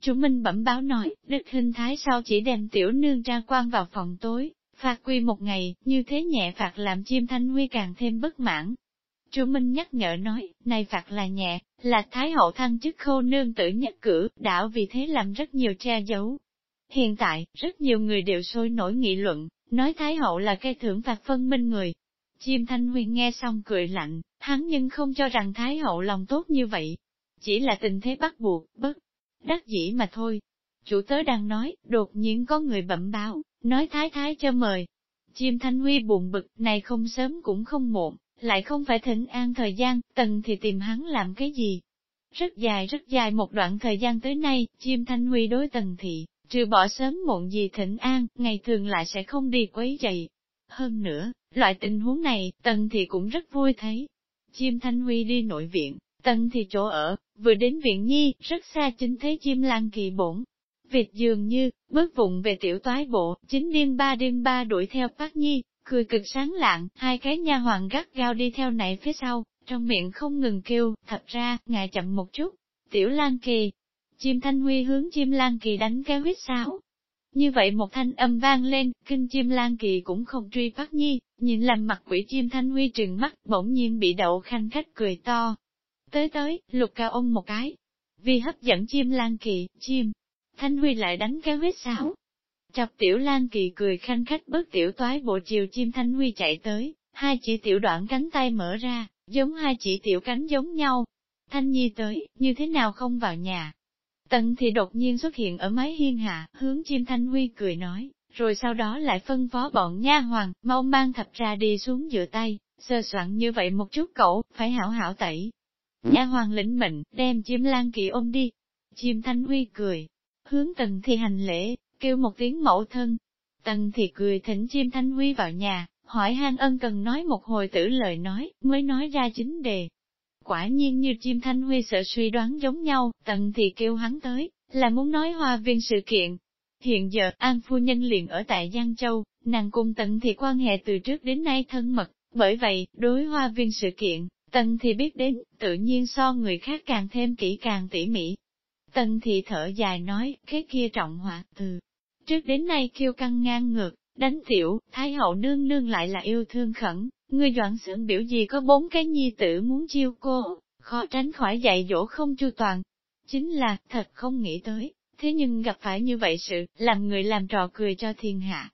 Chủ Minh bẩm báo nói, Đức Hình Thái sau chỉ đem tiểu nương ra quan vào phòng tối, phạt quy một ngày, như thế nhẹ phạt làm chim thanh huy càng thêm bất mãn. Chu Minh nhắc nhở nói, này phạt là nhẹ, là Thái hậu thăng chức khâu nương tử nhất cử, đảo vì thế làm rất nhiều che giấu. Hiện tại, rất nhiều người đều sôi nổi nghị luận, nói Thái hậu là cây thưởng phạt phân minh người. Chim Thanh Huy nghe xong cười lạnh, hắn nhưng không cho rằng Thái hậu lòng tốt như vậy. Chỉ là tình thế bắt buộc, bất đắc dĩ mà thôi. Chủ tớ đang nói, đột nhiên có người bẩm báo, nói thái thái cho mời. Chim Thanh Huy buồn bực, này không sớm cũng không muộn, lại không phải thỉnh an thời gian, tần thì tìm hắn làm cái gì. Rất dài rất dài một đoạn thời gian tới nay, chim Thanh Huy đối tần thị, trừ bỏ sớm muộn gì thỉnh an, ngày thường lại sẽ không đi quấy dậy. Hơn nữa, loại tình huống này, tần thị cũng rất vui thấy. Chim Thanh Huy đi nội viện, tần thì chỗ ở, vừa đến viện nhi, rất xa chính thấy chim lan kỳ bổn, Việc dường như, bước vụng về tiểu toái bộ, chính điên ba điên ba đuổi theo phát nhi, cười cực sáng lạng, hai cái nha hoàng gắt gao đi theo nảy phía sau, trong miệng không ngừng kêu, thật ra, ngài chậm một chút. Tiểu Lan Kỳ, chim thanh huy hướng chim Lan Kỳ đánh cái huyết sáo. Như vậy một thanh âm vang lên, kinh chim Lan Kỳ cũng không truy phát nhi, nhìn làm mặt quỷ chim thanh huy trừng mắt, bỗng nhiên bị đậu khanh khách cười to. Tới tới, lục cao ông một cái. Vì hấp dẫn chim Lan Kỳ, chim Thanh Huy lại đánh cái huyết sáo. Chọc tiểu Lan Kỳ cười khanh khách bớt tiểu toái bộ chiều chim Thanh Huy chạy tới, hai chỉ tiểu đoạn cánh tay mở ra, giống hai chỉ tiểu cánh giống nhau. Thanh Nhi tới, như thế nào không vào nhà. Tần thì đột nhiên xuất hiện ở mái hiên hạ, hướng chim Thanh Huy cười nói, rồi sau đó lại phân phó bọn nha hoàng, mau mang thập ra đi xuống giữa tay, sơ soạn như vậy một chút cậu, phải hảo hảo tẩy. Nha hoàng lĩnh mệnh, đem chim Lan Kỳ ôm đi. Chim Thanh Huy cười, hướng tần thì hành lễ, kêu một tiếng mẫu thân. Tần thì cười thỉnh chim thanh huy vào nhà, hỏi han ân cần nói một hồi tử lời nói, mới nói ra chính đề. Quả nhiên như chim thanh huy sợ suy đoán giống nhau, tần thì kêu hắn tới, là muốn nói hoa viên sự kiện. Hiện giờ, An Phu Nhân liền ở tại Giang Châu, nàng cùng tần thì quan hệ từ trước đến nay thân mật, bởi vậy, đối hoa viên sự kiện, tần thì biết đến, tự nhiên so người khác càng thêm kỹ càng tỉ mỉ, Tần thì thở dài nói, cái kia trọng họa từ. Trước đến nay kêu căng ngang ngược, đánh tiểu, thái hậu nương nương lại là yêu thương khẩn, người doãn xưởng biểu gì có bốn cái nhi tử muốn chiêu cô, khó tránh khỏi dạy dỗ không chu toàn. Chính là, thật không nghĩ tới, thế nhưng gặp phải như vậy sự, làm người làm trò cười cho thiên hạ.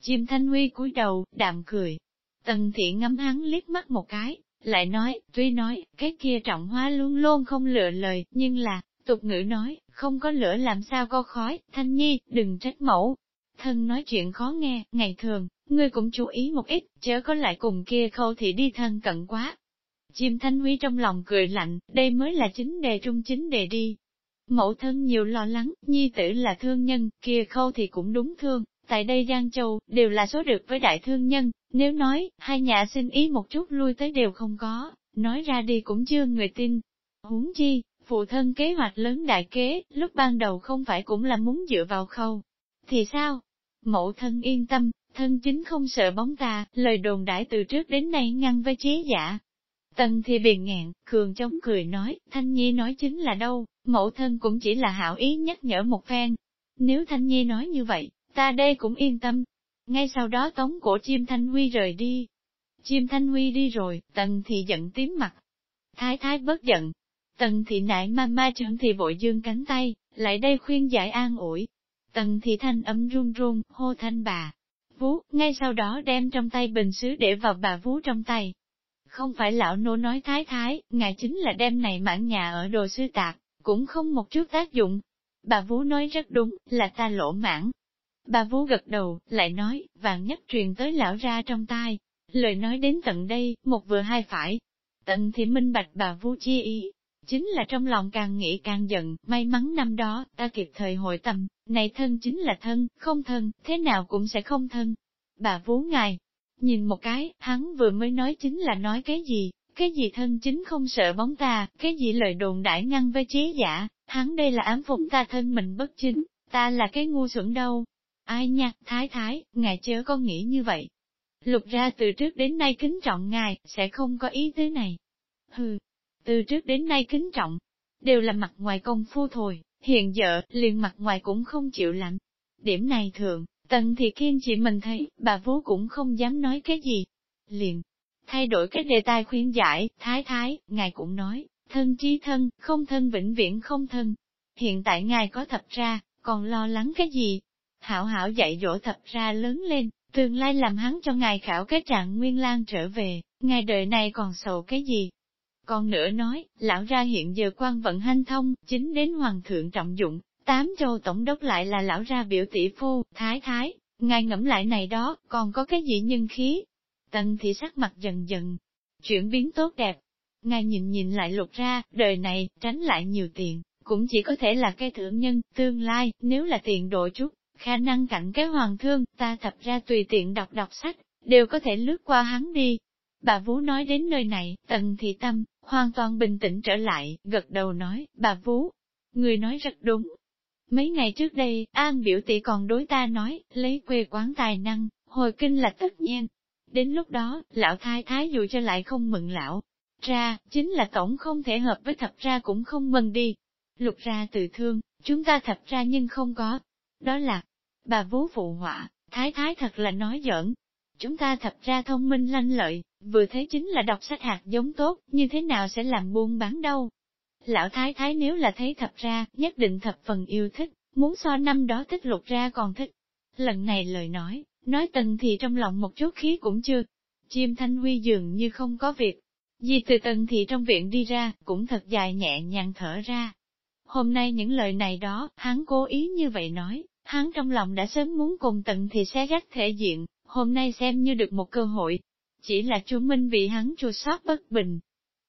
Chim thanh huy cúi đầu, đạm cười. Tần thị ngắm hắn liếc mắt một cái, lại nói, tuy nói, cái kia trọng hóa luôn luôn không lựa lời, nhưng là, Tục ngữ nói, không có lửa làm sao có khói, thanh nhi, đừng trách mẫu. Thân nói chuyện khó nghe, ngày thường, ngươi cũng chú ý một ít, chớ có lại cùng kia khâu thì đi thân cận quá. Chim thanh huy trong lòng cười lạnh, đây mới là chính đề trung chính đề đi. Mẫu thân nhiều lo lắng, nhi tử là thương nhân, kia khâu thì cũng đúng thương, tại đây Giang Châu, đều là số được với đại thương nhân, nếu nói, hai nhà xin ý một chút lui tới đều không có, nói ra đi cũng chưa người tin. Huống chi, Phụ thân kế hoạch lớn đại kế, lúc ban đầu không phải cũng là muốn dựa vào khâu. Thì sao? Mẫu thân yên tâm, thân chính không sợ bóng ta, lời đồn đãi từ trước đến nay ngăn với chế giả. Tần thì biền ngẹn, cường chống cười nói, Thanh Nhi nói chính là đâu, mẫu thân cũng chỉ là hảo ý nhắc nhở một phen. Nếu Thanh Nhi nói như vậy, ta đây cũng yên tâm. Ngay sau đó tống cổ chim Thanh Huy rời đi. Chim Thanh Huy đi rồi, tần thì giận tím mặt. Thái thái bớt giận, Tần thị nại ma ma trưởng thì vội dương cánh tay, lại đây khuyên giải an ủi. Tần thị thanh ấm run run, hô thanh bà. Vú, ngay sau đó đem trong tay bình sứ để vào bà vú trong tay. Không phải lão nô nói thái thái, ngài chính là đem này mãn nhà ở đồ sư tạc, cũng không một chút tác dụng. Bà vú nói rất đúng, là ta lỗ mãn. Bà vú gật đầu, lại nói, vạn nhất truyền tới lão ra trong tai. Lời nói đến tận đây, một vừa hai phải. Tận thì minh bạch bà vú chi ý, Chính là trong lòng càng nghĩ càng giận, may mắn năm đó, ta kịp thời hội tâm, này thân chính là thân, không thân, thế nào cũng sẽ không thân. Bà vú ngài, nhìn một cái, hắn vừa mới nói chính là nói cái gì, cái gì thân chính không sợ bóng ta, cái gì lời đồn đãi ngăn với trí giả, hắn đây là ám phục ta thân mình bất chính, ta là cái ngu xuẩn đâu. Ai nha, thái thái, ngài chớ có nghĩ như vậy. Lục ra từ trước đến nay kính trọng ngài, sẽ không có ý thế này. Hừ, từ trước đến nay kính trọng, đều là mặt ngoài công phu thôi, hiện giờ, liền mặt ngoài cũng không chịu lắm. Điểm này thường, tần thì kiên chỉ mình thấy, bà vú cũng không dám nói cái gì. Liền, thay đổi cái đề tài khuyên giải, thái thái, ngài cũng nói, thân chi thân, không thân vĩnh viễn không thân. Hiện tại ngài có thật ra, còn lo lắng cái gì? Hảo hảo dạy dỗ thập ra lớn lên, tương lai làm hắn cho ngài khảo cái trạng nguyên lang trở về, ngài đời này còn sầu cái gì? Còn nữa nói, lão ra hiện giờ quan vận hanh thông, chính đến hoàng thượng trọng dụng, tám châu tổng đốc lại là lão ra biểu tỷ phu, thái thái, ngài ngẫm lại này đó, còn có cái gì nhân khí? Tần thị sắc mặt dần dần, chuyển biến tốt đẹp. Ngài nhìn nhìn lại lục ra, đời này, tránh lại nhiều tiền, cũng chỉ có thể là cái thượng nhân, tương lai, nếu là tiền độ chút, khả năng cạnh cái hoàng thương, ta thập ra tùy tiện đọc đọc sách, đều có thể lướt qua hắn đi. Bà Vú nói đến nơi này, tần thị tâm, hoàn toàn bình tĩnh trở lại, gật đầu nói, bà Vú, người nói rất đúng. Mấy ngày trước đây, An biểu tỷ còn đối ta nói, lấy quê quán tài năng, hồi kinh là tất nhiên. Đến lúc đó, lão thái thái dù cho lại không mừng lão, ra, chính là tổng không thể hợp với thập ra cũng không mừng đi. Lục ra từ thương, chúng ta thập ra nhưng không có. Đó là, bà vú phụ họa, thái thái thật là nói giỡn. Chúng ta thập ra thông minh lanh lợi, vừa thấy chính là đọc sách hạt giống tốt, như thế nào sẽ làm buôn bán đâu. Lão thái thái nếu là thấy thập ra, nhất định thập phần yêu thích, muốn so năm đó thích lục ra còn thích. Lần này lời nói, nói tần thì trong lòng một chút khí cũng chưa. Chim thanh huy dường như không có việc. di từ tần thì trong viện đi ra, cũng thật dài nhẹ nhàng thở ra. Hôm nay những lời này đó, hắn cố ý như vậy nói, hắn trong lòng đã sớm muốn cùng tận thì xé rách thể diện, hôm nay xem như được một cơ hội. Chỉ là chú Minh bị hắn chua sót bất bình.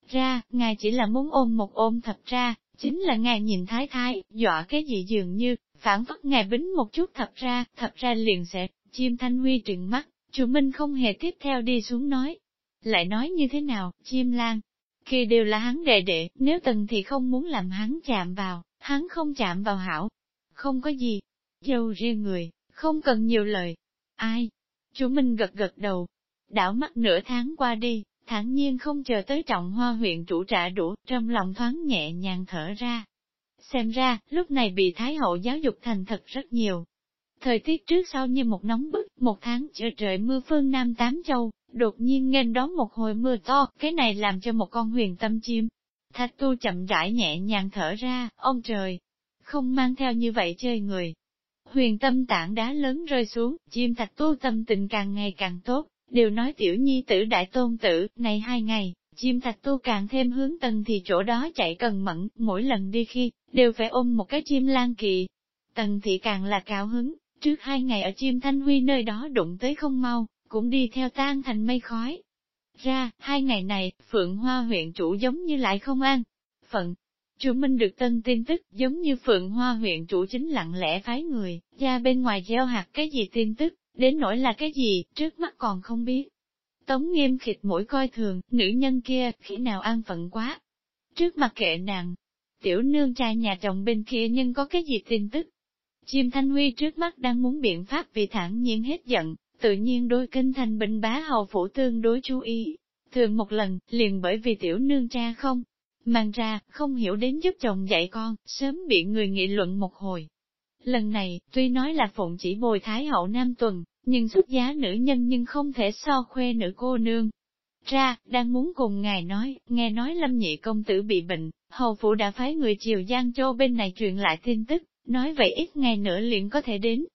Ra, ngài chỉ là muốn ôm một ôm thật ra, chính là ngài nhìn thái thái, dọa cái gì dường như, phản phất ngài bính một chút thật ra, thật ra liền sẽ, chim thanh huy trừng mắt, chú Minh không hề tiếp theo đi xuống nói. Lại nói như thế nào, chim lan, khi đều là hắn đệ đệ, nếu tần thì không muốn làm hắn chạm vào, hắn không chạm vào hảo. Không có gì, dâu riêng người, không cần nhiều lời. Ai? Chú Minh gật gật đầu. Đảo mắt nửa tháng qua đi, thản nhiên không chờ tới trọng hoa huyện chủ trả đủ, trong lòng thoáng nhẹ nhàng thở ra. Xem ra, lúc này bị Thái hậu giáo dục thành thật rất nhiều. Thời tiết trước sau như một nóng bức, một tháng chờ trời mưa phương Nam Tám Châu, đột nhiên nghênh đón một hồi mưa to, cái này làm cho một con huyền tâm chim. Thạch tu chậm rãi nhẹ nhàng thở ra, ông trời, không mang theo như vậy chơi người, Huyền tâm tảng đá lớn rơi xuống, chim thạch tu tâm tình càng ngày càng tốt, đều nói tiểu nhi tử đại tôn tử, này hai ngày, chim thạch tu càng thêm hướng tần thì chỗ đó chạy cần mẫn, mỗi lần đi khi, đều phải ôm một cái chim lan kỳ Tần thị càng là cao hứng, trước hai ngày ở chim thanh huy nơi đó đụng tới không mau, cũng đi theo tan thành mây khói. Ra, hai ngày này, Phượng Hoa huyện chủ giống như lại không an. Phận, Chu Minh được tân tin tức, giống như Phượng Hoa huyện chủ chính lặng lẽ phái người, ra bên ngoài gieo hạt cái gì tin tức, đến nỗi là cái gì, trước mắt còn không biết. Tống nghiêm khịt mũi coi thường, nữ nhân kia, khi nào an phận quá. Trước mặt kệ nàng, tiểu nương trai nhà chồng bên kia nhưng có cái gì tin tức. Chim Thanh Huy trước mắt đang muốn biện pháp vì thản nhiên hết giận, tự nhiên đôi kinh thành bình bá hầu phủ tương đối chú ý. Thường một lần, liền bởi vì tiểu nương cha không, mang ra, không hiểu đến giúp chồng dạy con, sớm bị người nghị luận một hồi. Lần này, tuy nói là phụng chỉ bồi thái hậu nam tuần, nhưng xuất giá nữ nhân nhưng không thể so khuê nữ cô nương. Ra, đang muốn cùng ngài nói, nghe nói lâm nhị công tử bị bệnh, hầu phụ đã phái người chiều Giang Châu bên này truyền lại tin tức, nói vậy ít ngày nữa liền có thể đến.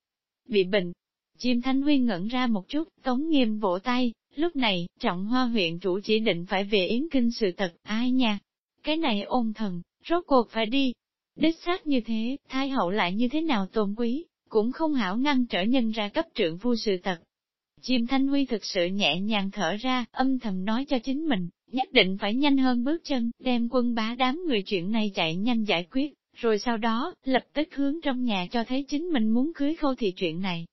Bị bệnh, chim thanh huy ngẩn ra một chút, tống nghiêm vỗ tay, lúc này, trọng hoa huyện chủ chỉ định phải về Yến Kinh sự thật, ai nha, cái này ôn thần, rốt cuộc phải đi. Đích xác như thế, thái hậu lại như thế nào tôn quý, cũng không hảo ngăn trở nhân ra cấp trượng vua sự tật. Chim Thanh Huy thực sự nhẹ nhàng thở ra, âm thầm nói cho chính mình, nhất định phải nhanh hơn bước chân, đem quân bá đám người chuyện này chạy nhanh giải quyết, rồi sau đó, lập tức hướng trong nhà cho thấy chính mình muốn cưới khâu thị chuyện này.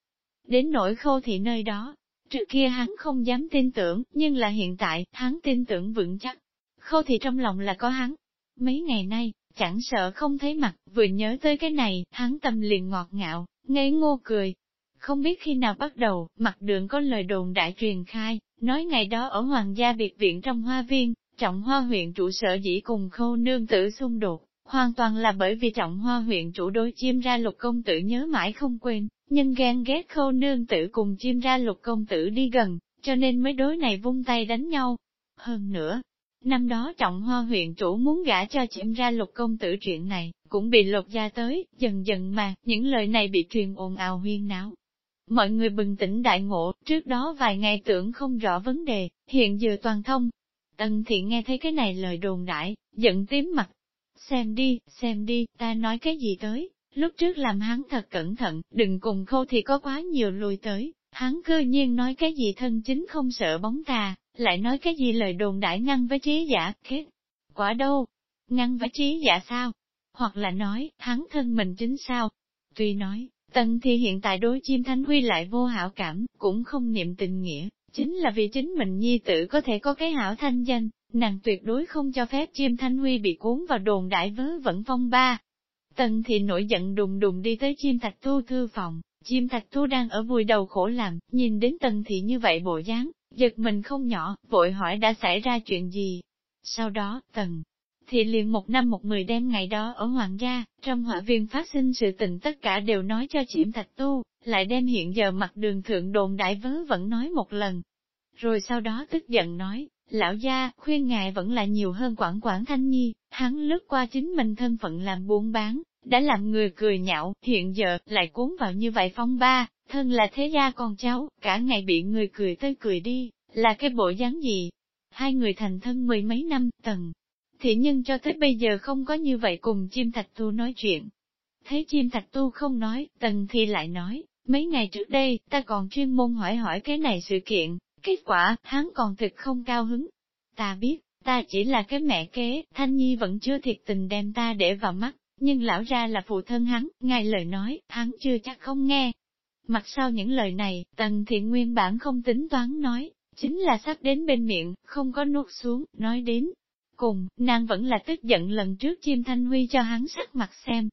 Đến nỗi khâu thị nơi đó, trước kia hắn không dám tin tưởng, nhưng là hiện tại, hắn tin tưởng vững chắc. Khâu thì trong lòng là có hắn. Mấy ngày nay, chẳng sợ không thấy mặt, vừa nhớ tới cái này, hắn tâm liền ngọt ngạo, ngây ngô cười. Không biết khi nào bắt đầu, mặt đường có lời đồn đại truyền khai, nói ngày đó ở Hoàng gia biệt viện trong hoa viên, trọng hoa huyện chủ sở dĩ cùng khâu nương tử xung đột, hoàn toàn là bởi vì trọng hoa huyện chủ đối chim ra lục công tử nhớ mãi không quên, nhưng ghen ghét khâu nương tử cùng chim ra lục công tử đi gần, cho nên mới đối này vung tay đánh nhau. Hơn nữa, năm đó trọng hoa huyện chủ muốn gả cho chim ra lục công tử chuyện này, cũng bị lột ra tới, dần dần mà, những lời này bị truyền ồn ào huyên náo. Mọi người bừng tỉnh đại ngộ, trước đó vài ngày tưởng không rõ vấn đề, hiện giờ toàn thông. Tần thiện nghe thấy cái này lời đồn đại, giận tím mặt. Xem đi, xem đi, ta nói cái gì tới, lúc trước làm hắn thật cẩn thận, đừng cùng khâu thì có quá nhiều lùi tới, hắn cơ nhiên nói cái gì thân chính không sợ bóng tà, lại nói cái gì lời đồn đại ngăn với trí giả, kết. Quả đâu? Ngăn với trí giả sao? Hoặc là nói, hắn thân mình chính sao? Tuy nói, Tần thì hiện tại đối chim thanh huy lại vô hảo cảm, cũng không niệm tình nghĩa, chính là vì chính mình nhi tử có thể có cái hảo thanh danh, nàng tuyệt đối không cho phép chim thanh huy bị cuốn vào đồn đại vớ vẩn phong ba. Tần thì nổi giận đùng đùng đi tới chim thạch thu thư phòng, chim thạch thu đang ở vùi đầu khổ làm, nhìn đến tần thị như vậy bộ dáng, giật mình không nhỏ, vội hỏi đã xảy ra chuyện gì. Sau đó, tần thì liền một năm một mười đêm ngày đó ở Hoàng gia, trong hỏa viên phát sinh sự tình tất cả đều nói cho Chiểm Thạch Tu, lại đem hiện giờ mặt đường thượng đồn đại vớ vẫn nói một lần. Rồi sau đó tức giận nói, lão gia, khuyên ngài vẫn là nhiều hơn quản quản thanh nhi, hắn lướt qua chính mình thân phận làm buôn bán, đã làm người cười nhạo, hiện giờ, lại cuốn vào như vậy phong ba, thân là thế gia con cháu, cả ngày bị người cười tới cười đi, là cái bộ dáng gì? Hai người thành thân mười mấy năm, tầng, Thị nhưng cho tới bây giờ không có như vậy cùng chim thạch tu nói chuyện. Thấy chim thạch tu không nói, tần thì lại nói, mấy ngày trước đây, ta còn chuyên môn hỏi hỏi cái này sự kiện, kết quả, hắn còn thực không cao hứng. Ta biết, ta chỉ là cái mẹ kế, Thanh Nhi vẫn chưa thiệt tình đem ta để vào mắt, nhưng lão ra là phụ thân hắn, ngài lời nói, hắn chưa chắc không nghe. Mặt sau những lời này, tần thiện nguyên bản không tính toán nói, chính là sắp đến bên miệng, không có nuốt xuống, nói đến, Cùng, nàng vẫn là tức giận lần trước chim thanh huy cho hắn sắc mặt xem.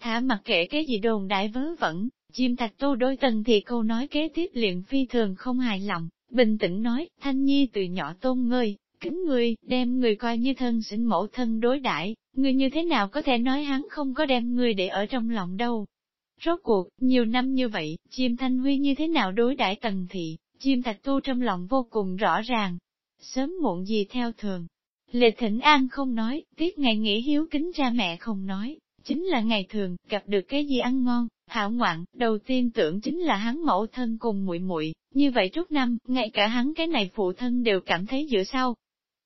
Thả mặc kệ cái gì đồn đại vớ vẩn, chim thạch tô đôi tần thì câu nói kế tiếp liền phi thường không hài lòng, bình tĩnh nói, thanh nhi từ nhỏ tôn ngươi, kính ngươi, đem người coi như thân sinh mẫu thân đối đãi ngươi như thế nào có thể nói hắn không có đem ngươi để ở trong lòng đâu. Rốt cuộc, nhiều năm như vậy, chim thanh huy như thế nào đối đãi tần thị, chim thạch tu trong lòng vô cùng rõ ràng. Sớm muộn gì theo thường, Lệ thỉnh An không nói, tiếc ngày nghỉ hiếu kính cha mẹ không nói, chính là ngày thường, gặp được cái gì ăn ngon, hảo ngoạn, đầu tiên tưởng chính là hắn mẫu thân cùng muội muội như vậy trước năm, ngay cả hắn cái này phụ thân đều cảm thấy giữa sau.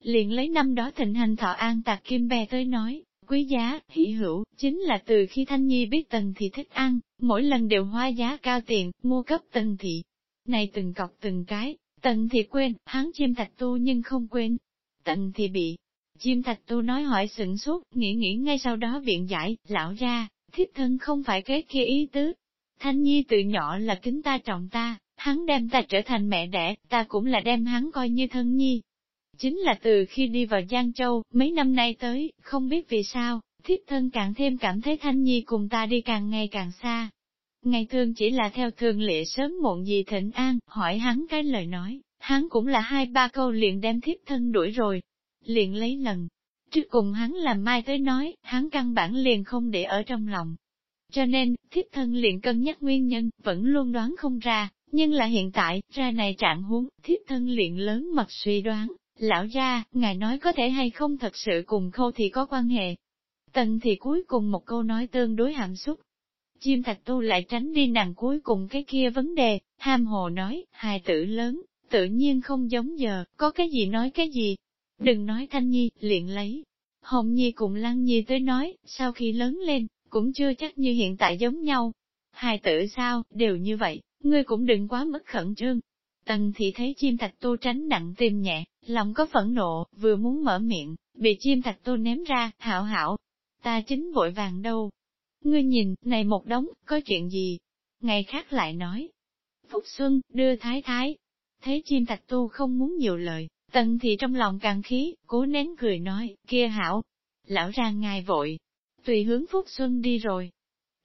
Liền lấy năm đó thịnh hành thọ an tạc kim bè tới nói, quý giá, hỷ hữu, chính là từ khi Thanh Nhi biết Tần Thị thích ăn, mỗi lần đều hoa giá cao tiền, mua cấp Tần Thị. Này từng cọc từng cái, Tần Thị quên, hắn chim thạch tu nhưng không quên, Tần thị bị. Chim thạch tu nói hỏi sửng suốt, nghĩ nghĩ ngay sau đó biện giải, lão ra, thiếp thân không phải cái kia ý tứ. Thanh Nhi từ nhỏ là kính ta trọng ta, hắn đem ta trở thành mẹ đẻ, ta cũng là đem hắn coi như thân nhi. Chính là từ khi đi vào Giang Châu, mấy năm nay tới, không biết vì sao, thiếp thân càng thêm cảm thấy Thanh Nhi cùng ta đi càng ngày càng xa. Ngày thường chỉ là theo thường lệ sớm muộn gì thịnh an, hỏi hắn cái lời nói, hắn cũng là hai ba câu liền đem thiếp thân đuổi rồi. Liền lấy lần. Trước cùng hắn làm mai tới nói, hắn căn bản liền không để ở trong lòng. Cho nên, thiếp thân liền cân nhắc nguyên nhân, vẫn luôn đoán không ra, nhưng là hiện tại, ra này trạng huống, thiếp thân liền lớn mật suy đoán, lão gia, ngài nói có thể hay không thật sự cùng khâu thì có quan hệ. Tần thì cuối cùng một câu nói tương đối hàm xúc. Chim thạch tu lại tránh đi nàng cuối cùng cái kia vấn đề, ham hồ nói, hài tử lớn, tự nhiên không giống giờ, có cái gì nói cái gì. Đừng nói Thanh Nhi, liền lấy. Hồng Nhi cùng Lăng Nhi tới nói, sau khi lớn lên, cũng chưa chắc như hiện tại giống nhau. Hai tử sao, đều như vậy, ngươi cũng đừng quá mất khẩn trương. Tần thị thấy chim thạch tu tránh nặng tim nhẹ, lòng có phẫn nộ, vừa muốn mở miệng, bị chim thạch tu ném ra, hảo hảo. Ta chính vội vàng đâu. Ngươi nhìn, này một đống, có chuyện gì? Ngày khác lại nói. Phúc Xuân, đưa thái thái, Thấy chim thạch tu không muốn nhiều lời, tần thị trong lòng càng khí, cố nén cười nói, kia hảo. Lão ra ngài vội, tùy hướng Phúc Xuân đi rồi.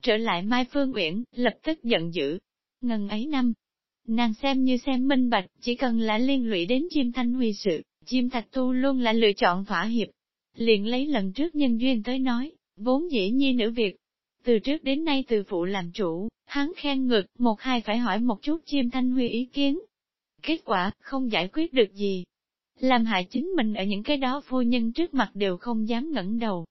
Trở lại Mai Phương Uyển, lập tức giận dữ. Ngần ấy năm, nàng xem như xem minh bạch, chỉ cần là liên lụy đến chim thanh huy sự, chim thạch tu luôn là lựa chọn thỏa hiệp. Liền lấy lần trước nhân duyên tới nói, vốn dĩ nhi nữ việc. Từ trước đến nay từ phụ làm chủ, hắn khen ngực, một hai phải hỏi một chút chim thanh huy ý kiến. Kết quả, không giải quyết được gì. Làm hại chính mình ở những cái đó phu nhân trước mặt đều không dám ngẩng đầu.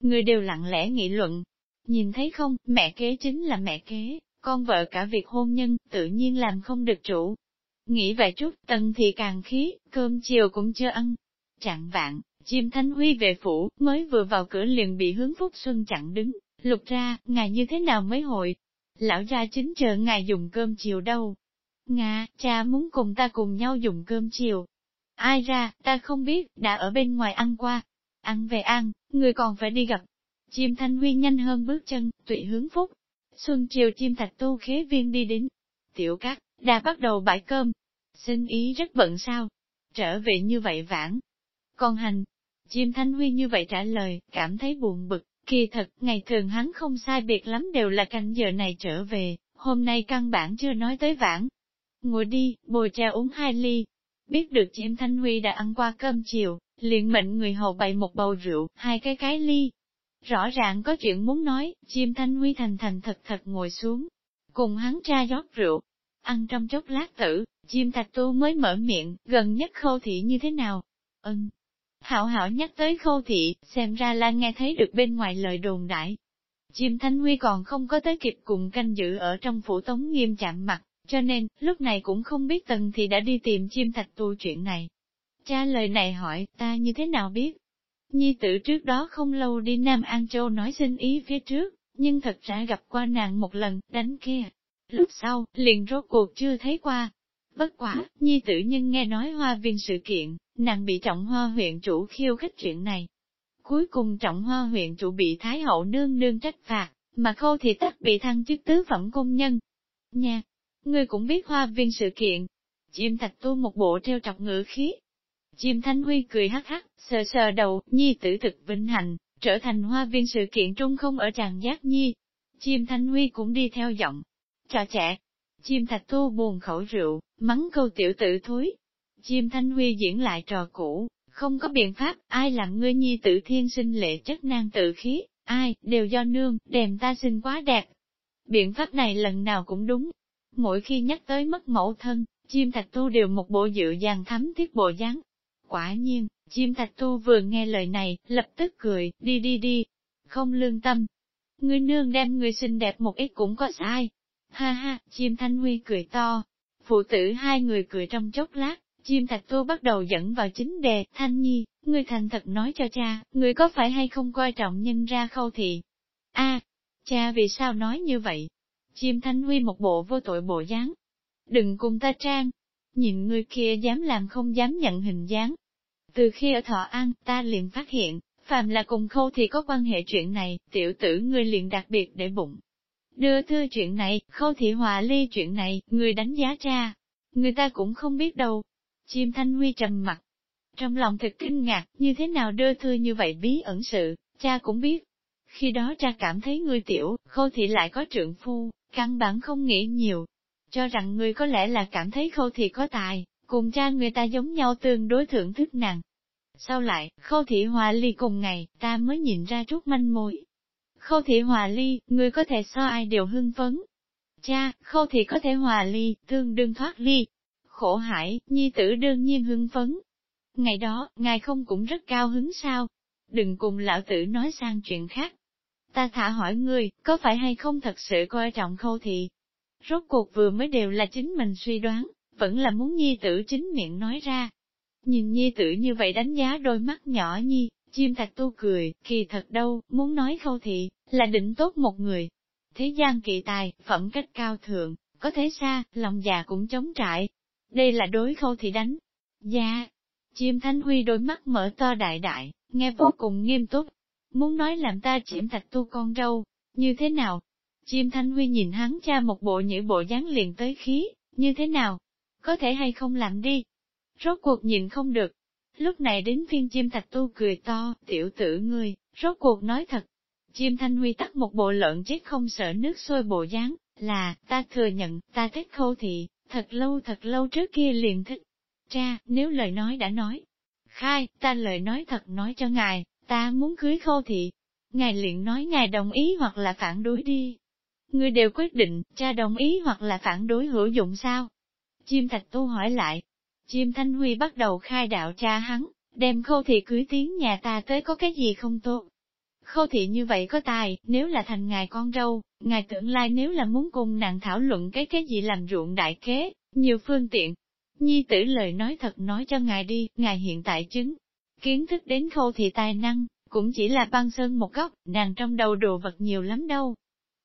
Người đều lặng lẽ nghị luận. Nhìn thấy không, mẹ kế chính là mẹ kế, con vợ cả việc hôn nhân, tự nhiên làm không được chủ. Nghĩ vậy chút, tần thì càng khí, cơm chiều cũng chưa ăn. chẳng vạn, chim thanh huy về phủ, mới vừa vào cửa liền bị hướng phúc xuân chặn đứng, lục ra, ngài như thế nào mới hội? Lão gia chính chờ ngài dùng cơm chiều đâu. Nga, cha muốn cùng ta cùng nhau dùng cơm chiều. Ai ra, ta không biết, đã ở bên ngoài ăn qua. Ăn về ăn, người còn phải đi gặp. Chim thanh huy nhanh hơn bước chân, tụy hướng phúc. Xuân chiều chim thạch tu khế viên đi đến. Tiểu cát, đã bắt đầu bãi cơm. Xin ý rất bận sao? Trở về như vậy vãn. Còn hành. Chim thanh huy như vậy trả lời, cảm thấy buồn bực. Kỳ thật, ngày thường hắn không sai biệt lắm đều là canh giờ này trở về, hôm nay căn bản chưa nói tới vãn. Ngồi đi, bồi trà uống hai ly. Biết được chim Thanh Huy đã ăn qua cơm chiều, liền mệnh người hầu bày một bầu rượu, hai cái cái ly. Rõ ràng có chuyện muốn nói, chim Thanh Huy thành thành thật thật ngồi xuống, cùng hắn tra rót rượu. Ăn trong chốc lát tử, chim thạch tu mới mở miệng, gần nhất khâu thị như thế nào? Ừm, Hảo hảo nhắc tới khâu thị, xem ra là nghe thấy được bên ngoài lời đồn đại. Chim Thanh Huy còn không có tới kịp cùng canh giữ ở trong phủ tống nghiêm chạm mặt, cho nên, lúc này cũng không biết tần thì đã đi tìm chim thạch tu chuyện này. Cha lời này hỏi, ta như thế nào biết? Nhi tử trước đó không lâu đi Nam An Châu nói xin ý phía trước, nhưng thật ra gặp qua nàng một lần, đánh kia. Lúc sau, liền rốt cuộc chưa thấy qua. Bất quá nhi tử nhân nghe nói hoa viên sự kiện, nàng bị trọng hoa huyện chủ khiêu khích chuyện này. Cuối cùng trọng hoa huyện chủ bị Thái hậu nương nương trách phạt, mà khâu thì tắc bị thăng chức tứ phẩm công nhân. Nha, ngươi cũng biết hoa viên sự kiện. Chim thạch tu một bộ treo trọc ngữ khí. Chim thanh huy cười hắc hắc, sờ sờ đầu, nhi tử thực vinh hạnh trở thành hoa viên sự kiện trung không ở tràng giác nhi. Chim thanh huy cũng đi theo giọng. Trò trẻ. Chim thạch tu buồn khẩu rượu, mắng câu tiểu tử thối, Chim Thanh Huy diễn lại trò cũ, không có biện pháp, ai làm ngươi nhi tử thiên sinh lệ chất nan tự khí, ai, đều do nương, đèm ta sinh quá đẹp. Biện pháp này lần nào cũng đúng. Mỗi khi nhắc tới mất mẫu thân, chim thạch tu đều một bộ dự dàng thắm thiết bộ dáng. Quả nhiên, chim thạch tu vừa nghe lời này, lập tức cười, đi đi đi, không lương tâm. Người nương đem người xinh đẹp một ít cũng có sai. Ha ha, chim thanh huy cười to. Phụ tử hai người cười trong chốc lát, Chim thạch tu bắt đầu dẫn vào chính đề, Thanh Nhi, người thành thật nói cho cha, người có phải hay không coi trọng nhân ra khâu thị? a cha vì sao nói như vậy? Chim Thanh Huy một bộ vô tội bộ dáng. Đừng cùng ta trang, nhìn người kia dám làm không dám nhận hình dáng. Từ khi ở Thọ An, ta liền phát hiện, phàm là cùng khâu thì có quan hệ chuyện này, tiểu tử ngươi liền đặc biệt để bụng. Đưa thư chuyện này, khâu thị hòa ly chuyện này, người đánh giá cha. Người ta cũng không biết đâu, Chim Thanh Huy trầm mặt. Trong lòng thật kinh ngạc, như thế nào đưa thư như vậy bí ẩn sự, cha cũng biết. Khi đó cha cảm thấy người tiểu, khâu thị lại có trượng phu, căn bản không nghĩ nhiều. Cho rằng người có lẽ là cảm thấy khâu thị có tài, cùng cha người ta giống nhau tương đối thưởng thức nàng. Sau lại, khâu thị hòa ly cùng ngày, ta mới nhìn ra chút manh mối. Khâu thị hòa ly, người có thể so ai đều hưng phấn. Cha, khâu thị có thể hòa ly, tương đương thoát ly, khổ hải, nhi tử đương nhiên hưng phấn. Ngày đó, ngài không cũng rất cao hứng sao? Đừng cùng lão tử nói sang chuyện khác. Ta thả hỏi ngươi, có phải hay không thật sự coi trọng khâu thị? Rốt cuộc vừa mới đều là chính mình suy đoán, vẫn là muốn nhi tử chính miệng nói ra. Nhìn nhi tử như vậy đánh giá đôi mắt nhỏ nhi, chim thạch tu cười, kỳ thật đâu, muốn nói khâu thị, là định tốt một người. Thế gian kỳ tài, phẩm cách cao thượng, có thế xa, lòng già cũng chống trại, đây là đối khâu thị đánh. Dạ, chim thanh huy đôi mắt mở to đại đại, nghe vô cùng nghiêm túc. Muốn nói làm ta chiếm thạch tu con râu, như thế nào? Chim thanh huy nhìn hắn cha một bộ nhữ bộ dáng liền tới khí, như thế nào? Có thể hay không làm đi? Rốt cuộc nhìn không được. Lúc này đến phiên chim thạch tu cười to, tiểu tử ngươi, rốt cuộc nói thật. Chim thanh huy tắt một bộ lợn chết không sợ nước sôi bộ dáng, là, ta thừa nhận, ta thích khâu thị, thật lâu thật lâu trước kia liền thích. Cha, nếu lời nói đã nói, khai, ta lời nói thật nói cho ngài, ta muốn cưới khâu thị. ngài liền nói ngài đồng ý hoặc là phản đối đi. Ngươi đều quyết định, cha đồng ý hoặc là phản đối hữu dụng sao? Chim thạch tu hỏi lại. Chim Thanh Huy bắt đầu khai đạo cha hắn, đem khâu thị cưới tiếng nhà ta tới có cái gì không tốt. Khâu thị như vậy có tài, nếu là thành ngài con râu, ngài tưởng lai nếu là muốn cùng nàng thảo luận cái cái gì làm ruộng đại kế, nhiều phương tiện. Nhi tử lời nói thật nói cho ngài đi, ngài hiện tại chứng. Kiến thức đến khâu thị tài năng, cũng chỉ là băng sơn một góc, nàng trong đầu đồ vật nhiều lắm đâu.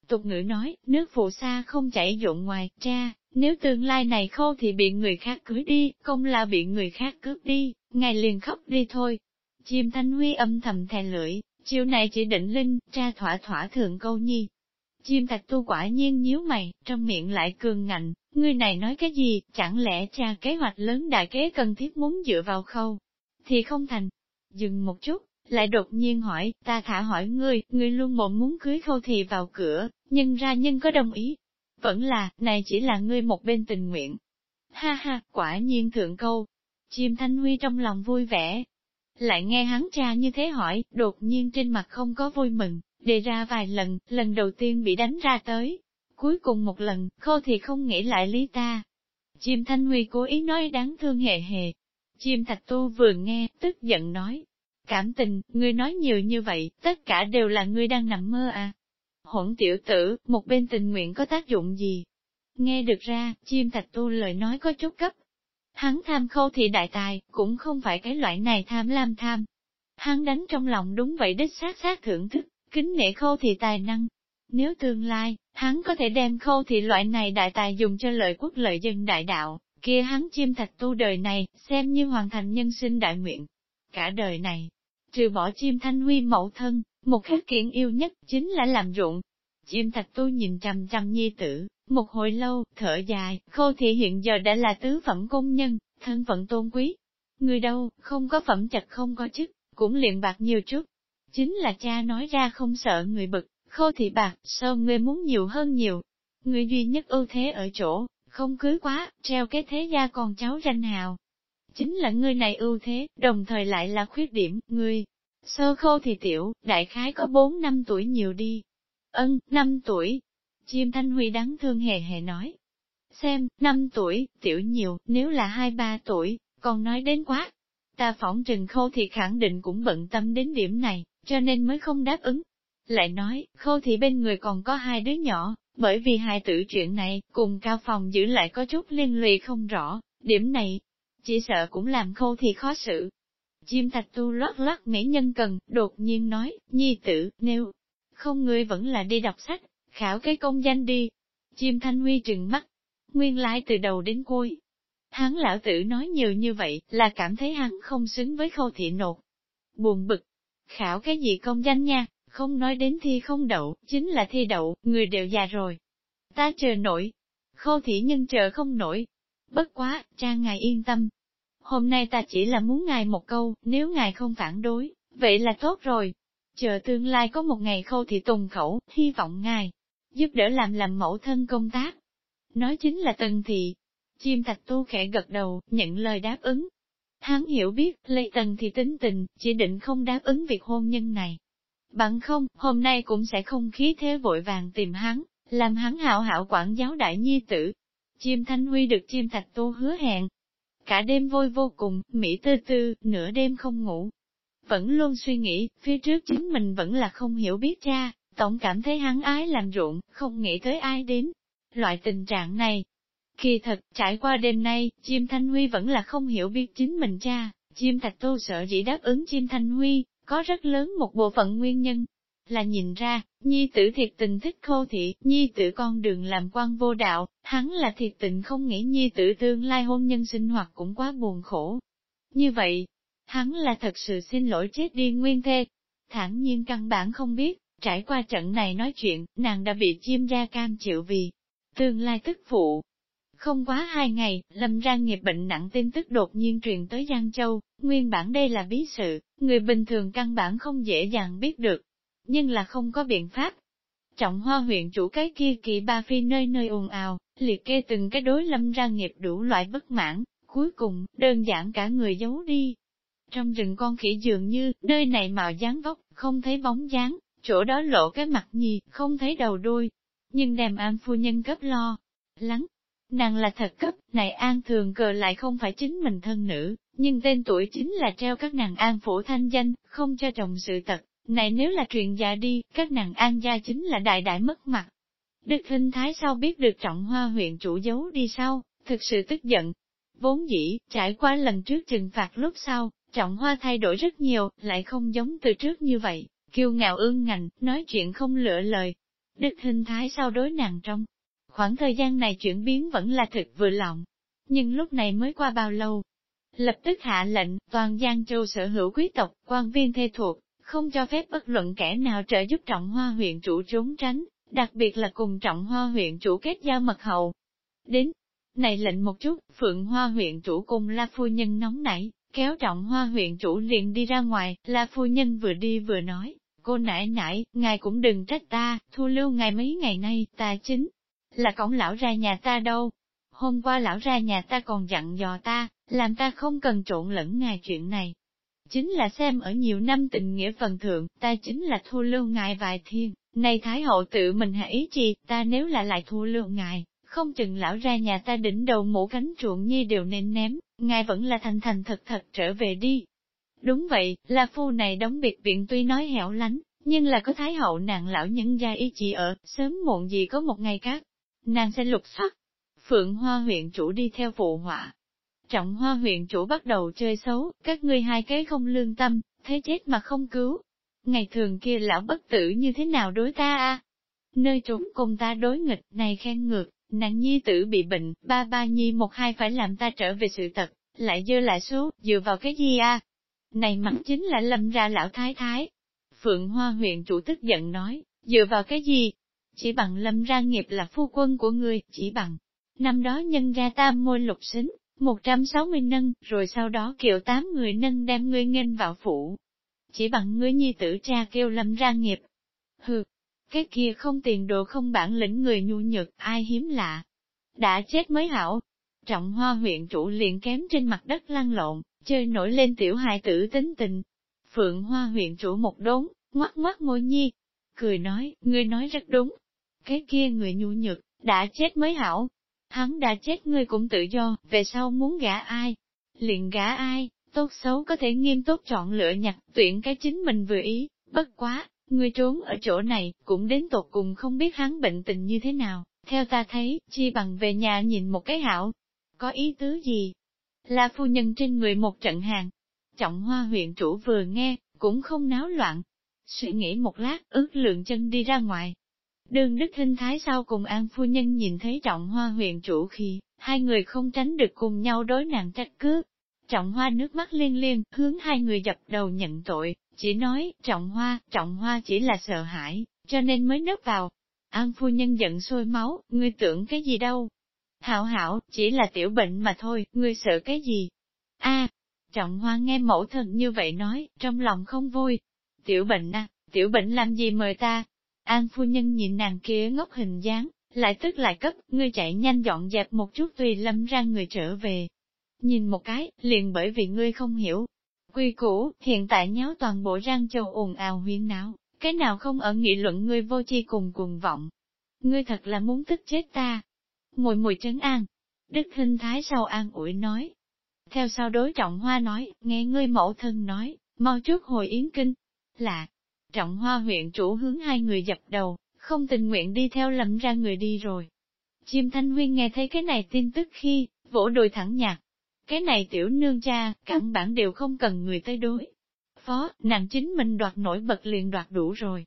Tục ngữ nói, nước phụ xa không chảy ruộng ngoài, cha, nếu tương lai này khô thì bị người khác cưới đi, không là bị người khác cướp đi, ngài liền khóc đi thôi. Chim thanh huy âm thầm thè lưỡi, chiều này chỉ định linh, cha thỏa thỏa thượng câu nhi. Chim thạch tu quả nhiên nhíu mày, trong miệng lại cường ngạnh, người này nói cái gì, chẳng lẽ cha kế hoạch lớn đại kế cần thiết muốn dựa vào khâu, thì không thành. Dừng một chút, lại đột nhiên hỏi, ta thả hỏi ngươi, ngươi luôn bộ muốn cưới khâu thì vào cửa, nhưng ra nhân có đồng ý. Vẫn là, này chỉ là ngươi một bên tình nguyện. Ha ha, quả nhiên thượng câu. Chim Thanh Huy trong lòng vui vẻ. Lại nghe hắn cha như thế hỏi, đột nhiên trên mặt không có vui mừng, đề ra vài lần, lần đầu tiên bị đánh ra tới. Cuối cùng một lần, khô thì không nghĩ lại lý ta. Chim Thanh Huy cố ý nói đáng thương hề hề. Chim Thạch Tu vừa nghe, tức giận nói, Cảm tình, ngươi nói nhiều như vậy, tất cả đều là ngươi đang nằm mơ à. Hỗn tiểu tử, một bên tình nguyện có tác dụng gì? Nghe được ra, chim thạch tu lời nói có chút cấp. Hắn tham khâu thì đại tài, cũng không phải cái loại này tham lam tham. Hắn đánh trong lòng đúng vậy đích xác xác thưởng thức, kính nể khâu thì tài năng. Nếu tương lai, hắn có thể đem khâu thì loại này đại tài dùng cho lợi quốc lợi dân đại đạo, kia hắn chim thạch tu đời này, xem như hoàn thành nhân sinh đại nguyện. Cả đời này, Trừ bỏ chim thanh huy mẫu thân, một khắc kiện yêu nhất chính là làm ruộng. Chim thạch tu nhìn trầm trầm nhi tử, một hồi lâu, thở dài, khô thị hiện giờ đã là tứ phẩm công nhân, thân phận tôn quý. Người đâu, không có phẩm chặt không có chức, cũng luyện bạc nhiều chút. Chính là cha nói ra không sợ người bực, khô thị bạc, sao ngươi muốn nhiều hơn nhiều. Người duy nhất ưu thế ở chỗ, không cưới quá, treo cái thế gia còn cháu danh hào, chính là ngươi này ưu thế, đồng thời lại là khuyết điểm, ngươi. Sơ khâu thì tiểu, đại khái có 4 năm tuổi nhiều đi. Ân, 5 tuổi. Chim Thanh Huy đáng thương hề hề nói. Xem, 5 tuổi, tiểu nhiều, nếu là 2-3 tuổi, còn nói đến quá. Ta phỏng trừng khâu thì khẳng định cũng bận tâm đến điểm này, cho nên mới không đáp ứng. Lại nói, khâu thì bên người còn có hai đứa nhỏ, bởi vì hai tử chuyện này, cùng cao phòng giữ lại có chút liên lụy không rõ, điểm này, chỉ sợ cũng làm khâu thì khó xử. Chim thạch tu lót lót mỹ nhân cần, đột nhiên nói, nhi tử, nếu không ngươi vẫn là đi đọc sách, khảo cái công danh đi. Chim thanh huy trừng mắt, nguyên lai từ đầu đến cuối. Hắn lão tử nói nhiều như vậy, là cảm thấy hắn không xứng với khâu thị nột. Buồn bực, khảo cái gì công danh nha, không nói đến thi không đậu, chính là thi đậu, người đều già rồi. Ta chờ nổi, khâu thị nhân chờ không nổi. Bất quá, cha ngài yên tâm, hôm nay ta chỉ là muốn ngài một câu, nếu ngài không phản đối, vậy là tốt rồi. Chờ tương lai có một ngày khâu thì tùng khẩu, hy vọng ngài, giúp đỡ làm làm mẫu thân công tác. Nói chính là tần thị. Chim thạch tu khẽ gật đầu, nhận lời đáp ứng. Hắn hiểu biết, lê tần thì tính tình, chỉ định không đáp ứng việc hôn nhân này. Bằng không, hôm nay cũng sẽ không khí thế vội vàng tìm hắn, làm hắn hảo hảo quản giáo đại nhi tử. Chim thanh huy được chim thạch tu hứa hẹn, Cả đêm vui vô cùng, Mỹ tư tư, nửa đêm không ngủ. Vẫn luôn suy nghĩ, phía trước chính mình vẫn là không hiểu biết cha, tổng cảm thấy hắn ái làm ruộng, không nghĩ tới ai đến. Loại tình trạng này, kỳ thật, trải qua đêm nay, chim Thanh Huy vẫn là không hiểu biết chính mình cha, chim Thạch Tô sợ dĩ đáp ứng chim Thanh Huy, có rất lớn một bộ phận nguyên nhân, là nhìn ra, nhi tử thiệt tình thích khô thị, nhi tử con đường làm quan vô đạo, hắn là thiệt tình không nghĩ nhi tử tương lai hôn nhân sinh hoạt cũng quá buồn khổ. Như vậy, hắn là thật sự xin lỗi chết đi nguyên thê. Thẳng nhiên căn bản không biết, trải qua trận này nói chuyện, nàng đã bị chim ra cam chịu vì tương lai tức phụ. Không quá hai ngày, lâm ra nghiệp bệnh nặng tin tức đột nhiên truyền tới Giang Châu, nguyên bản đây là bí sự, người bình thường căn bản không dễ dàng biết được, nhưng là không có biện pháp. Trọng hoa huyện chủ cái kia kỳ ba phi nơi nơi ồn ào, liệt kê từng cái đối lâm ra nghiệp đủ loại bất mãn, cuối cùng, đơn giản cả người giấu đi. Trong rừng con khỉ dường như, nơi này mạo dáng vóc, không thấy bóng dáng, chỗ đó lộ cái mặt nhì, không thấy đầu đuôi. Nhưng đem an phu nhân cấp lo, lắng. Nàng là thật cấp, này an thường cờ lại không phải chính mình thân nữ, nhưng tên tuổi chính là treo các nàng an phủ thanh danh, không cho chồng sự tật. Này nếu là truyền gia đi, các nàng an gia chính là đại đại mất mặt. Đức Hinh Thái sau biết được trọng hoa huyện chủ giấu đi sau, thực sự tức giận. Vốn dĩ, trải qua lần trước trừng phạt lúc sau, trọng hoa thay đổi rất nhiều, lại không giống từ trước như vậy, kiêu ngạo ương ngạnh, nói chuyện không lựa lời. Đức Hinh Thái sau đối nàng trong. Khoảng thời gian này chuyển biến vẫn là thực vừa lòng. Nhưng lúc này mới qua bao lâu? Lập tức hạ lệnh, toàn Giang Châu sở hữu quý tộc, quan viên thê thuộc, không cho phép bất luận kẻ nào trợ giúp trọng hoa huyện chủ trốn tránh, đặc biệt là cùng trọng hoa huyện chủ kết giao mật hậu. Đến, này lệnh một chút, Phượng Hoa huyện chủ cùng La Phu Nhân nóng nảy, kéo trọng hoa huyện chủ liền đi ra ngoài, La Phu Nhân vừa đi vừa nói, cô nãi nãi, ngài cũng đừng trách ta, thu lưu ngài mấy ngày nay, ta chính là cổng lão ra nhà ta đâu. Hôm qua lão ra nhà ta còn dặn dò ta, làm ta không cần trộn lẫn ngài chuyện này. Chính là xem ở nhiều năm tình nghĩa phần thượng, ta chính là thu lưu ngài vài thiên, này Thái hậu tự mình hạ ý chi, ta nếu là lại thu lưu ngài, không chừng lão ra nhà ta đỉnh đầu mũ cánh chuộng nhi đều nên ném, ngài vẫn là thành thành thật thật trở về đi. Đúng vậy, là phu này đóng biệt viện tuy nói hẻo lánh, nhưng là có thái hậu nàng lão nhân gia ý chỉ ở, sớm muộn gì có một ngày khác, nàng sẽ lục soát. Phượng Hoa huyện chủ đi theo phụ họa. Trọng Hoa huyện chủ bắt đầu chơi xấu, các ngươi hai cái không lương tâm, thế chết mà không cứu. Ngày thường kia lão bất tử như thế nào đối ta a? Nơi chúng cùng ta đối nghịch này khen ngược, Nàng nhi tử bị bệnh, ba ba nhi một hai phải làm ta trở về sự thật, lại dơ lại số, dựa vào cái gì a? Này mặt chính là lâm ra lão thái thái. Phượng Hoa huyện chủ tức giận nói, dựa vào cái gì? Chỉ bằng lâm ra nghiệp là phu quân của người, chỉ bằng. Năm đó nhân ra tam môi lục xính, 160 nâng, rồi sau đó kiệu tám người nâng đem ngươi nghênh vào phủ. Chỉ bằng ngươi nhi tử cha kêu lâm ra nghiệp. Hừ, cái kia không tiền đồ không bản lĩnh người nhu nhược, ai hiếm lạ. Đã chết mới hảo. Trọng hoa huyện chủ liền kém trên mặt đất lăn lộn, chơi nổi lên tiểu hài tử tính tình. Phượng hoa huyện chủ một đốn, ngoắt ngoắt môi nhi. Cười nói, ngươi nói rất đúng. Cái kia người nhu nhược, đã chết mới hảo. Hắn đã chết ngươi cũng tự do, về sau muốn gả ai? Liền gả ai, tốt xấu có thể nghiêm túc chọn lựa nhặt tuyển cái chính mình vừa ý, bất quá, Ngươi trốn ở chỗ này, cũng đến tột cùng không biết hắn bệnh tình như thế nào, theo ta thấy, chi bằng về nhà nhìn một cái hảo. Có ý tứ gì? Là phu nhân trên người một trận hàng. Trọng hoa huyện chủ vừa nghe, cũng không náo loạn. Suy nghĩ một lát, ước lượng chân đi ra ngoài. Đường Đức Hinh Thái sau cùng An phu nhân nhìn thấy trọng hoa huyện chủ khi, hai người không tránh được cùng nhau đối nàng trách cứ Trọng hoa nước mắt liên liên, hướng hai người dập đầu nhận tội, chỉ nói, trọng hoa, trọng hoa chỉ là sợ hãi, cho nên mới nấp vào. An phu nhân giận sôi máu, ngươi tưởng cái gì đâu. Hảo hảo, chỉ là tiểu bệnh mà thôi, ngươi sợ cái gì? a trọng hoa nghe mẫu thân như vậy nói, trong lòng không vui. Tiểu bệnh à, tiểu bệnh làm gì mời ta? An phu nhân nhìn nàng kia ngốc hình dáng, lại tức lại cấp, ngươi chạy nhanh dọn dẹp một chút tùy lâm ra người trở về. Nhìn một cái, liền bởi vì ngươi không hiểu, Quy củ, hiện tại nháo toàn bộ răng châu ồn ào huyên náo, cái nào không ở nghị luận ngươi vô chi cùng cuồng vọng. Ngươi thật là muốn tức chết ta. Mùi mùi trấn an. Đức Hinh thái sau an ủi nói. Theo sau đối trọng hoa nói, nghe ngươi mẫu thân nói, mau trước hồi yến kinh. Là, trọng hoa huyện chủ hướng hai người dập đầu, không tình nguyện đi theo lầm ra người đi rồi. Chim Thanh Huyên nghe thấy cái này tin tức khi, vỗ đùi thẳng nhạt. cái này tiểu nương cha, căn bản đều không cần người tới đối. Phó, nàng chính mình đoạt nổi bật liền đoạt đủ rồi.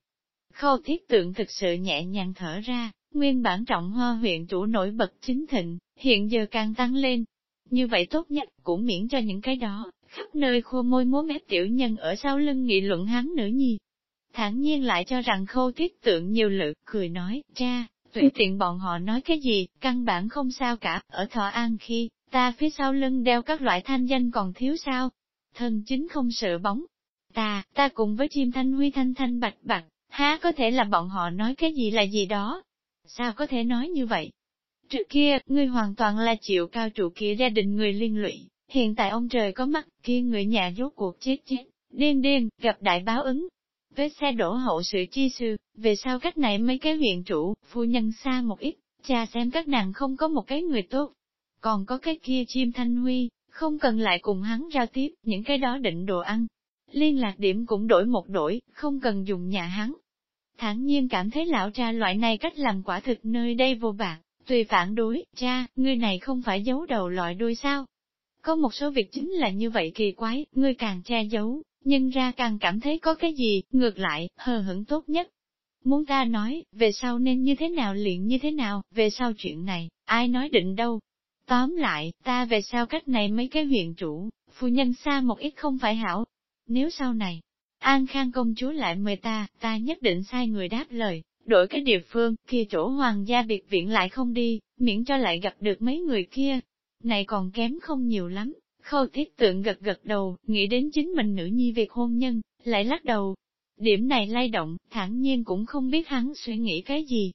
Khâu thiết tượng thực sự nhẹ nhàng thở ra, nguyên bản trọng hoa huyện chủ nổi bật chính thịnh, hiện giờ càng tăng lên. Như vậy tốt nhất, cũng miễn cho những cái đó, khắp nơi khô môi múa mép tiểu nhân ở sau lưng nghị luận hắn nữ nhi. Thẳng nhiên lại cho rằng khâu thiết tượng nhiều lực, cười nói, cha, tùy tiện bọn họ nói cái gì, căn bản không sao cả, ở thọ an khi, Ta phía sau lưng đeo các loại thanh danh còn thiếu sao? Thân chính không sợ bóng. Ta, ta cùng với chim thanh huy thanh thanh bạch bạch, há có thể là bọn họ nói cái gì là gì đó? Sao có thể nói như vậy? Trước kia, ngươi hoàn toàn là chịu cao trụ kia gia đình người liên lụy, hiện tại ông trời có mắt kia người nhà rốt cuộc chết chết, điên điên, gặp đại báo ứng vết xe đổ hậu sự chi sư, về sau cách này mấy cái huyện chủ, phu nhân xa một ít, cha xem các nàng không có một cái người tốt. Còn có cái kia chim thanh huy, không cần lại cùng hắn giao tiếp, những cái đó định đồ ăn. Liên lạc điểm cũng đổi một đổi, không cần dùng nhà hắn. Thẳng nhiên cảm thấy lão cha loại này cách làm quả thực nơi đây vô bạc, tùy phản đối, cha, ngươi này không phải giấu đầu loại đuôi sao. Có một số việc chính là như vậy kỳ quái, ngươi càng che giấu, nhưng ra càng cảm thấy có cái gì, ngược lại, hờ hững tốt nhất. Muốn ta nói, về sau nên như thế nào luyện như thế nào, về sau chuyện này, ai nói định đâu. Tóm lại, ta về sau cách này mấy cái huyện chủ, phu nhân xa một ít không phải hảo. Nếu sau này, An Khang công chúa lại mời ta, ta nhất định sai người đáp lời, đổi cái địa phương, kia chỗ hoàng gia biệt viện lại không đi, miễn cho lại gặp được mấy người kia. Này còn kém không nhiều lắm. Khâu thiết tượng gật gật đầu, nghĩ đến chính mình nữ nhi việc hôn nhân, lại lắc đầu. Điểm này lay động, thản nhiên cũng không biết hắn suy nghĩ cái gì.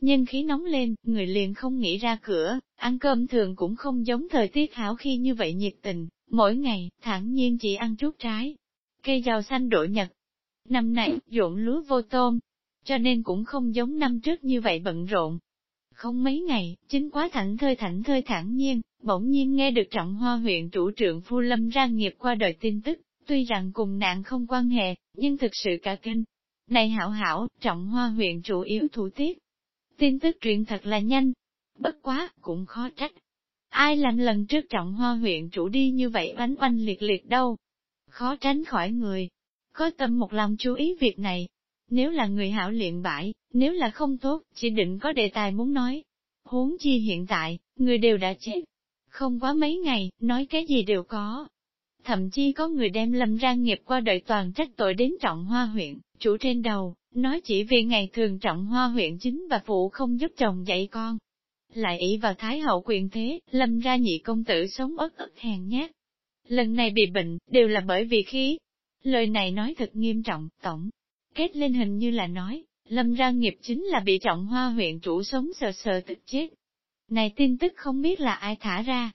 Nhân khí nóng lên, người liền không nghĩ ra cửa, ăn cơm thường cũng không giống thời tiết hảo khi như vậy nhiệt tình, mỗi ngày, thản nhiên chỉ ăn chút trái. Cây rau xanh đổi nhật. Năm nay, ruộng lúa vô tôm, cho nên cũng không giống năm trước như vậy bận rộn. Không mấy ngày, chính quá thảnh thơi thảnh thơi thản nhiên, bỗng nhiên nghe được trọng hoa huyện chủ trưởng Phu Lâm ra nghiệp qua đời tin tức, tuy rằng cùng nạn không quan hệ, nhưng thực sự cả kinh. Này hảo hảo, trọng hoa huyện chủ yếu thủ tiết. Tin tức truyền thật là nhanh, bất quá, cũng khó trách. Ai làm lần trước trọng hoa huyện chủ đi như vậy oánh oanh liệt liệt đâu. Khó tránh khỏi người. Có tâm một lòng chú ý việc này. Nếu là người hảo luyện bãi, nếu là không tốt, chỉ định có đề tài muốn nói. Huống chi hiện tại, người đều đã chết, không quá mấy ngày, nói cái gì đều có. Thậm chí có người đem lâm ra nghiệp qua đời toàn trách tội đến trọng hoa huyện, chủ trên đầu, nói chỉ vì ngày thường trọng hoa huyện chính và phụ không giúp chồng dạy con. Lại ý vào thái hậu quyền thế, lâm ra nhị công tử sống ớt ớt hèn nhát. Lần này bị bệnh, đều là bởi vì khí. Lời này nói thật nghiêm trọng, tổng. Kết lên hình như là nói, lâm ra nghiệp chính là bị trọng hoa huyện chủ sống sờ sờ tịch chết, này tin tức không biết là ai thả ra.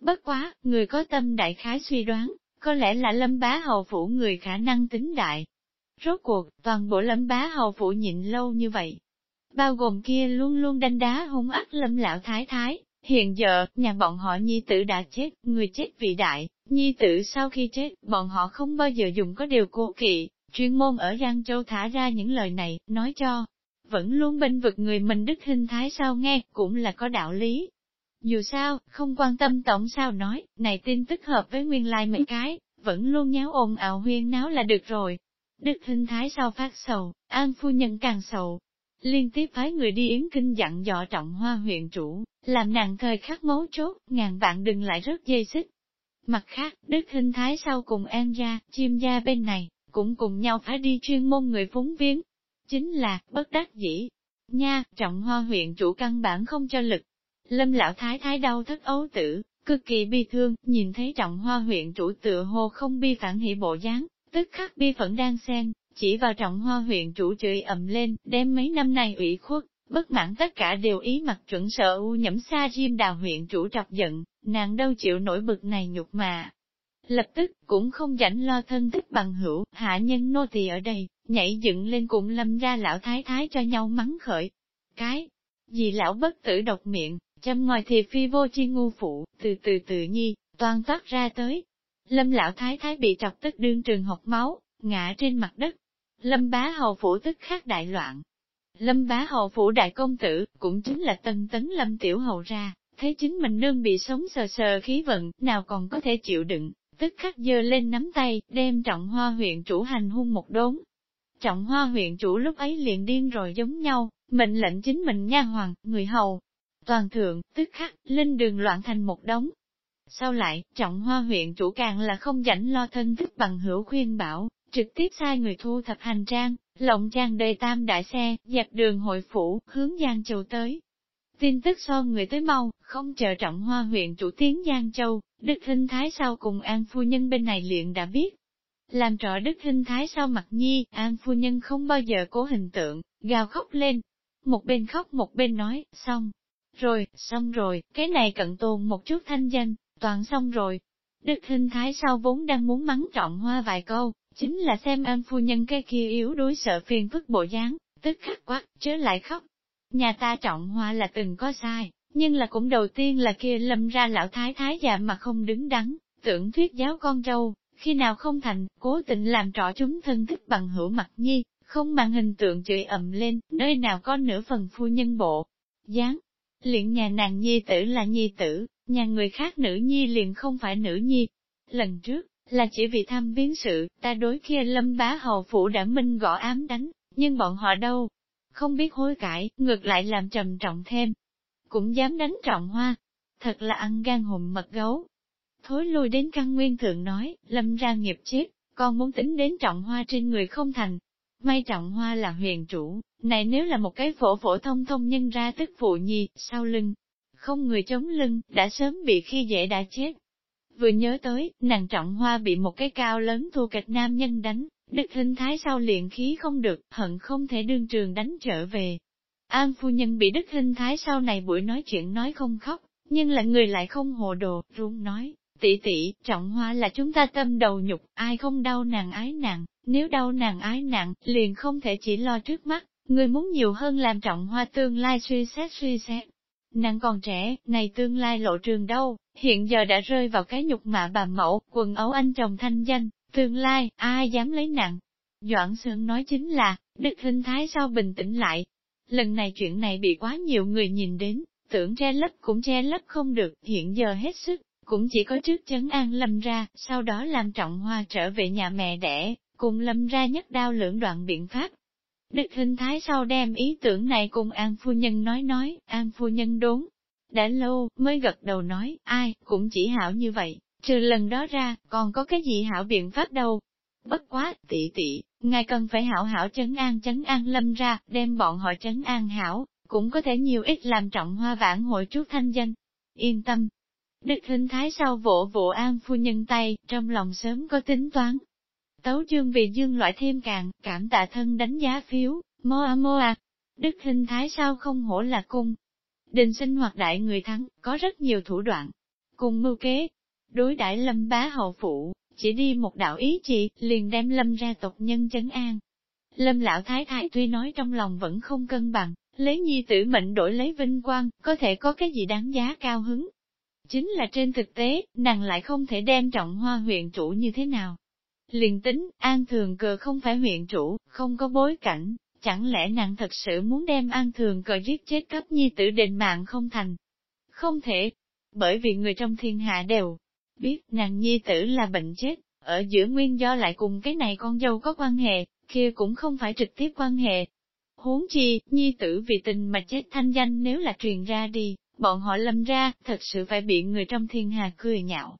Bất quá, người có tâm đại khái suy đoán, có lẽ là lâm bá hầu phủ người khả năng tính đại. Rốt cuộc, toàn bộ lâm bá hầu phủ nhịn lâu như vậy. Bao gồm kia luôn luôn đánh đá hung ác lâm lão thái thái, hiện giờ, nhà bọn họ nhi tử đã chết, người chết vị đại, nhi tử sau khi chết, bọn họ không bao giờ dùng có điều cố kỵ, chuyên môn ở Giang Châu thả ra những lời này, nói cho, vẫn luôn bên vực người mình đức hình thái sao nghe, cũng là có đạo lý. Dù sao, không quan tâm tổng sao nói, này tin tức hợp với nguyên lai like mấy cái, vẫn luôn nháo ồn ào huyên náo là được rồi. Đức hình thái sao phát sầu, an phu nhân càng sầu. Liên tiếp phái người đi yến kinh dặn dò trọng hoa huyện chủ, làm nàng thời khắc mấu chốt, ngàn vạn đừng lại rớt dây xích. Mặt khác, đức hình thái sau cùng an gia, chim gia bên này, cũng cùng nhau phải đi chuyên môn người phúng viếng, chính là, bất đắc dĩ. Nha, trọng hoa huyện chủ căn bản không cho lực. Lâm lão thái thái đau thất ấu tử, cực kỳ bi thương, nhìn thấy trọng hoa huyện chủ tựa hồ không bi phản hỷ bộ dáng, tức khắc bi phẫn đang xen, chỉ vào trọng hoa huyện chủ chửi ầm lên, đem mấy năm nay ủy khuất, bất mãn tất cả đều ý mặt chuẩn sợ u nhẫm xa diêm đào huyện chủ trọc giận, nàng đâu chịu nổi bực này nhục mà. Lập tức, cũng không rảnh lo thân thích bằng hữu, hạ nhân nô tỳ ở đây, nhảy dựng lên cùng lâm ra lão thái thái cho nhau mắng khởi. Cái, gì lão bất tử độc miệng, châm ngoài thì phi vô chi ngu phụ, từ từ tự nhi, toàn toát ra tới. Lâm lão thái thái bị chọc tức đương trường học máu, ngã trên mặt đất. Lâm bá hầu phủ tức khác đại loạn. Lâm bá hầu phủ đại công tử, cũng chính là tân tấn lâm tiểu hầu ra, thấy chính mình nương bị sống sờ sờ khí vận, nào còn có thể chịu đựng, tức khắc giơ lên nắm tay, đem trọng hoa huyện chủ hành hung một đốn, Trọng hoa huyện chủ lúc ấy liền điên rồi giống nhau, mệnh lệnh chính mình nha hoàng, người hầu. Toàn thượng, tức khắc, lên đường loạn thành một đống. Sau lại, trọng hoa huyện chủ càng là không rảnh lo thân thức bằng hữu khuyên bảo, trực tiếp sai người thu thập hành trang, lộng trang đầy tam đại xe, dẹp đường hội phủ, hướng Giang Châu tới. Tin tức so người tới mau, không chờ trọng hoa huyện chủ tiến Giang Châu, Đức Hinh Thái sau cùng An Phu Nhân bên này liền đã biết, làm trọ đức Hinh thái sau mặt nhi, an phu nhân không bao giờ cố hình tượng, gào khóc lên. Một bên khóc một bên nói, xong. Rồi, xong rồi, cái này cận tồn một chút thanh danh, toàn xong rồi. Đức Hinh thái sau vốn đang muốn mắng trọng hoa vài câu, chính là xem an phu nhân cái kia yếu đuối sợ phiền phức bộ dáng, tức khắc quát, chớ lại khóc. Nhà ta trọng hoa là từng có sai, nhưng là cũng đầu tiên là kia lâm ra lão thái thái già mà không đứng đắn, tưởng thuyết giáo con trâu, khi nào không thành, cố tình làm trọ chúng thân thích bằng hữu mặt nhi, không mang hình tượng chửi ầm lên, nơi nào có nửa phần phu nhân bộ. dáng liền nhà nàng nhi tử là nhi tử, nhà người khác nữ nhi liền không phải nữ nhi. Lần trước, là chỉ vì thăm biến sự, ta đối kia lâm bá hầu phủ đã minh gõ ám đánh, nhưng bọn họ đâu? Không biết hối cải, ngược lại làm trầm trọng thêm. Cũng dám đánh trọng hoa. Thật là ăn gan hùm mật gấu. Thối lui đến căn nguyên thượng nói, lâm ra nghiệp chết, con muốn tính đến trọng hoa trên người không thành. May trọng hoa là huyền chủ, này nếu là một cái phổ phổ thông thông nhân ra tức phụ nhi, sau lưng, không người chống lưng, đã sớm bị khi dễ đã chết. Vừa nhớ tới, nàng trọng hoa bị một cái cao lớn thua kịch nam nhân đánh, đức hình thái sau liền khí không được, hận không thể đương trường đánh trở về. An phu nhân bị đức hình thái sau này buổi nói chuyện nói không khóc, nhưng là người lại không hồ đồ, run nói, tỷ tỷ, trọng hoa là chúng ta tâm đầu nhục, ai không đau nàng ái nàng, nếu đau nàng ái nàng, liền không thể chỉ lo trước mắt, người muốn nhiều hơn làm trọng hoa tương lai suy xét suy xét. Nàng còn trẻ, này tương lai lộ trường đâu, hiện giờ đã rơi vào cái nhục mạ bà mẫu, quần ấu anh chồng thanh danh, tương lai, ai dám lấy nặng. Doãn Sương nói chính là, đức hình thái sau bình tĩnh lại. Lần này chuyện này bị quá nhiều người nhìn đến, tưởng che lấp cũng che lấp không được, hiện giờ hết sức, cũng chỉ có trước chấn an lâm ra, sau đó làm trọng hoa trở về nhà mẹ đẻ, cùng lâm ra nhất đao lưỡng đoạn biện pháp. Đức hình thái sau đem ý tưởng này cùng An Phu Nhân nói nói, An Phu Nhân đốn, đã lâu, mới gật đầu nói, ai, cũng chỉ hảo như vậy, trừ lần đó ra, còn có cái gì hảo biện pháp đâu. Bất quá, tỷ tỷ, ngài cần phải hảo hảo chấn an chấn an lâm ra, đem bọn họ chấn an hảo, cũng có thể nhiều ít làm trọng hoa vãn hội trước thanh danh. Yên tâm. Đức hình thái sau vỗ vỗ an phu nhân tay, trong lòng sớm có tính toán. Tấu chương vì dương loại thêm càng, cảm tạ thân đánh giá phiếu, moa moa. Đức hình thái sao không hổ là cung, Đình sinh hoạt đại người thắng, có rất nhiều thủ đoạn. Cùng mưu kế, đối đãi lâm bá hậu phụ, chỉ đi một đạo ý chỉ, liền đem lâm ra tộc nhân chấn an. Lâm lão thái thái tuy nói trong lòng vẫn không cân bằng, lấy nhi tử mệnh đổi lấy vinh quang, có thể có cái gì đáng giá cao hứng. Chính là trên thực tế, nàng lại không thể đem trọng hoa huyện chủ như thế nào. Liền tính, an thường cờ không phải huyện chủ, không có bối cảnh, Chẳng lẽ nàng thật sự muốn đem an thường cờ giết chết cấp nhi tử đền mạng không thành? Không thể, bởi vì người trong thiên hạ đều biết nàng nhi tử là bệnh chết, ở giữa nguyên do lại cùng cái này con dâu có quan hệ, kia cũng không phải trực tiếp quan hệ. Huống chi, nhi tử vì tình mà chết thanh danh nếu là truyền ra đi, bọn họ lâm ra, thật sự phải bị người trong thiên hạ cười nhạo.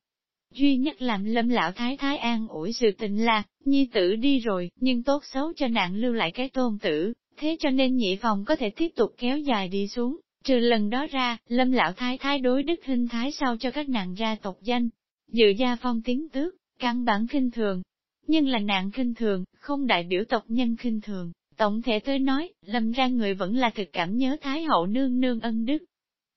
Duy nhất làm lâm lão thái thái an ủi sự tình là, nhi tử đi rồi, nhưng tốt xấu cho nạn lưu lại cái tôn tử, thế cho nên nhị phòng có thể tiếp tục kéo dài đi xuống. Trừ lần đó ra, lâm lão thái thái đối đức hình thái sao cho các nạn ra tộc danh, dự gia phong tiếng tước, căn bản kinh thường. Nhưng là nạn kinh thường, không đại biểu tộc nhân kinh thường. Tổng thể tới nói, lâm ra người vẫn là thực cảm nhớ Thái hậu nương nương ân đức.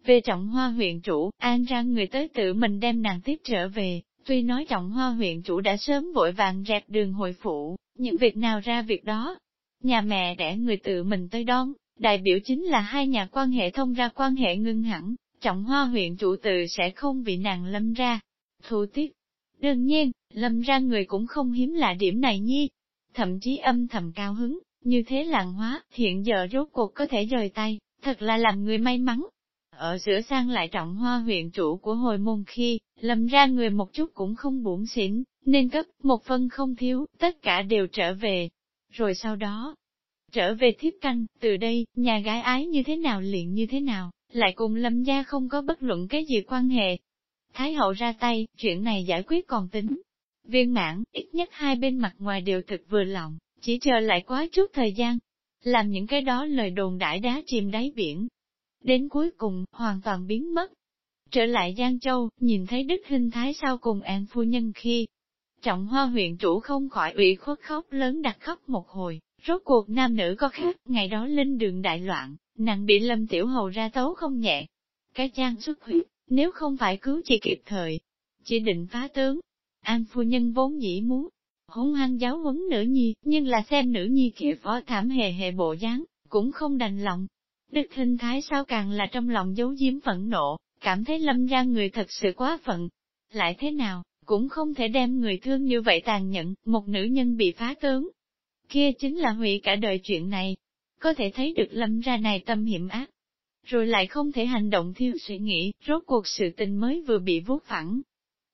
Về trọng hoa huyện chủ, an ra người tới tự mình đem nàng tiếp trở về, Tuy nói trọng hoa huyện chủ đã sớm vội vàng rẹp đường hội phụ, những việc nào ra việc đó. Nhà mẹ đẻ người tự mình tới đón, đại biểu chính là hai nhà quan hệ thông ra quan hệ ngưng hẳn, trọng hoa huyện chủ tự sẽ không bị nàng lâm ra. Thu tiết. Đương nhiên, lâm ra người cũng không hiếm lạ điểm này nhi. Thậm chí âm thầm cao hứng, như thế làng hóa, hiện giờ rốt cuộc có thể rời tay, thật là làm người may mắn. Ở giữa sang lại trọng hoa huyện chủ của hồi môn khi, lâm ra người một chút cũng không buồn xỉn, nên cấp, một phân không thiếu, tất cả đều trở về. Rồi sau đó, trở về thiếp canh, từ đây, nhà gái ái như thế nào liền như thế nào, lại cùng lâm gia không có bất luận cái gì quan hệ. Thái hậu ra tay, chuyện này giải quyết còn tính. Viên mãn, ít nhất hai bên mặt ngoài đều thực vừa lòng, chỉ chờ lại quá chút thời gian. Làm những cái đó lời đồn đãi đá chìm đáy biển, Đến cuối cùng, hoàn toàn biến mất. Trở lại Giang Châu, nhìn thấy Đức Hình Thái sau cùng an phu nhân khi. Trọng hoa huyện chủ không khỏi ủy khuất khóc lớn đặt khóc một hồi, rốt cuộc nam nữ có khác, ngày đó lên đường đại loạn, nặng bị lâm tiểu hầu ra tấu không nhẹ. Cái trang xuất huyết, nếu không phải cứu chị kịp thời, chỉ định phá tướng. An phu nhân vốn dĩ muốn hung hăng giáo huấn nữ nhi, nhưng là xem nữ nhi kia phó thảm hề hề bộ dáng, cũng không đành lòng. Đức hình thái sao càng là trong lòng giấu giếm phẫn nộ, cảm thấy lâm gia người thật sự quá phận. Lại thế nào, cũng không thể đem người thương như vậy tàn nhẫn, một nữ nhân bị phá tướng. Kia chính là hủy cả đời chuyện này. Có thể thấy được lâm ra này tâm hiểm ác. Rồi lại không thể hành động theo suy nghĩ, rốt cuộc sự tình mới vừa bị vuốt phẳng.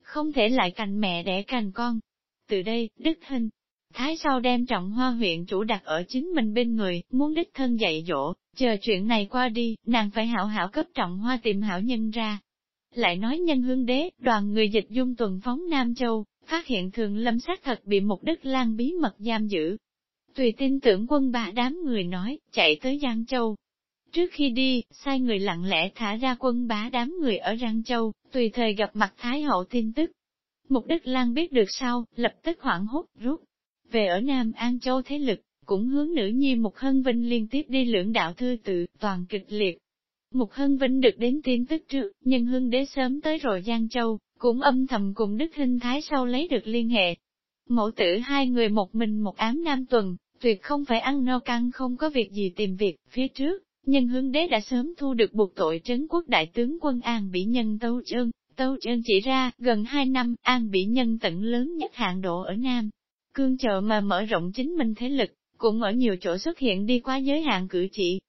Không thể lại cành mẹ đẻ cành con. Từ đây, Đức Hình, Thái sau đem trọng hoa huyện chủ đặt ở chính mình bên người, muốn đích thân dạy dỗ, chờ chuyện này qua đi, nàng phải hảo hảo cấp trọng hoa tìm hảo nhân ra. Lại nói nhân hương đế, đoàn người dịch dung tuần phóng Nam Châu, phát hiện thường lâm sát thật bị một đức lan bí mật giam giữ. Tùy tin tưởng quân bà đám người nói, chạy tới Giang Châu. Trước khi đi, sai người lặng lẽ thả ra quân bá đám người ở Giang Châu, tùy thời gặp mặt Thái hậu tin tức. Mục Đức Lan biết được sau, lập tức hoảng hốt, rút về ở Nam An Châu thế lực, cũng hướng nữ nhi Mục Hân Vinh liên tiếp đi lưỡng đạo thư tự, toàn kịch liệt. Mục Hân Vinh được đến tin tức trước, nhưng hương đế sớm tới rồi Giang Châu, cũng âm thầm cùng Đức Hinh Thái sau lấy được liên hệ. Mẫu tử hai người một mình một ám nam tuần, tuyệt không phải ăn no căng không có việc gì tìm việc, phía trước, nhân hương đế đã sớm thu được buộc tội trấn quốc đại tướng quân An Bỉ Nhân Tâu Trơn. Tâu Trơn chỉ ra, gần hai năm, An Bỉ Nhân tận lớn nhất hạng độ ở Nam, cương chợ mà mở rộng chính mình thế lực, cũng ở nhiều chỗ xuất hiện đi qua giới hạn cử chỉ.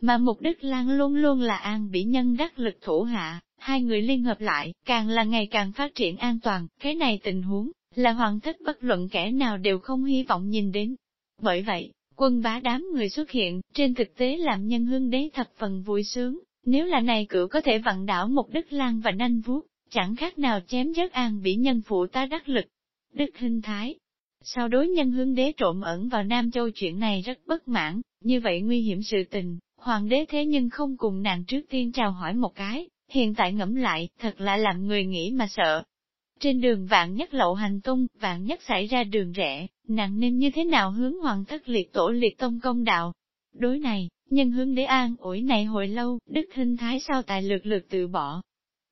Mà mục đích Lan luôn luôn là an Bỉ nhân đắc lực thủ hạ, hai người liên hợp lại, càng là ngày càng phát triển an toàn, cái này tình huống, là hoàn tất bất luận kẻ nào đều không hy vọng nhìn đến. Bởi vậy, quân bá đám người xuất hiện, trên thực tế làm nhân hương đế thập phần vui sướng, nếu là này cử có thể vặn đảo một đức lan và nanh vuốt, chẳng khác nào chém giấc an bị nhân phụ ta đắc lực. Đức hình thái, Sau đối nhân hương đế trộm ẩn vào Nam Châu chuyện này rất bất mãn, như vậy nguy hiểm sự tình, hoàng đế thế nhưng không cùng nàng trước tiên chào hỏi một cái, hiện tại ngẫm lại, thật là làm người nghĩ mà sợ. Trên đường vạn nhất lậu hành tung, vạn nhất xảy ra đường rẽ, nặng nên như thế nào hướng hoàng thất liệt tổ liệt tông công đạo. Đối này, nhân hướng đế an ủi này hồi lâu, đức hình thái sao tài lược lược tự bỏ.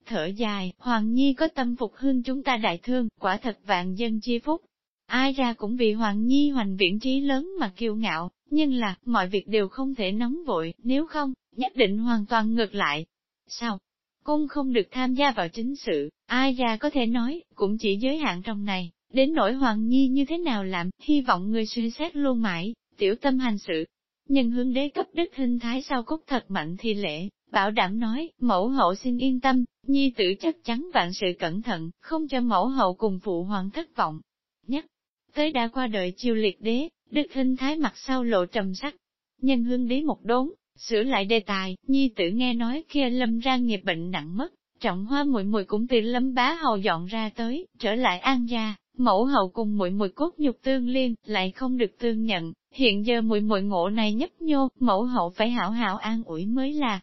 Thở dài, Hoàng Nhi có tâm phục hương chúng ta đại thương, quả thật vạn dân chi phúc, Ai ra cũng vì Hoàng Nhi hoành viễn trí lớn mà kiêu ngạo, nhưng là, mọi việc đều không thể nóng vội, nếu không, nhất định hoàn toàn ngược lại. Sao? Cung không được tham gia vào chính sự, ai ra có thể nói, cũng chỉ giới hạn trong này, đến nỗi Hoàng Nhi như thế nào làm, hy vọng người suy xét luôn mãi, tiểu tâm hành sự. Nhân hướng đế cấp đức hình thái sau cốt thật mạnh thi lễ, bảo đảm nói, mẫu hậu xin yên tâm, nhi tử chắc chắn vạn sự cẩn thận, không cho mẫu hậu cùng phụ hoàng thất vọng. Nhất Tới đã qua đời chiêu liệt đế, đức hình thái mặt sau lộ trầm sắc. Nhân hương đế một đốn, sửa lại đề tài, nhi tử nghe nói kia lâm ra nghiệp bệnh nặng mất, trọng hoa muội muội cũng từ lâm bá hầu dọn ra tới, trở lại an gia, mẫu hậu cùng muội muội cốt nhục tương liên, lại không được tương nhận, hiện giờ muội muội ngộ này nhấp nhô, mẫu hậu phải hảo hảo an ủi mới là.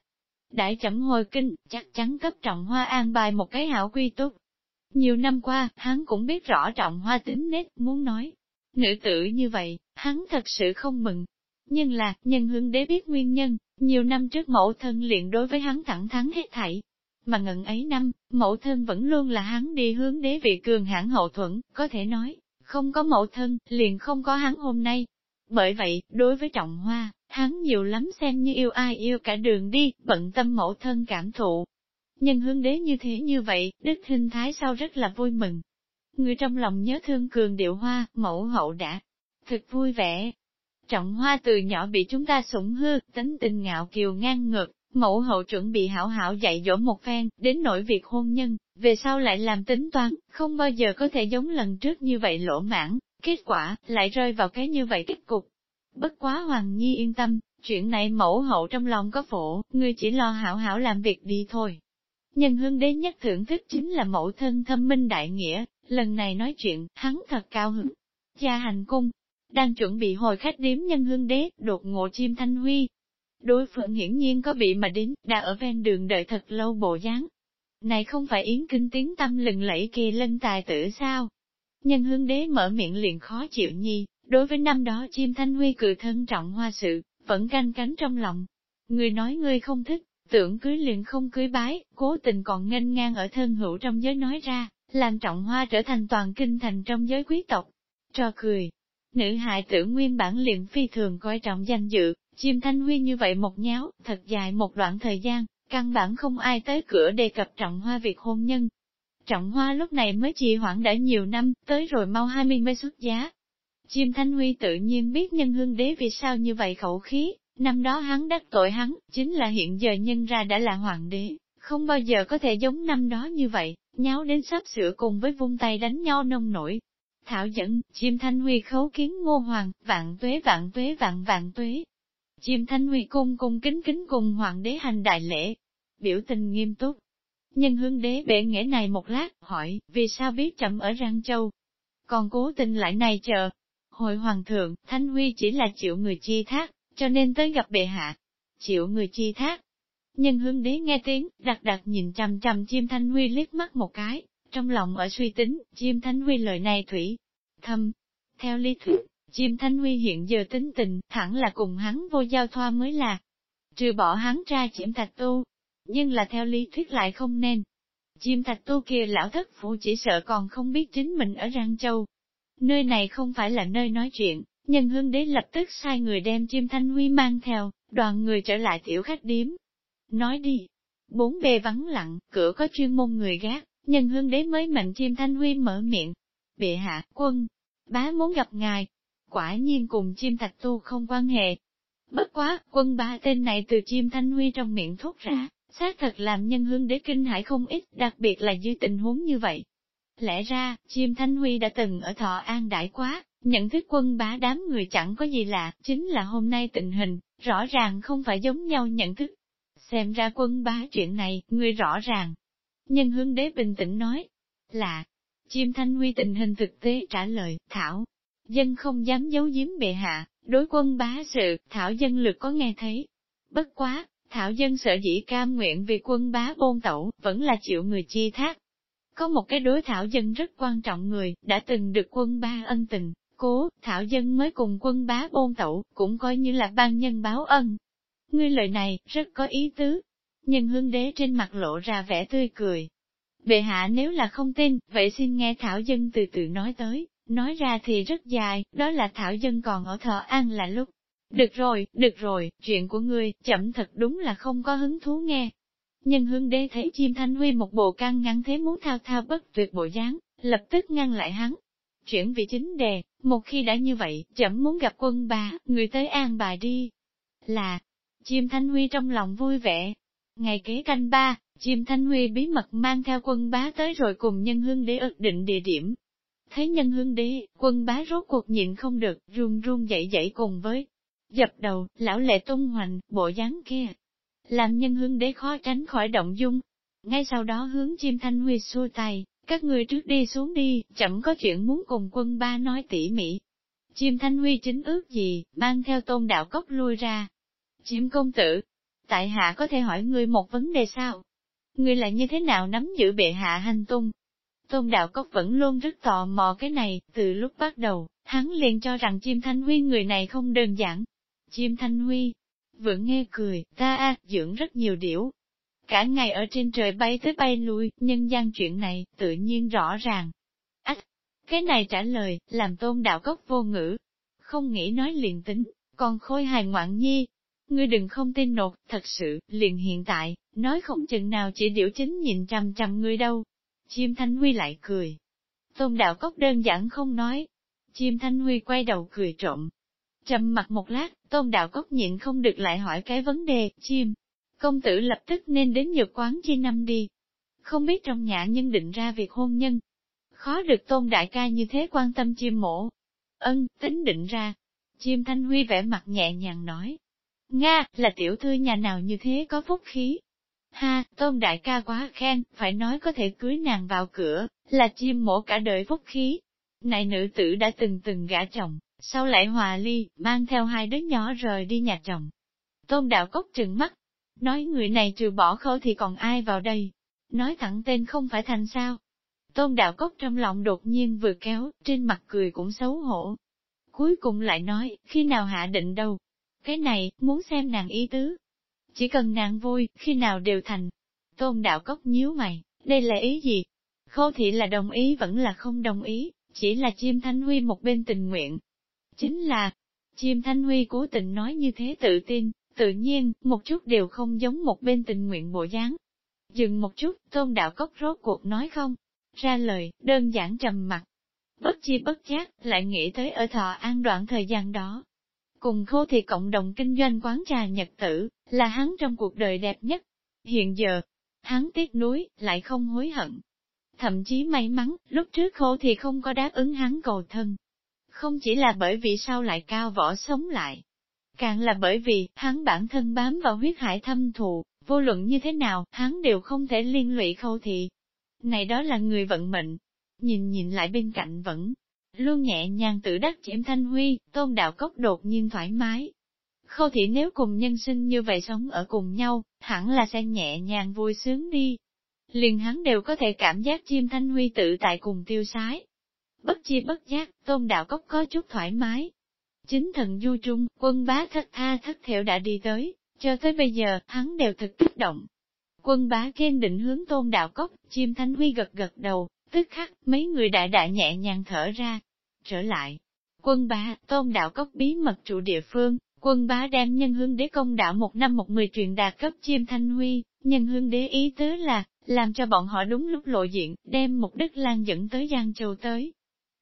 Đại chậm hồi kinh, chắc chắn cấp trọng hoa an bài một cái hảo quy túc, nhiều năm qua, hắn cũng biết rõ trọng hoa tính nết, muốn nói. Nữ tử như vậy, hắn thật sự không mừng. Nhưng là, nhân hương đế biết nguyên nhân, nhiều năm trước mẫu thân liền đối với hắn thẳng thắn hết thảy. Mà ngần ấy năm, mẫu thân vẫn luôn là hắn đi hướng đế vị cường hãn hậu thuẫn, có thể nói, không có mẫu thân, liền không có hắn hôm nay. Bởi vậy, đối với trọng hoa, hắn nhiều lắm xem như yêu ai yêu cả đường đi, bận tâm mẫu thân cảm thụ, Nhân hương đế như thế như vậy, đức hình thái sau rất là vui mừng. Người trong lòng nhớ thương cường điệu hoa, mẫu hậu đã thực vui vẻ. Trọng hoa từ nhỏ bị chúng ta sủng hư, tính tình ngạo kiều ngang ngược, mẫu hậu chuẩn bị hảo hảo dạy dỗ một phen, đến nỗi việc hôn nhân, về sau lại làm tính toán, không bao giờ có thể giống lần trước như vậy lỗ mãn, kết quả, lại rơi vào cái như vậy kết cục. Bất quá Hoàng Nhi yên tâm, chuyện này mẫu hậu trong lòng có phổ, ngươi chỉ lo hảo hảo làm việc đi thôi. Nhân hương đế nhất thưởng thức chính là mẫu thân thâm minh đại nghĩa, lần này nói chuyện, hắn thật cao hứng. Gia hành cung, đang chuẩn bị hồi khách điếm nhân hương đế, đột ngộ chim thanh huy. Đối phương hiển nhiên có bị mà đến, đã ở ven đường đợi thật lâu bộ dáng. Này không phải yến kinh tiếng tâm lừng lẫy kỳ lân tài tử sao? Nhân hương đế mở miệng liền khó chịu nhi, đối với năm đó chim thanh huy cự thân trọng hoa sự, vẫn canh cánh trong lòng. Người nói ngươi không thích, tưởng cưới liền không cưới bái, cố tình còn nghênh ngang ở thân hữu trong giới nói ra, làm trọng hoa trở thành toàn kinh thành trong giới quý tộc. cho cười. Nữ hại tử nguyên bản liền phi thường coi trọng danh dự, chim thanh huy như vậy một nháo, thật dài một đoạn thời gian, căn bản không ai tới cửa đề cập trọng hoa việc hôn nhân. Trọng hoa lúc này mới trì hoãn đã nhiều năm, tới rồi mau hai mươi mới xuất giá. Chim thanh huy tự nhiên biết nhân hương đế vì sao như vậy khẩu khí, năm đó hắn đắc tội hắn, chính là hiện giờ nhân ra đã là hoàng đế, không bao giờ có thể giống năm đó như vậy, nháo đến sắp sửa cùng với vung tay đánh nhau nông nổi. Thảo dẫn, chim thanh huy khấu kiến ngô hoàng, vạn tuế vạn tuế vạn vạn tuế. Chim thanh huy cung cung kính kính cùng hoàng đế hành đại lễ, biểu tình nghiêm túc. Nhân hương đế bệ nghĩa này một lát, hỏi, vì sao biết chậm ở Răng Châu? Còn cố tình lại này chờ. Hội hoàng thượng, Thanh Huy chỉ là chịu người chi thác, cho nên tới gặp bệ hạ. Chịu người chi thác, Nhân hương đế nghe tiếng, đặc đặc nhìn chằm chằm chim thanh huy liếc mắt một cái, trong lòng ở suy tính, chim thanh huy lời này thủy, thâm. Theo lý thuyết, chim thanh huy hiện giờ tính tình, thẳng là cùng hắn vô giao thoa mới là. Trừ bỏ hắn ra chiếm thạch tu, nhưng là theo lý thuyết lại không nên. Chim thạch tu kia lão thất phụ chỉ sợ còn không biết chính mình ở Răng Châu. Nơi này không phải là nơi nói chuyện, nhân hương đế lập tức sai người đem chim thanh huy mang theo, đoàn người trở lại tiểu khách điếm, Nói đi. Bốn bề vắng lặng, cửa có chuyên môn người gác, nhân hương đế mới mạnh chim thanh huy mở miệng. Bệ hạ, quân, bá muốn gặp ngài. Quả nhiên cùng chim thạch tu không quan hệ. Bất quá, quân bá tên này từ chim thanh huy trong miệng thốt ra, xác thật làm nhân hương đế kinh hải không ít, đặc biệt là dưới tình huống như vậy. Lẽ ra, chim thanh huy đã từng ở thọ an đại quá, nhận thức quân bá đám người chẳng có gì lạ, chính là hôm nay tình hình, rõ ràng không phải giống nhau nhận thức. Xem ra quân bá chuyện này, người rõ ràng. Nhân hướng đế bình tĩnh nói, là, chim thanh huy tình hình thực tế trả lời, Thảo, dân không dám giấu giếm bệ hạ, đối quân bá sự, Thảo dân lực có nghe thấy. Bất quá, Thảo dân sợ dĩ cam nguyện vì quân bá bôn tẩu, vẫn là chịu người chi thác. Có một cái đối Thảo dân rất quan trọng người, đã từng được quân ba ân tình, cố, Thảo dân mới cùng quân bá bôn tẩu, cũng coi như là ban nhân báo ân, Ngươi lời này, rất có ý tứ. Nhân hương đế trên mặt lộ ra vẻ tươi cười. Bệ hạ nếu là không tin, vậy xin nghe Thảo Dân từ từ nói tới, nói ra thì rất dài, đó là Thảo Dân còn ở thợ an là lúc. Được rồi, được rồi, chuyện của ngươi, chậm thật đúng là không có hứng thú nghe. Nhân hương đế thấy chim thanh huy một bộ căng ngăn thế muốn thao thao bất tuyệt bộ dáng, lập tức ngăn lại hắn. Chuyển vị chính đề, một khi đã như vậy, chậm muốn gặp quân bà, người tới an bài đi. Là, Chim Thanh Huy trong lòng vui vẻ. Ngày kế canh ba, Chim Thanh Huy bí mật mang theo quân bá tới rồi cùng nhân hương đế ước định địa điểm. Thấy nhân hương đế, quân bá rốt cuộc nhịn không được, run run dậy dậy cùng với. Dập đầu, lão lệ tung hoành, bộ dáng kia. Làm nhân hương đế khó tránh khỏi động dung. Ngay sau đó hướng chim thanh huy xua tay, các người trước đi xuống đi, chậm có chuyện muốn cùng quân ba nói tỉ mỉ. Chim thanh huy chính ước gì, mang theo tôn đạo cốc lui ra, Chiếm công tử, tại hạ có thể hỏi ngươi một vấn đề sao? Ngươi là như thế nào nắm giữ bệ hạ hành tung? Tôn Đạo Cốc vẫn luôn rất tò mò cái này, từ lúc bắt đầu, hắn liền cho rằng chim thanh huy người này không đơn giản. Chim thanh huy, vẫn nghe cười, ta a dưỡng rất nhiều điểu. Cả ngày ở trên trời bay tới bay lui, nhân gian chuyện này, tự nhiên rõ ràng. Ách, cái này trả lời, làm tôn đạo cốc vô ngữ. Không nghĩ nói liền tính, còn khôi hài ngoạn nhi, Ngươi đừng không tin nột, thật sự, liền hiện tại, nói không chừng nào chỉ điểu chính nhìn chằm chằm ngươi đâu. Chim Thanh Huy lại cười. Tôn Đạo Cốc đơn giản không nói. Chim Thanh Huy quay đầu cười trộm. Trầm mặt một lát, Tôn Đạo Cốc nhịn không được lại hỏi cái vấn đề, chim. Công tử lập tức nên đến nhược quán chi năm đi. Không biết trong nhà nhân định ra việc hôn nhân. Khó được Tôn Đại ca như thế quan tâm chim mổ. Ân, tính định ra. Chim Thanh Huy vẻ mặt nhẹ nhàng nói, Nga, là tiểu thư nhà nào như thế có phúc khí. Ha, tôn đại ca quá khen, phải nói có thể cưới nàng vào cửa, là chim mổ cả đời phúc khí. Này nữ tử đã từng từng gả chồng, sau lại hòa ly, mang theo hai đứa nhỏ rời đi nhà chồng. Tôn đạo cốc trừng mắt, nói người này trừ bỏ khâu thì còn ai vào đây, nói thẳng tên không phải thành sao. Tôn đạo cốc trong lòng đột nhiên vừa kéo, trên mặt cười cũng xấu hổ. Cuối cùng lại nói, khi nào hạ định đâu, cái này, muốn xem nàng ý tứ. Chỉ cần nàng vui, khi nào đều thành. Tôn đạo cốc nhíu mày, đây là ý gì? Khô thị là đồng ý vẫn là không đồng ý, Chỉ là chim thanh huy một bên tình nguyện. Chính là, chim thanh huy cố tình nói như thế tự tin, tự nhiên, một chút đều không giống một bên tình nguyện bộ dáng. Dừng một chút, tôn đạo cốc rốt cuộc nói không, ra lời, đơn giản trầm mặt. Bất chi bất giác, lại nghĩ tới ở thọ an đoạn thời gian đó. Cùng khô thì cộng đồng kinh doanh quán trà nhật tử, là hắn trong cuộc đời đẹp nhất. Hiện giờ, hắn tiếc núi, lại không hối hận. Thậm chí may mắn, lúc trước khô thì không có đáp ứng hắn cầu thân. Không chỉ là bởi vì sao lại cao võ sống lại, càng là bởi vì hắn bản thân bám vào huyết hải thâm thù, vô luận như thế nào, hắn đều không thể liên lụy khâu thị. Này đó là người vận mệnh. Nhìn nhìn lại bên cạnh vẫn luôn nhẹ nhàng tự đắc chiếm thanh huy, tôn đạo cốc đột nhiên thoải mái. Khâu thị nếu cùng nhân sinh như vậy sống ở cùng nhau, hẳn là sẽ nhẹ nhàng vui sướng đi. Liền hắn đều có thể cảm giác chim thanh huy tự tại cùng tiêu sái. Bất chi bất giác, tôn đạo cốc có chút thoải mái. Chính thần du trung, quân bá thất tha thất thiểu đã đi tới, cho tới bây giờ, hắn đều thật kích động. Quân bá khen định hướng tôn đạo cốc, chim thanh huy gật gật đầu, tức khắc, mấy người đại đại nhẹ nhàng thở ra. Trở lại, quân bá, tôn đạo cốc bí mật trụ địa phương, quân bá đem nhân hương đế công đạo một năm một mười truyền đạt cấp chiêm thanh huy, nhân hương đế ý tứ là, làm cho bọn họ đúng lúc lộ diện, đem một đức lan dẫn tới Giang Châu tới.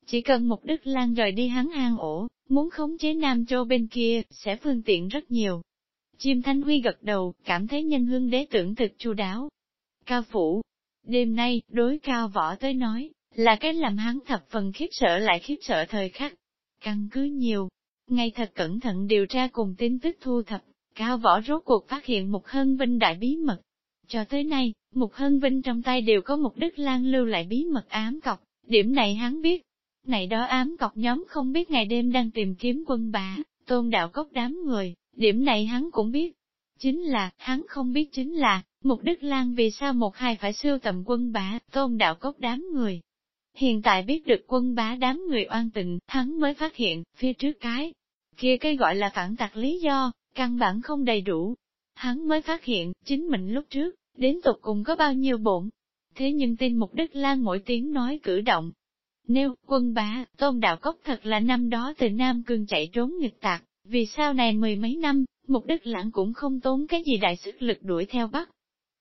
Chỉ cần một đức lan rời đi hắn hang ổ, muốn khống chế Nam Châu bên kia, sẽ phương tiện rất nhiều. Chim Thanh Huy gật đầu, cảm thấy nhân hương đế tưởng thực chu đáo. Cao phủ, đêm nay, đối cao võ tới nói, là cái làm hắn thập phần khiếp sợ lại khiếp sợ thời khắc. Căn cứ nhiều, ngay thật cẩn thận điều tra cùng tin tức thu thập, cao võ rốt cuộc phát hiện một hân vinh đại bí mật. Cho tới nay, một hân vinh trong tay đều có một đức lan lưu lại bí mật ám cọc, điểm này hắn biết. Này đó ám cọc nhóm không biết ngày đêm đang tìm kiếm quân bá, tôn đạo cốc đám người, Điểm này hắn cũng biết. Chính là, hắn không biết chính là, Mục đích Lan vì sao một hai phải sưu tầm quân bá, tôn đạo cốc đám người. Hiện tại biết được quân bá đám người oan tình, hắn mới phát hiện, phía trước cái, kia cái gọi là phản tặc lý do, căn bản không đầy đủ. Hắn mới phát hiện, chính mình lúc trước, đến tục cùng có bao nhiêu bổn. Thế nhưng tin Mục đích Lan mỗi tiếng nói cử động. Nếu, quân bá, tôn đạo cốc thật là năm đó từ Nam Cương chạy trốn nghịch tạc, vì sao này mười mấy năm, mục đức lãng cũng không tốn cái gì đại sức lực đuổi theo bắt.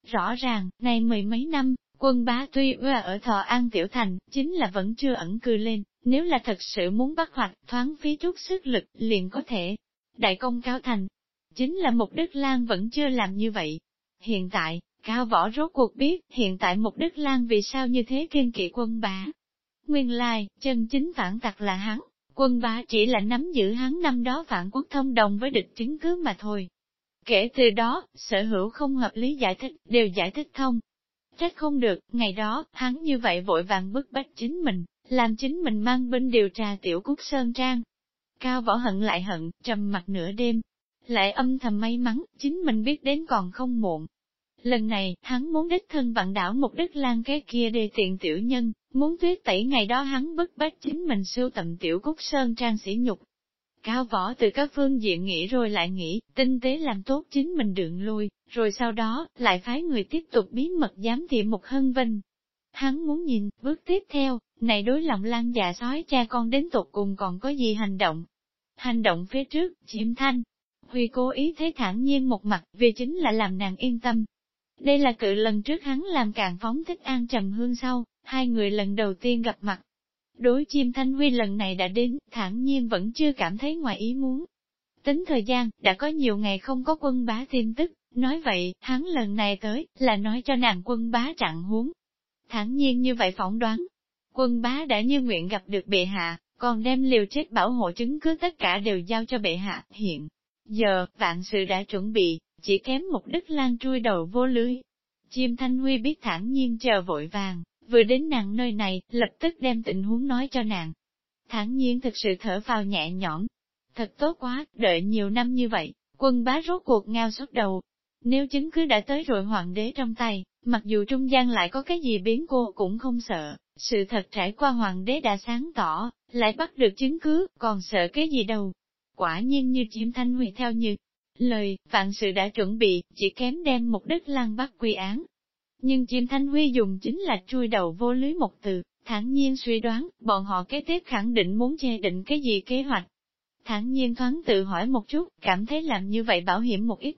Rõ ràng, này mười mấy năm, quân bá tuy ưa ở thọ an tiểu thành, chính là vẫn chưa ẩn cư lên, nếu là thật sự muốn bắt hoạch, thoáng phí chút sức lực, liền có thể. Đại công cao thành, chính là mục đức lan vẫn chưa làm như vậy. Hiện tại, cao võ rốt cuộc biết, hiện tại mục đức lan vì sao như thế kiên kỵ quân bá. Nguyên lai, chân chính phản tặc là hắn, Quân bá chỉ là nắm giữ hắn năm đó phản quốc thông đồng với địch chứng cứ mà thôi. Kể từ đó, sở hữu không hợp lý giải thích, đều giải thích thông. Trách không được, ngày đó, hắn như vậy vội vàng bức bách chính mình, làm chính mình mang binh điều tra tiểu cúc sơn trang. Cao võ hận lại hận, trầm mặt nửa đêm. Lại âm thầm may mắn, chính mình biết đến còn không muộn, Lần này, hắn muốn đích thân vạn đảo mục đích lan cái kia để tiện tiểu nhân, muốn tuyết tẩy ngày đó hắn bức bách chính mình sưu tầm tiểu cúc sơn trang sĩ nhục. Cao võ từ các phương diện nghĩ rồi lại nghĩ, tinh tế làm tốt chính mình đường lui, rồi sau đó, lại phái người tiếp tục bí mật giám thị một hân vinh. Hắn muốn nhìn, bước tiếp theo, này đối lòng lan già sói cha con đến tục cùng còn có gì hành động. Hành động phía trước, chiếm thanh. Huy cố ý thấy thản nhiên một mặt, vì chính là làm nàng yên tâm, đây là cự lần trước hắn làm càng phóng thích an trầm hương sau, hai người lần đầu tiên gặp mặt. Đối chim thanh huy lần này đã đến, thản nhiên vẫn chưa cảm thấy ngoài ý muốn. Tính thời gian, đã có nhiều ngày không có quân bá tin tức, nói vậy, hắn lần này tới, là nói cho nàng quân bá trạng huống. Thản nhiên như vậy phỏng đoán, quân bá đã như nguyện gặp được bệ hạ, còn đem liều chết bảo hộ chứng cứ tất cả đều giao cho bệ hạ, hiện. Giờ, vạn sự đã chuẩn bị, chỉ kém một đức lan chui đầu vô lưới. Chim Thanh Huy biết thản nhiên chờ vội vàng, vừa đến nàng nơi này, lập tức đem tình huống nói cho nàng. Thẳng nhiên thực sự thở vào nhẹ nhõm. Thật tốt quá, đợi nhiều năm như vậy, quân bá rốt cuộc ngao xuất đầu. Nếu chứng cứ đã tới rồi hoàng đế trong tay, mặc dù trung gian lại có cái gì biến cô cũng không sợ, sự thật trải qua hoàng đế đã sáng tỏ, lại bắt được chứng cứ, còn sợ cái gì đâu. Quả nhiên như chiếm thanh huy theo như, lời, vạn sự đã chuẩn bị, chỉ kém đem một đất lan bắt quy án. Nhưng chim thanh huy dùng chính là chui đầu vô lưới một từ, Thản nhiên suy đoán, bọn họ kế tiếp khẳng định muốn che định cái gì kế hoạch. Thản nhiên thoáng tự hỏi một chút, cảm thấy làm như vậy bảo hiểm một ít.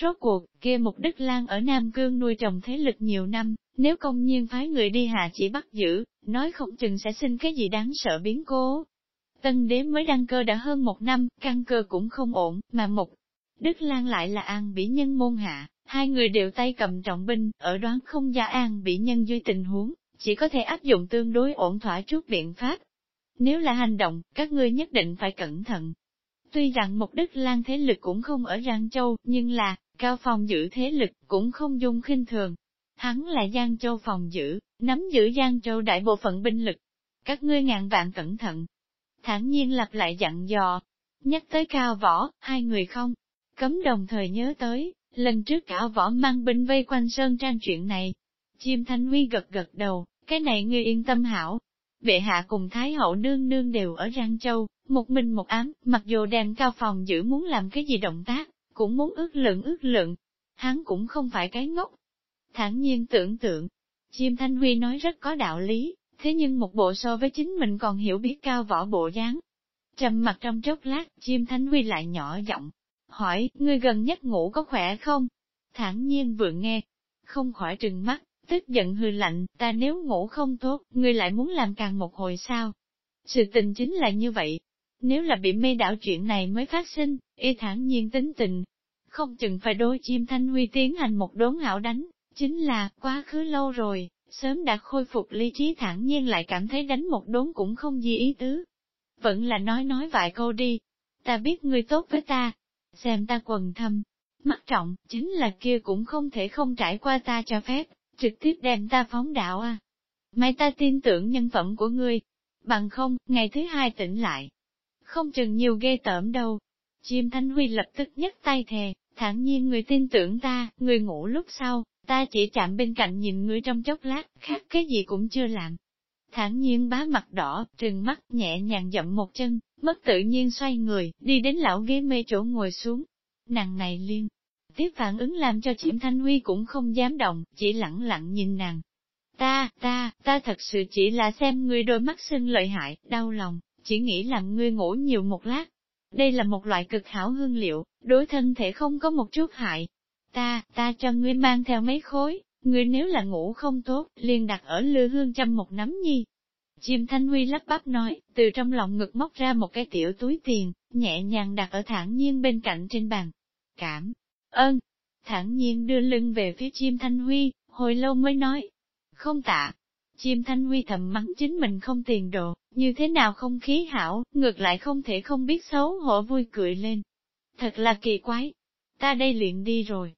Rốt cuộc, kia Mục Đức Lan ở Nam Cương nuôi trồng thế lực nhiều năm, nếu công nhiên phái người đi hạ chỉ bắt giữ, nói không chừng sẽ sinh cái gì đáng sợ biến cố. Tân đế mới đăng cơ đã hơn một năm, căn cơ cũng không ổn, mà Mục Đức Lan lại là an bỉ nhân môn hạ, hai người đều tay cầm trọng binh, ở đoán không gia an bị nhân duy tình huống, chỉ có thể áp dụng tương đối ổn thỏa chút biện pháp. Nếu là hành động, các ngươi nhất định phải cẩn thận. Tuy rằng Mục đích Lan thế lực cũng không ở Giang Châu, nhưng là, cao phòng giữ thế lực cũng không dung khinh thường. Hắn là Giang Châu phòng giữ, nắm giữ Giang Châu đại bộ phận binh lực. Các ngươi ngàn vạn cẩn thận. thản nhiên lặp lại dặn dò. Nhắc tới cao võ, hai người không, cấm đồng thời nhớ tới, lần trước cả võ mang binh vây quanh Sơn Trang chuyện này. Chim Thanh Huy gật gật đầu, cái này ngươi yên tâm hảo. Bệ hạ cùng Thái hậu nương nương đều ở Giang Châu, một mình một ám, mặc dù đèn cao phòng giữ muốn làm cái gì động tác, cũng muốn ước lượng ước lượng. Hắn cũng không phải cái ngốc. Thẳng nhiên tưởng tượng, chim Thanh Huy nói rất có đạo lý, thế nhưng một bộ so với chính mình còn hiểu biết cao võ bộ dáng. Trầm mặt trong chốc lát, chim Thanh Huy lại nhỏ giọng, hỏi, ngươi gần nhất ngủ có khỏe không? thản nhiên vừa nghe, không khỏi trừng mắt, tức giận hư lạnh, ta nếu ngủ không tốt, ngươi lại muốn làm càng một hồi sao? Sự tình chính là như vậy. Nếu là bị mê đảo chuyện này mới phát sinh, y thản nhiên tính tình, không chừng phải đôi chim thanh huy tiến hành một đốn hảo đánh, chính là, quá khứ lâu rồi, sớm đã khôi phục lý trí thản nhiên lại cảm thấy đánh một đốn cũng không gì ý tứ. Vẫn là nói nói vài câu đi, ta biết ngươi tốt với ta, xem ta quần thâm, mắt trọng, chính là kia cũng không thể không trải qua ta cho phép, trực tiếp đem ta phóng đạo à. May ta tin tưởng nhân phẩm của ngươi, bằng không, ngày thứ hai tỉnh lại. Không chừng nhiều ghê tởm đâu. Chim Thanh Huy lập tức nhấc tay thề, thản nhiên người tin tưởng ta, người ngủ lúc sau, ta chỉ chạm bên cạnh nhìn người trong chốc lát, khác cái gì cũng chưa làm. Thản nhiên bá mặt đỏ, trừng mắt, nhẹ nhàng dậm một chân, mất tự nhiên xoay người, đi đến lão ghế mê chỗ ngồi xuống. Nàng này liên, tiếp phản ứng làm cho Chiểm Thanh Huy cũng không dám động, chỉ lặng lặng nhìn nàng. Ta, ta, ta thật sự chỉ là xem ngươi đôi mắt sưng lợi hại, đau lòng, chỉ nghĩ làm ngươi ngủ nhiều một lát. Đây là một loại cực hảo hương liệu, đối thân thể không có một chút hại. Ta, ta cho ngươi mang theo mấy khối, ngươi nếu là ngủ không tốt, liền đặt ở lư hương châm một nắm nhi. Chim Thanh Huy lắp bắp nói, từ trong lòng ngực móc ra một cái tiểu túi tiền, nhẹ nhàng đặt ở thản nhiên bên cạnh trên bàn. Cảm ơn. Thản nhiên đưa lưng về phía chim Thanh Huy, hồi lâu mới nói. Không tạ. Chim Thanh Huy thầm mắng chính mình không tiền đồ, như thế nào không khí hảo, ngược lại không thể không biết xấu hổ vui cười lên. Thật là kỳ quái. Ta đây luyện đi rồi.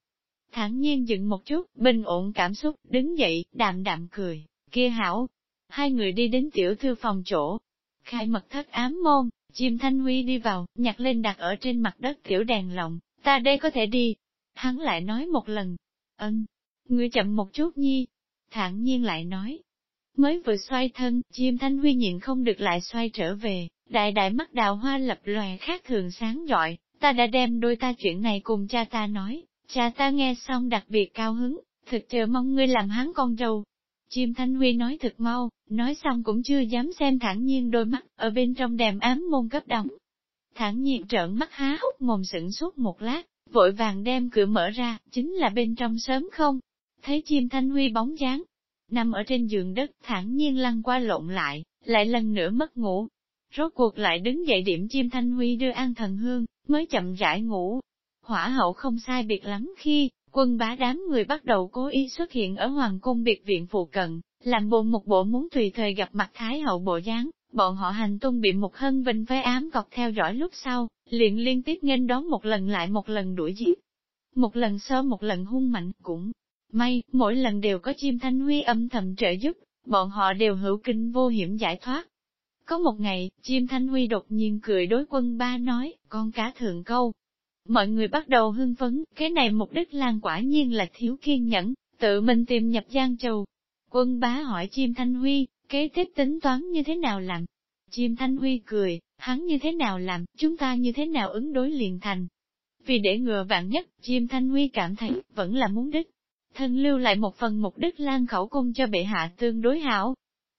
Thản nhiên dừng một chút, bình ổn cảm xúc, đứng dậy, đạm đạm cười. Kia hảo. Hai người đi đến tiểu thư phòng chỗ. Khai mật thất ám môn, chim thanh huy đi vào, nhặt lên đặt ở trên mặt đất tiểu đèn lồng. Ta đây có thể đi. Hắn lại nói một lần. Ân. Ngươi chậm một chút nhi. Thản nhiên lại nói, Mới vừa xoay thân, chim thanh huy nhịn không được lại xoay trở về, đại đại mắt đào hoa lập lòe khác thường sáng giỏi, ta đã đem đôi ta chuyện này cùng cha ta nói, cha ta nghe xong đặc biệt cao hứng, thực chờ mong ngươi làm hắn con râu. Chim Thanh Huy nói thật mau, nói xong cũng chưa dám xem thẳng nhiên đôi mắt, ở bên trong đèm ám môn cấp đóng. Thản nhiên trợn mắt há hốc mồm sững suốt một lát, vội vàng đem cửa mở ra, chính là bên trong sớm không. Thấy chim Thanh Huy bóng dáng, nằm ở trên giường đất thản nhiên lăn qua lộn lại, lại lần nữa mất ngủ. Rốt cuộc lại đứng dậy điểm chim thanh huy đưa an thần hương, mới chậm rãi ngủ. Hỏa hậu không sai biệt lắm khi, quân bá đám người bắt đầu cố ý xuất hiện ở hoàng cung biệt viện phụ cận, làm bộ một bộ muốn tùy thời gặp mặt thái hậu bộ dáng, bọn họ hành tung bị một hân vinh phái ám cọc theo dõi lúc sau, liền liên tiếp nghênh đón một lần lại một lần đuổi giết. Một lần sơ một lần hung mạnh cũng May, mỗi lần đều có chim thanh huy âm thầm trợ giúp, bọn họ đều hữu kinh vô hiểm giải thoát. Có một ngày, chim thanh huy đột nhiên cười đối quân ba nói, con cá thượng câu. Mọi người bắt đầu hưng phấn, cái này mục đích lan quả nhiên là thiếu kiên nhẫn, tự mình tìm nhập Giang Châu. Quân bá hỏi chim thanh huy, kế tiếp tính toán như thế nào làm? Chim thanh huy cười, hắn như thế nào làm, chúng ta như thế nào ứng đối liền thành. Vì để ngừa vạn nhất, chim thanh huy cảm thấy, vẫn là muốn đích thân lưu lại một phần mục đích lan khẩu cung cho bệ hạ tương đối hảo.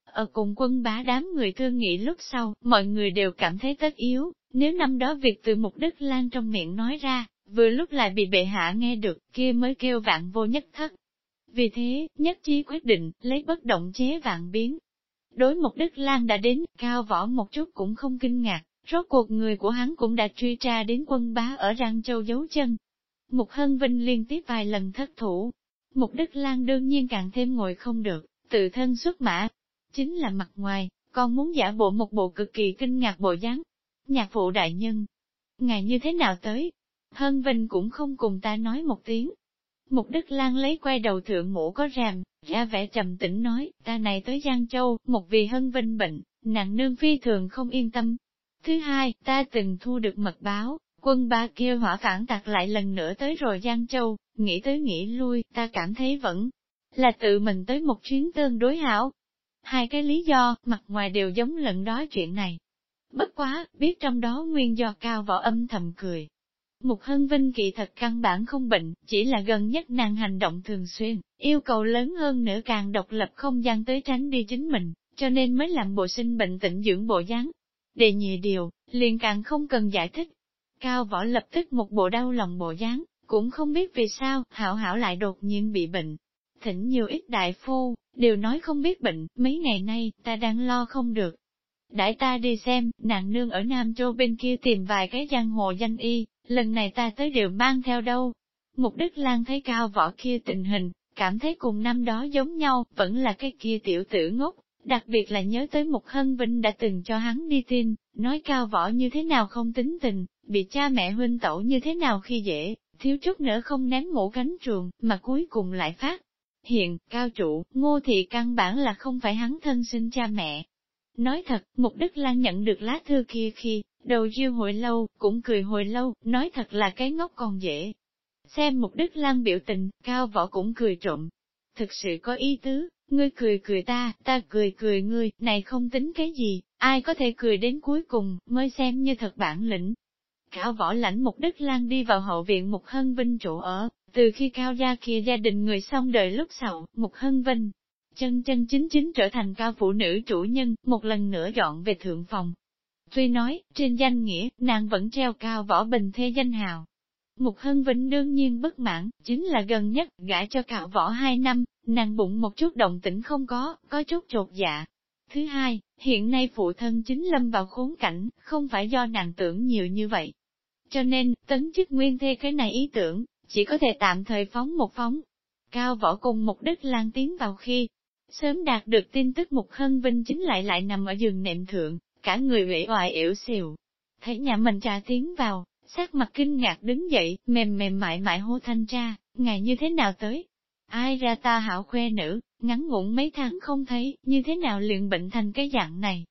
Ở cùng quân bá đám người thương nghị lúc sau, mọi người đều cảm thấy tất yếu, nếu năm đó việc từ mục đức lan trong miệng nói ra, vừa lúc lại bị bệ hạ nghe được, kia mới kêu vạn vô nhất thất. Vì thế, nhất trí quyết định, lấy bất động chế vạn biến. Đối mục đức lan đã đến, cao võ một chút cũng không kinh ngạc, rốt cuộc người của hắn cũng đã truy tra đến quân bá ở Giang Châu giấu chân. Mục Hân Vinh liên tiếp vài lần thất thủ. Mục Đức Lan đương nhiên càng thêm ngồi không được, tự thân xuất mã. Chính là mặt ngoài, còn muốn giả bộ một bộ cực kỳ kinh ngạc bộ dáng. Nhạc phụ đại nhân, ngài như thế nào tới? Hân Vinh cũng không cùng ta nói một tiếng. Mục Đức Lan lấy quay đầu thượng mũ có ràm, ra vẻ trầm tĩnh nói, ta này tới Giang Châu, một vì Hân Vinh bệnh, nặng nương phi thường không yên tâm. Thứ hai, ta từng thu được mật báo, quân ba kia hỏa phản tạc lại lần nữa tới rồi Giang Châu, nghĩ tới nghĩ lui, ta cảm thấy vẫn là tự mình tới một chuyến tương đối hảo. Hai cái lý do, mặt ngoài đều giống lần đó chuyện này. Bất quá, biết trong đó nguyên do cao võ âm thầm cười, Mục Hân Vinh kỳ thật căn bản không bệnh, chỉ là gần nhất nàng hành động thường xuyên, yêu cầu lớn hơn nữa càng độc lập không gian tới tránh đi chính mình, cho nên mới làm bộ sinh bệnh tĩnh dưỡng bộ dáng. Đề nhị điều, liền càng không cần giải thích. Cao võ lập tức một bộ đau lòng bộ dáng, cũng không biết vì sao, hảo hảo lại đột nhiên bị bệnh. Thỉnh nhiều ít đại phu, đều nói không biết bệnh, mấy ngày nay, ta đang lo không được. Đãi ta đi xem, nàng nương ở Nam Châu bên kia tìm vài cái giang hồ danh y, lần này ta tới đều mang theo đâu. Mục Đức Lan thấy cao võ kia tình hình, cảm thấy cùng năm đó giống nhau, vẫn là cái kia tiểu tử ngốc, đặc biệt là nhớ tới Mục Hân Vinh đã từng cho hắn đi tin, nói cao võ như thế nào không tính tình, bị cha mẹ huynh tẩu như thế nào khi dễ, thiếu chút nữa không ném ngủ cánh trường, mà cuối cùng lại phát. Hiện, cao trụ, ngô thị căn bản là không phải hắn thân sinh cha mẹ. Nói thật, Mục Đức Lan nhận được lá thư kia khi, Đầu riêu hồi lâu, cũng cười hồi lâu, nói thật là cái ngốc còn dễ. Xem mục đức lan biểu tình, cao võ cũng cười trộm. Thực sự có ý tứ, ngươi cười cười ta, ta cười cười ngươi, này không tính cái gì, ai có thể cười đến cuối cùng, mới xem như thật bản lĩnh. Cao võ lãnh mục đức lan đi vào hậu viện mục hân vinh chỗ ở, từ khi cao gia kia gia đình người xong đời lúc sau, mục hân vinh, chân chân chính chính trở thành cao phụ nữ chủ nhân, một lần nữa dọn về thượng phòng, Tuy nói, trên danh nghĩa, nàng vẫn treo cao võ bình thê danh hào. Mục Hân Vĩnh đương nhiên bất mãn, chính là gần nhất, gã cho cạo võ hai năm, nàng bụng một chút động tĩnh không có, có chút trột dạ. Thứ hai, hiện nay phụ thân chính lâm vào khốn cảnh, không phải do nàng tưởng nhiều như vậy. Cho nên, tấn chức nguyên thê cái này ý tưởng, chỉ có thể tạm thời phóng một phóng. Cao võ cùng mục đích lan tiến vào khi, sớm đạt được tin tức Mục Hân Vinh chính lại lại nằm ở giường nệm thượng, cả người uể oải yếu xìu. Thấy nhà mình trà tiến vào, sắc mặt kinh ngạc đứng dậy, mềm mềm mại mại hô thanh cha, ngài như thế nào tới? Ai ra ta hảo khoe nữ, ngắn ngủn mấy tháng không thấy, như thế nào liền bệnh thành cái dạng này?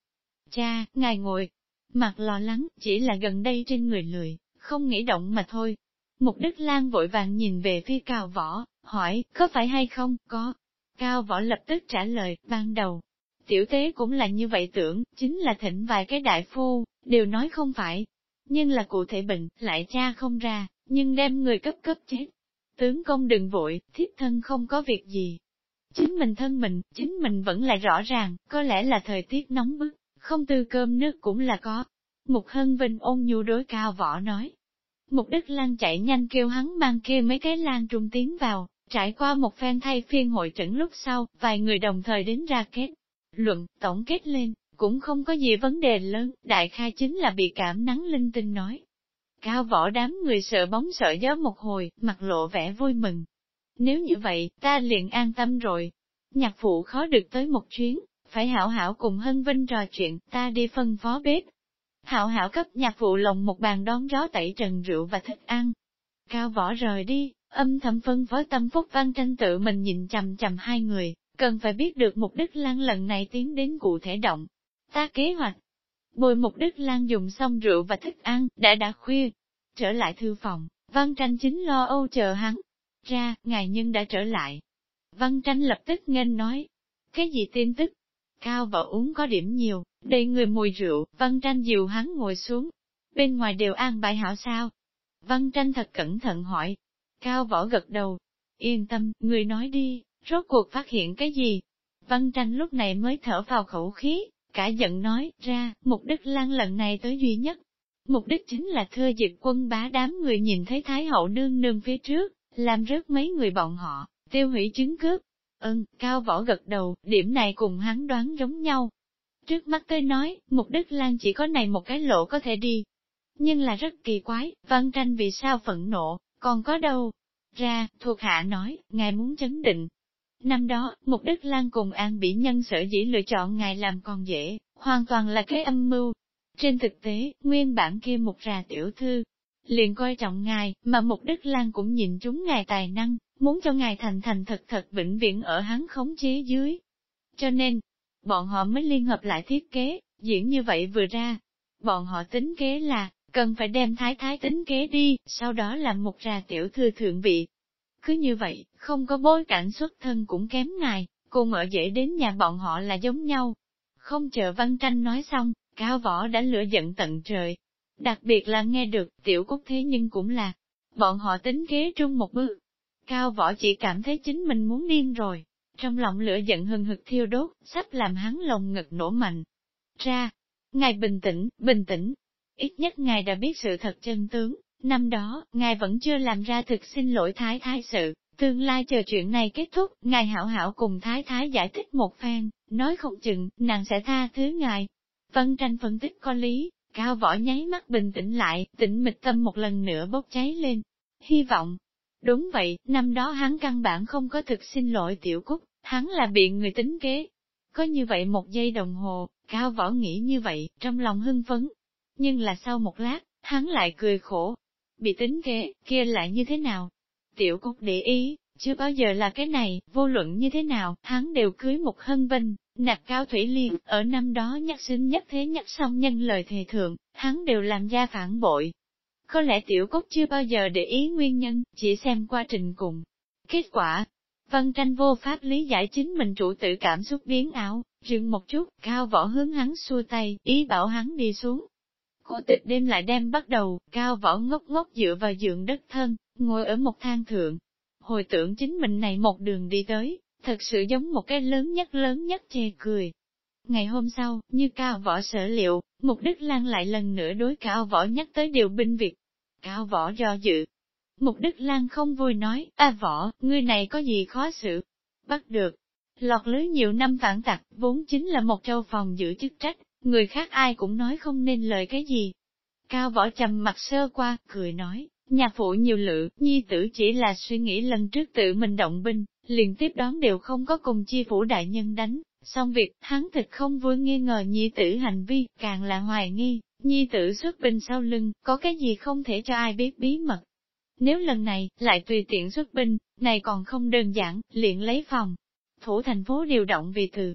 Cha, ngài ngồi, mặt lo lắng, chỉ là gần đây trên người lười, không nghĩ động mà thôi. Mục Đức Lan vội vàng nhìn về phía cào Võ, hỏi, có phải hay không? Có. Cao Võ lập tức trả lời, ban đầu, Tiểu tế cũng là như vậy tưởng, chính là thỉnh vài cái đại phu, đều nói không phải. Nhưng là cụ thể bệnh, lại cha không ra, nhưng đem người cấp cấp chết. Tướng công đừng vội, thiếp thân không có việc gì. Chính mình thân mình, chính mình vẫn là rõ ràng, có lẽ là thời tiết nóng bức, không tư cơm nước cũng là có. Mục Hân Vinh ôn nhu đối cao võ nói. Mục Đức Lan chạy nhanh kêu hắn mang kia mấy cái lan trung tiến vào, trải qua một phen thay phiên hội trận lúc sau, vài người đồng thời đến ra kết. Luận, tổng kết lên, cũng không có gì vấn đề lớn, đại khai chính là bị cảm nắng linh tinh nói. Cao võ đám người sợ bóng sợ gió một hồi, mặt lộ vẻ vui mừng. Nếu như vậy, ta liền an tâm rồi. Nhạc phụ khó được tới một chuyến, phải hảo hảo cùng Hân Vinh trò chuyện, ta đi phân phó bếp. Hảo hảo cấp nhạc phụ lồng một bàn đón gió tẩy trần rượu và thức ăn. Cao võ rời đi, âm thầm phân với tâm phúc văn tranh tự mình nhìn chầm chầm hai người, cần phải biết được mục đích Lan lần này tiến đến cụ thể động. Ta kế hoạch. Bồi mục đích Lan dùng xong rượu và thức ăn, đã đã khuya. Trở lại thư phòng, Văn Tranh chính lo âu chờ hắn. Ra, ngài nhân đã trở lại. Văn Tranh lập tức nghênh nói. Cái gì tin tức? Cao và uống có điểm nhiều, đầy người mùi rượu, Văn Tranh dìu hắn ngồi xuống. Bên ngoài đều an bài hảo sao? Văn Tranh thật cẩn thận hỏi. Cao võ gật đầu. Yên tâm, người nói đi. Rốt cuộc phát hiện cái gì? Văn tranh lúc này mới thở vào khẩu khí, cả giận nói ra, mục đích lan lần này tới duy nhất. Mục đích chính là thưa dịp quân bá đám người nhìn thấy Thái hậu nương nương phía trước, làm rớt mấy người bọn họ, tiêu hủy chứng cướp. Ơn, cao võ gật đầu, điểm này cùng hắn đoán giống nhau. Trước mắt tôi nói, mục đích lan chỉ có này một cái lộ có thể đi. Nhưng là rất kỳ quái, văn tranh vì sao phẫn nộ, còn có đâu. Ra, thuộc hạ nói, ngài muốn chấn định, Năm đó, Mục Đức Lan cùng An bị Nhân sở dĩ lựa chọn ngài làm con dễ, hoàn toàn là cái âm mưu. Trên thực tế, nguyên bản kia một rà tiểu thư, liền coi trọng ngài, mà Mục Đức Lan cũng nhìn chúng ngài tài năng, muốn cho ngài thành thành thật thật vĩnh viễn ở hắn khống chế dưới. Cho nên, bọn họ mới liên hợp lại thiết kế, diễn như vậy vừa ra. Bọn họ tính kế là, cần phải đem thái thái tính kế đi, sau đó làm một trà tiểu thư thượng vị, cứ như vậy, không có bối cảnh xuất thân cũng kém ngài, cùng ở dễ đến nhà bọn họ là giống nhau. Không chờ Văn Tranh nói xong, Cao Võ đã lửa giận tận trời. Đặc biệt là nghe được tiểu cúc thế nhưng cũng là, bọn họ tính kế trung một bước. Cao Võ chỉ cảm thấy chính mình muốn điên rồi, trong lòng lửa giận hừng hực thiêu đốt, sắp làm hắn lồng ngực nổ mạnh. Ra, ngài bình tĩnh, bình tĩnh, ít nhất ngài đã biết sự thật chân tướng, Năm đó, ngài vẫn chưa làm ra thực xin lỗi thái thái sự, tương lai chờ chuyện này kết thúc, ngài hảo hảo cùng thái thái giải thích một phen, nói không chừng, nàng sẽ tha thứ ngài. Vân tranh phân tích có lý, cao võ nháy mắt bình tĩnh lại, tĩnh mịch tâm một lần nữa bốc cháy lên. Hy vọng. Đúng vậy, năm đó hắn căn bản không có thực xin lỗi tiểu cúc, hắn là bị người tính kế. Có như vậy một giây đồng hồ, cao võ nghĩ như vậy, trong lòng hưng phấn. Nhưng là sau một lát, hắn lại cười khổ, bị tính kế, kia lại như thế nào? Tiểu cúc để ý, chưa bao giờ là cái này, vô luận như thế nào, hắn đều cưới một hân vinh, nạp cao thủy liên, ở năm đó nhắc sinh nhất thế nhắc xong nhân lời thề thượng, hắn đều làm ra phản bội. Có lẽ tiểu cúc chưa bao giờ để ý nguyên nhân, chỉ xem quá trình cùng. Kết quả, văn tranh vô pháp lý giải chính mình chủ tự cảm xúc biến ảo, dừng một chút, cao võ hướng hắn xua tay, ý bảo hắn đi xuống. Cô tịch đêm lại đem bắt đầu, cao võ ngốc ngốc dựa vào giường đất thân, ngồi ở một thang thượng. Hồi tưởng chính mình này một đường đi tới, thật sự giống một cái lớn nhất lớn nhất chê cười. Ngày hôm sau, như cao võ sở liệu, Mục Đức Lan lại lần nữa đối cao võ nhắc tới điều binh việc. Cao võ do dự. Mục Đức Lan không vui nói, a võ, ngươi này có gì khó xử? Bắt được. Lọt lưới nhiều năm phản tặc, vốn chính là một châu phòng giữ chức trách, người khác ai cũng nói không nên lời cái gì. Cao võ trầm mặt sơ qua, cười nói, nhà phụ nhiều lự, nhi tử chỉ là suy nghĩ lần trước tự mình động binh, liền tiếp đón đều không có cùng chi phủ đại nhân đánh, xong việc, hắn thật không vui nghi ngờ nhi tử hành vi, càng là hoài nghi, nhi tử xuất binh sau lưng, có cái gì không thể cho ai biết bí mật. Nếu lần này, lại tùy tiện xuất binh, này còn không đơn giản, liền lấy phòng. Thủ thành phố điều động vì từ,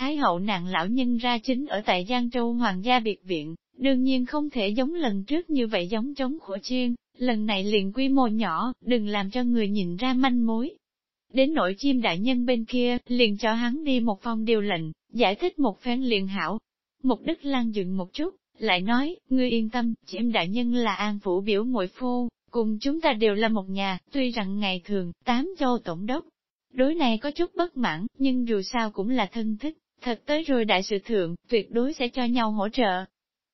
Thái hậu nàng lão nhân ra chính ở tại Giang Châu Hoàng gia biệt viện, đương nhiên không thể giống lần trước như vậy giống chống khổ chiên, lần này liền quy mô nhỏ, đừng làm cho người nhìn ra manh mối. Đến nội chim đại nhân bên kia, liền cho hắn đi một phòng điều lệnh, giải thích một phen liền hảo. Mục Đức Lan dừng một chút, lại nói, ngươi yên tâm, chim đại nhân là an phủ biểu muội phu, cùng chúng ta đều là một nhà, tuy rằng ngày thường, tám châu tổng đốc. Đối này có chút bất mãn, nhưng dù sao cũng là thân thích, Thật tới rồi đại sự thượng, tuyệt đối sẽ cho nhau hỗ trợ.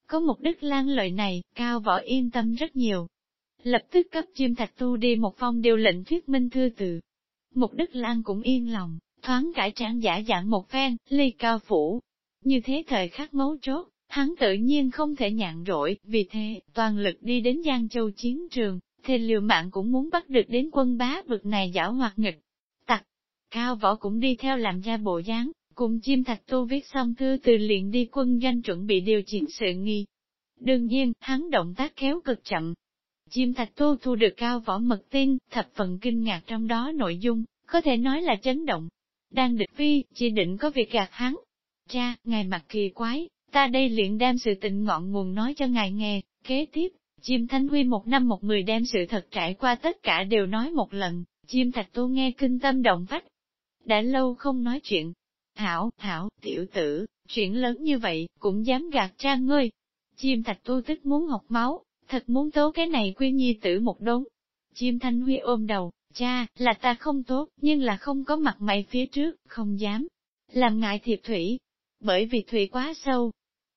Có mục đích lan lợi này, cao võ yên tâm rất nhiều. Lập tức cấp chim thạch tu đi một phong điều lệnh thuyết minh thư tự. mục đích lan cũng yên lòng, thoáng cải trang giả dạng một phen, ly cao phủ. Như thế thời khắc mấu chốt, hắn tự nhiên không thể nhạn rỗi, vì thế, toàn lực đi đến Giang Châu chiến trường, thì liều mạng cũng muốn bắt được đến quân bá vực này giảo hoạt nghịch. Tặc, cao võ cũng đi theo làm ra bộ dáng, Cùng chim thạch tu viết xong thư từ liền đi quân doanh chuẩn bị điều chỉnh sự nghi. Đương nhiên, hắn động tác kéo cực chậm. Chim thạch tu thu được cao võ mật tin, thập phần kinh ngạc trong đó nội dung, có thể nói là chấn động. Đang địch phi, chỉ định có việc gạt hắn. Cha, ngài mặt kỳ quái, ta đây liền đem sự tình ngọn nguồn nói cho ngài nghe, kế tiếp, chim thanh huy một năm một người đem sự thật trải qua tất cả đều nói một lần, chim thạch tu nghe kinh tâm động phách. Đã lâu không nói chuyện, Hảo, hảo, tiểu tử, chuyện lớn như vậy, cũng dám gạt cha ngươi. Chim thạch tu tức muốn học máu, thật muốn tố cái này quyên nhi tử một đống. Chim thanh huy ôm đầu, cha, là ta không tốt, nhưng là không có mặt mày phía trước, không dám. làm ngại thiệp thủy, bởi vì thủy quá sâu.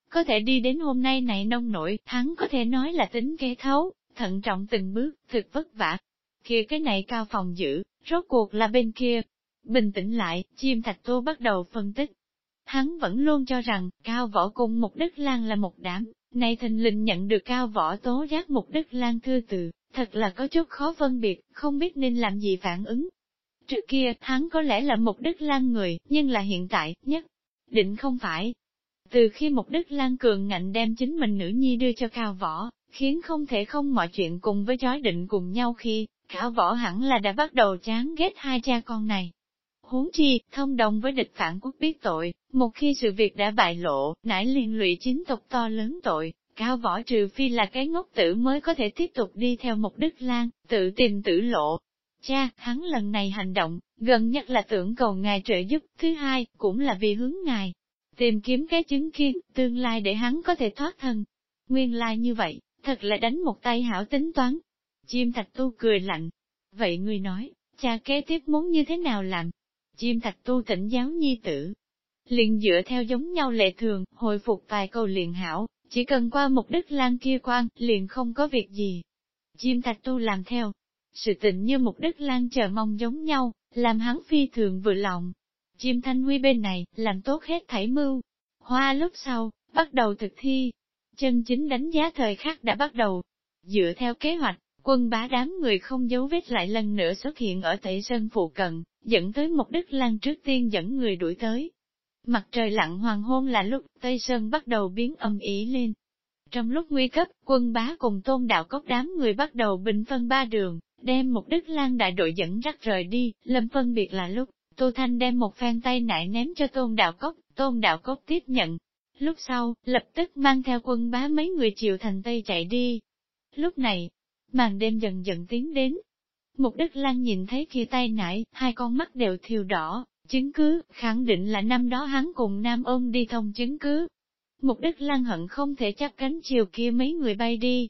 Có thể đi đến hôm nay này nông nổi, hắn có thể nói là tính kế thấu, thận trọng từng bước, thực vất vả. Kia cái này cao phòng giữ, rốt cuộc là bên kia. Bình tĩnh lại, chim thạch tô bắt đầu phân tích. Hắn vẫn luôn cho rằng, cao võ cung mục đức lan là một đám, nay thình lình nhận được cao võ tố giác mục đức lan thư từ, thật là có chút khó phân biệt, không biết nên làm gì phản ứng. Trước kia, hắn có lẽ là mục đức lan người, nhưng là hiện tại, nhất định không phải. Từ khi mục đức lan cường ngạnh đem chính mình nữ nhi đưa cho cao võ, khiến không thể không mọi chuyện cùng với chói định cùng nhau khi, cao võ hẳn là đã bắt đầu chán ghét hai cha con này. Huống chi, thông đồng với địch phản quốc biết tội, một khi sự việc đã bại lộ, nãi liên lụy chính tộc to lớn tội, cao võ trừ phi là cái ngốc tử mới có thể tiếp tục đi theo một đức lan, tự tìm tử lộ. Cha, hắn lần này hành động, gần nhất là tưởng cầu ngài trợ giúp, thứ hai, cũng là vì hướng ngài. Tìm kiếm cái chứng kiến, tương lai để hắn có thể thoát thân. Nguyên lai như vậy, thật là đánh một tay hảo tính toán. Chim thạch tu cười lạnh. Vậy người nói, cha kế tiếp muốn như thế nào làm? Chim thạch tu tỉnh giáo nhi tử. Liền dựa theo giống nhau lệ thường, hồi phục vài câu liền hảo, chỉ cần qua mục đích lan kia quan, liền không có việc gì. Chim thạch tu làm theo. Sự tình như mục đích lan chờ mong giống nhau, làm hắn phi thường vừa lòng. Chim thanh huy bên này, làm tốt hết thảy mưu. Hoa lúc sau, bắt đầu thực thi. Chân chính đánh giá thời khắc đã bắt đầu. Dựa theo kế hoạch, quân bá đám người không giấu vết lại lần nữa xuất hiện ở tẩy Sơn phụ cận, dẫn tới một đức lan trước tiên dẫn người đuổi tới. Mặt trời lặn hoàng hôn là lúc Tây Sơn bắt đầu biến âm ý lên. Trong lúc nguy cấp, quân bá cùng tôn đạo cốc đám người bắt đầu bình phân ba đường, đem một đức lan đại đội dẫn rắc rời đi, lâm phân biệt là lúc, Tô Thanh đem một phen tay nại ném cho tôn đạo cốc, tôn đạo cốc tiếp nhận. Lúc sau, lập tức mang theo quân bá mấy người chiều thành Tây chạy đi. Lúc này, màn đêm dần dần tiến đến mục đức lan nhìn thấy kia tay nải, hai con mắt đều thiêu đỏ, chứng cứ, khẳng định là năm đó hắn cùng nam ôn đi thông chứng cứ. Mục đích lăng hận không thể chắc cánh chiều kia mấy người bay đi.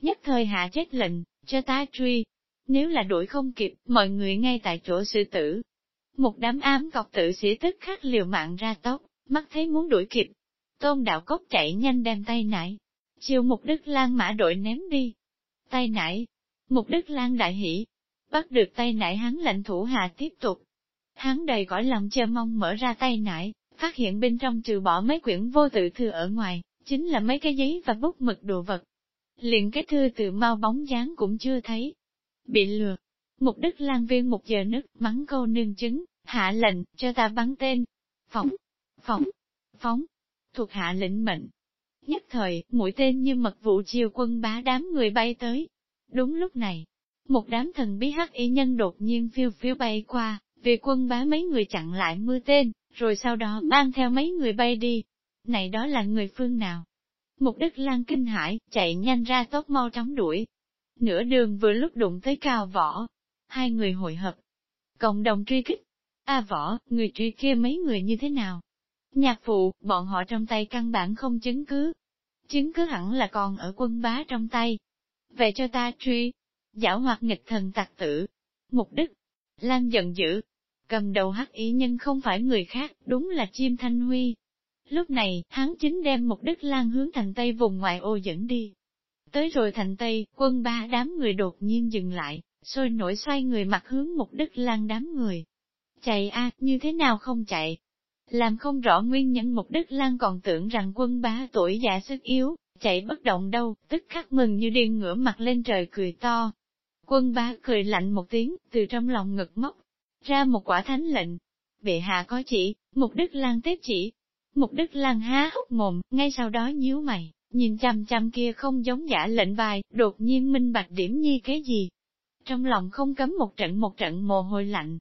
Nhất thời hạ chết lệnh, cho ta truy. Nếu là đuổi không kịp, mọi người ngay tại chỗ sư tử. Một đám ám cọc tự sĩ tức khắc liều mạng ra tóc, mắt thấy muốn đuổi kịp. Tôn đạo cốc chạy nhanh đem tay nải. Chiều mục đức lan mã đội ném đi. Tay nải. Mục đức lan đại hỷ. Bắt được tay nải hắn lệnh thủ hạ tiếp tục, Hắn đầy cõi lòng chờ mong mở ra tay nải, phát hiện bên trong trừ bỏ mấy quyển vô tự thư ở ngoài, chính là mấy cái giấy và bút mực đồ vật. Liền cái thư từ mau bóng dáng cũng chưa thấy. Bị lừa. Mục đức lan viên một giờ nứt, mắng câu nương chứng, hạ lệnh, cho ta bắn tên. Phóng, phóng, phóng, thuộc hạ lệnh mệnh. Nhất thời, mũi tên như mật vụ chiều quân bá đám người bay tới. Đúng lúc này, một đám thần bí hắc y nhân đột nhiên phiêu phiêu bay qua, vì quân bá mấy người chặn lại mưa tên, rồi sau đó mang theo mấy người bay đi. Này đó là người phương nào? Mục Đức Lan kinh hãi, chạy nhanh ra tốc mau chóng đuổi. Nửa đường vừa lúc đụng tới cao võ. Hai người hội hợp. Cộng đồng truy kích. A võ, người truy kia mấy người như thế nào? Nhạc phụ, bọn họ trong tay căn bản không chứng cứ. Chứng cứ hẳn là còn ở quân bá trong tay. Vậy cho ta truy. Giảo hoạt nghịch thần tặc tử. Mục đích Lan giận dữ, Cầm đầu hắc ý nhân không phải người khác, đúng là chim thanh huy. Lúc này, hắn chính đem mục đích lan hướng thành Tây vùng ngoại ô dẫn đi. Tới rồi thành Tây, quân ba đám người đột nhiên dừng lại, sôi nổi xoay người mặt hướng mục đích lan đám người. Chạy a như thế nào không chạy? Làm không rõ nguyên nhân mục đích lan còn tưởng rằng quân bá tuổi già sức yếu, chạy bất động đâu, tức khắc mừng như điên ngửa mặt lên trời cười to. Quân bá cười lạnh một tiếng, từ trong lòng ngực móc ra một quả thánh lệnh. Bệ hạ có chỉ, mục đức lan tiếp chỉ. Mục đức lan há hốc mồm, ngay sau đó nhíu mày, nhìn chăm chăm kia không giống giả lệnh bài, đột nhiên minh bạch điểm nhi cái gì. Trong lòng không cấm một trận một trận mồ hôi lạnh.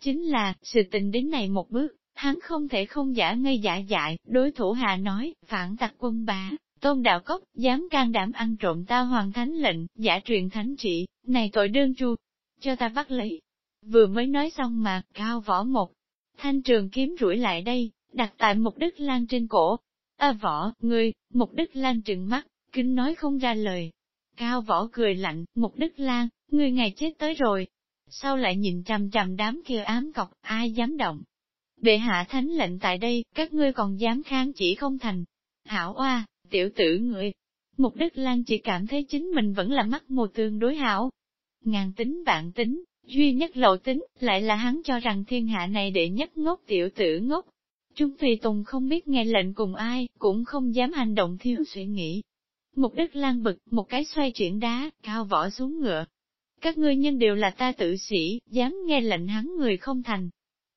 Chính là, sự tình đến này một bước, hắn không thể không giả ngây giả dại, đối thủ hà nói, phản tặc quân bá, tôn đạo cốc, dám can đảm ăn trộm ta hoàng thánh lệnh, giả truyền thánh trị, này tội đơn chu, cho ta bắt lấy. Vừa mới nói xong mà, cao võ một. Thanh trường kiếm rủi lại đây, đặt tại mục đức lan trên cổ. A võ, ngươi, mục đức lan trừng mắt, kinh nói không ra lời. Cao võ cười lạnh, mục đức lan, ngươi ngày chết tới rồi. Sao lại nhìn chằm chằm đám kia ám cọc, ai dám động? Bệ hạ thánh lệnh tại đây, các ngươi còn dám kháng chỉ không thành. Hảo oa, tiểu tử người. Mục đích Lan chỉ cảm thấy chính mình vẫn là mắt mù tương đối hảo. Ngàn tính vạn tính, duy nhất lộ tính, lại là hắn cho rằng thiên hạ này đệ nhất ngốc tiểu tử ngốc. Trung Tùy Tùng không biết nghe lệnh cùng ai, cũng không dám hành động thiếu suy nghĩ. Mục đích Lan bực, một cái xoay chuyển đá, cao võ xuống ngựa. Các ngươi nhân đều là ta tự sĩ, dám nghe lệnh hắn người không thành.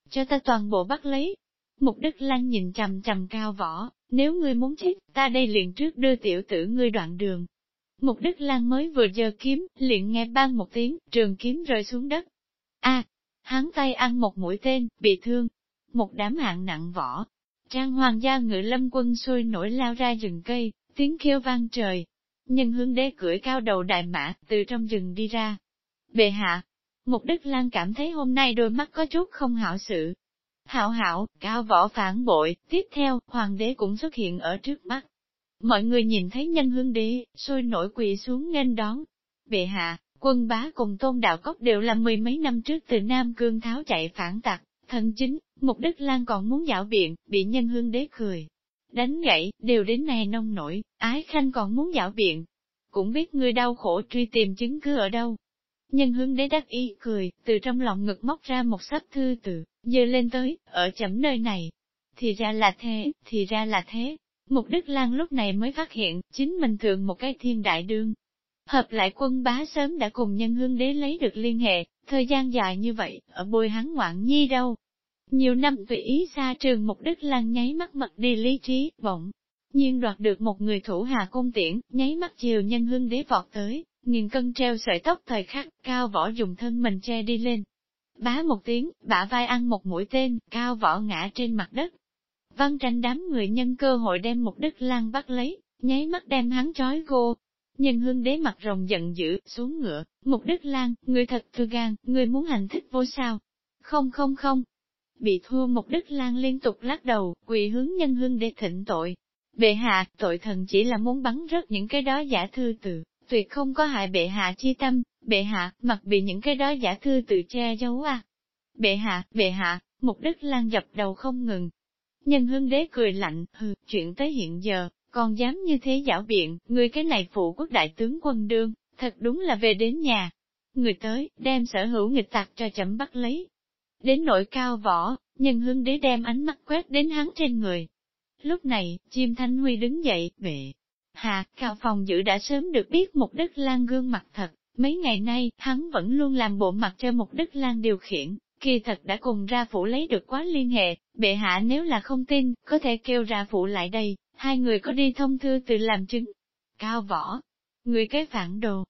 Cho ta toàn bộ bắt lấy. Mục Đức Lan nhìn trầm trầm cao võ, nếu ngươi muốn chết, ta đây liền trước đưa tiểu tử ngươi đoạn đường. Mục Đức Lan mới vừa giơ kiếm, liền nghe bang một tiếng, trường kiếm rơi xuống đất. A, hắn tay ăn một mũi tên, bị thương. Một đám hạng nặng võ. Trang hoàng gia ngự lâm quân sôi nổi lao ra rừng cây, tiếng kêu vang trời. Nhân hướng đế cưỡi cao đầu đại mã, từ trong rừng đi ra. Bệ hạ, Mục Đức Lan cảm thấy hôm nay đôi mắt có chút không hảo sự. Hảo hảo, cao võ phản bội, tiếp theo, hoàng đế cũng xuất hiện ở trước mắt. Mọi người nhìn thấy nhân hương đế, sôi nổi quỳ xuống nghênh đón. Bệ hạ, quân bá cùng tôn đạo cốc đều là mười mấy năm trước từ Nam Cương tháo chạy phản tặc, thần chính, Mục Đức Lan còn muốn dạo biện, bị nhân hương đế cười. Đánh gãy, đều đến này nông nổi, ái khanh còn muốn dạo biện. Cũng biết người đau khổ truy tìm chứng cứ ở đâu, Nhân hướng đế đắc ý cười, từ trong lòng ngực móc ra một sắp thư tự, dơ lên tới, ở chấm nơi này. Thì ra là thế, thì ra là thế. Mục Đức Lan lúc này mới phát hiện, chính mình thường một cái thiên đại đương. Hợp lại quân bá sớm đã cùng nhân hương đế lấy được liên hệ, thời gian dài như vậy, ở bôi hắn ngoạn nhi đâu. Nhiều năm tùy ý xa trường Mục Đức Lan nháy mắt mặt đi lý trí, bỗng nhiên đoạt được một người thủ hà cung tiễn, nháy mắt chiều nhân hương đế vọt tới, nghìn cân treo sợi tóc thời khắc, cao võ dùng thân mình che đi lên. Bá một tiếng, bả vai ăn một mũi tên, cao võ ngã trên mặt đất. Văn tranh đám người nhân cơ hội đem một đức lan bắt lấy, nháy mắt đem hắn trói gô. Nhân hương đế mặt rồng giận dữ, xuống ngựa, một đức lan, người thật thư gan, người muốn hành thích vô sao. Không không không. Bị thua một đức lan liên tục lắc đầu, quỳ hướng nhân hương đế thịnh tội. Bệ hạ, tội thần chỉ là muốn bắn rớt những cái đó giả thư từ tuyệt không có hại bệ hạ chi tâm, bệ hạ, mặc bị những cái đó giả thư tự che giấu à. Bệ hạ, bệ hạ, mục đức lan dập đầu không ngừng. Nhân hương đế cười lạnh, hừ, chuyện tới hiện giờ, còn dám như thế giảo biện, người cái này phụ quốc đại tướng quân đương, thật đúng là về đến nhà. Người tới, đem sở hữu nghịch tặc cho chấm bắt lấy. Đến nội cao võ, nhân hương đế đem ánh mắt quét đến hắn trên người. Lúc này, chim thanh huy đứng dậy, bệ, Hạ, cao phòng giữ đã sớm được biết Mục Đức Lan gương mặt thật, mấy ngày nay, hắn vẫn luôn làm bộ mặt cho Mục Đức Lan điều khiển, kỳ thật đã cùng ra phủ lấy được quá liên hệ, bệ hạ nếu là không tin, có thể kêu ra Phủ lại đây, hai người có đi thông thư tự làm chứng. Cao võ, người cái phản đồ.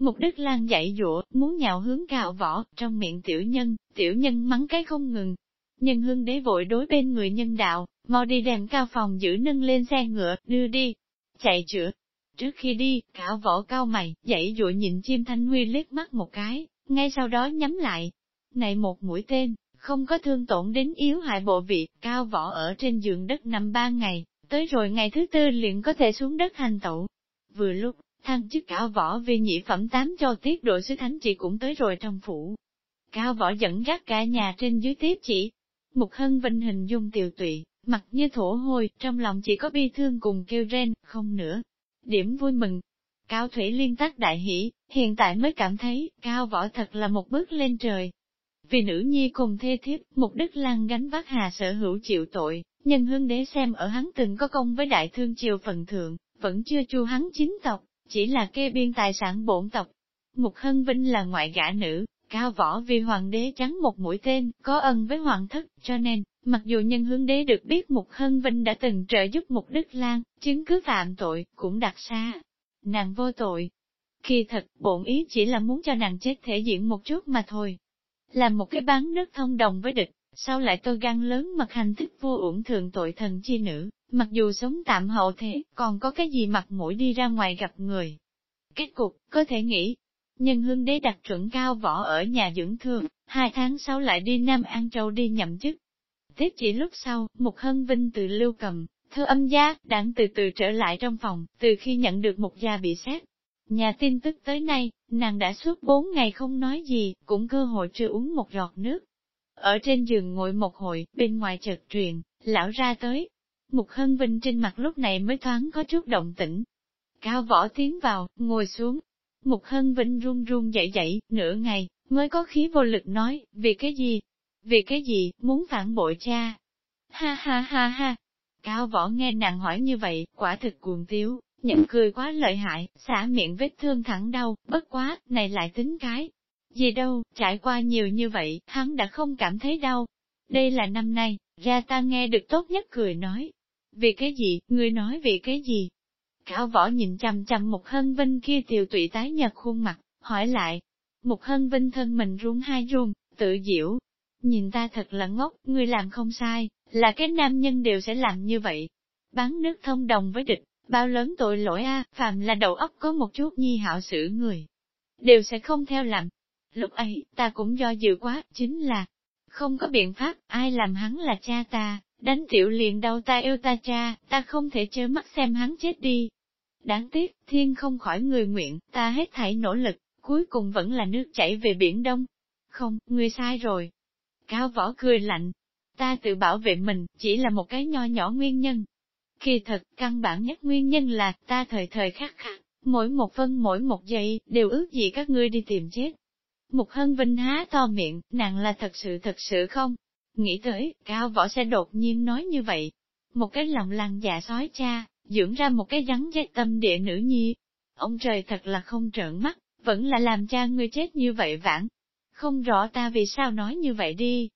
Mục Đức Lan dạy dụa, muốn nhào hướng cao võ, trong miệng tiểu nhân, tiểu nhân mắng cái không ngừng. Nhân hương đế vội đối bên người nhân đạo, mau đi đem cao phòng giữ nâng lên xe ngựa, đưa đi, chạy chữa. Trước khi đi, cả võ cao mày, dậy dụa nhìn chim thanh huy liếc mắt một cái, ngay sau đó nhắm lại. Này một mũi tên, không có thương tổn đến yếu hại bộ vị, cao võ ở trên giường đất nằm ba ngày, tới rồi ngày thứ tư liền có thể xuống đất hành tẩu. Vừa lúc, thăng chức cao võ vì nhị phẩm tám cho tiết độ sứ thánh chỉ cũng tới rồi trong phủ. Cao võ dẫn dắt cả nhà trên dưới tiếp chỉ. Mục hân vinh hình dung tiều tụy, Mặt như thổ hồi trong lòng chỉ có bi thương cùng kêu ren, không nữa. Điểm vui mừng. Cao Thủy liên tác đại hỷ, hiện tại mới cảm thấy, Cao Võ thật là một bước lên trời. Vì nữ nhi cùng thê thiếp, một đức lăng gánh vác hà sở hữu chịu tội, nhân hương đế xem ở hắn từng có công với đại thương triều phần thượng, vẫn chưa chu hắn chính tộc, chỉ là kê biên tài sản bổn tộc. Mục Hân Vinh là ngoại gã nữ, cao võ vì hoàng đế trắng một mũi tên, có ân với hoàng thất, cho nên, Mặc dù nhân hướng đế được biết Mục Hân Vinh đã từng trợ giúp Mục Đức Lan, chứng cứ phạm tội, cũng đặt xa. Nàng vô tội. Khi thật, bổn ý chỉ là muốn cho nàng chết thể diện một chút mà thôi. Làm một cái bán nước thông đồng với địch, sau lại tôi gan lớn mặt hành thích vô uổng thường tội thần chi nữ, mặc dù sống tạm hậu thế, còn có cái gì mặt mũi đi ra ngoài gặp người. Kết cục, có thể nghĩ, nhân hương đế đặt chuẩn cao võ ở nhà dưỡng thương, hai tháng sau lại đi Nam An Châu đi nhậm chức, Tiếp chỉ lúc sau, Mục Hân Vinh từ lưu cầm, thơ âm gia, đang từ từ trở lại trong phòng, từ khi nhận được một gia bị xét. Nhà tin tức tới nay, nàng đã suốt bốn ngày không nói gì, cũng cơ hội chưa uống một giọt nước. Ở trên giường ngồi một hồi, bên ngoài chợt truyền, lão ra tới. Mục Hân Vinh trên mặt lúc này mới thoáng có chút động tĩnh. Cao võ tiến vào, ngồi xuống. Mục Hân Vinh run run dậy dậy, nửa ngày, mới có khí vô lực nói, vì cái gì? Vì cái gì, muốn phản bội cha? Ha ha ha ha. Cao võ nghe nàng hỏi như vậy, quả thực cuồng tiếu, nhận cười quá lợi hại, xả miệng vết thương thẳng đau, bất quá, này lại tính cái. Gì đâu, trải qua nhiều như vậy, hắn đã không cảm thấy đau. Đây là năm nay, ra ta nghe được tốt nhất cười nói. Vì cái gì, ngươi nói vì cái gì? Cao võ nhìn chằm chằm mục hân vinh kia tiều tụy tái nhật khuôn mặt, hỏi lại. mục hân vinh thân mình run hai run, tự diễu. Nhìn ta thật là ngốc, ngươi làm không sai, là cái nam nhân đều sẽ làm như vậy. Bán nước thông đồng với địch, bao lớn tội lỗi a, phàm là đầu óc có một chút nhi hạo xử người. Đều sẽ không theo làm. Lúc ấy, ta cũng do dự quá, chính là, không có biện pháp, ai làm hắn là cha ta, đánh tiểu liền đau ta yêu ta cha, ta không thể chớ mắt xem hắn chết đi. Đáng tiếc, thiên không khỏi người nguyện, ta hết thảy nỗ lực, cuối cùng vẫn là nước chảy về biển đông. Không, ngươi sai rồi. Cao võ cười lạnh. Ta tự bảo vệ mình, chỉ là một cái nho nhỏ nguyên nhân. Kỳ thật, căn bản nhất nguyên nhân là, ta thời thời khắc khắc, mỗi một phân mỗi một giây, đều ước gì các ngươi đi tìm chết. Mục Hân Vinh há to miệng, nàng là thật sự thật sự không? Nghĩ tới, cao võ sẽ đột nhiên nói như vậy. Một cái lòng lăng dạ sói cha, dưỡng ra một cái rắn dây tâm địa nữ nhi. Ông trời thật là không trợn mắt, vẫn là làm cha ngươi chết như vậy vãng Không rõ ta vì sao nói như vậy đi.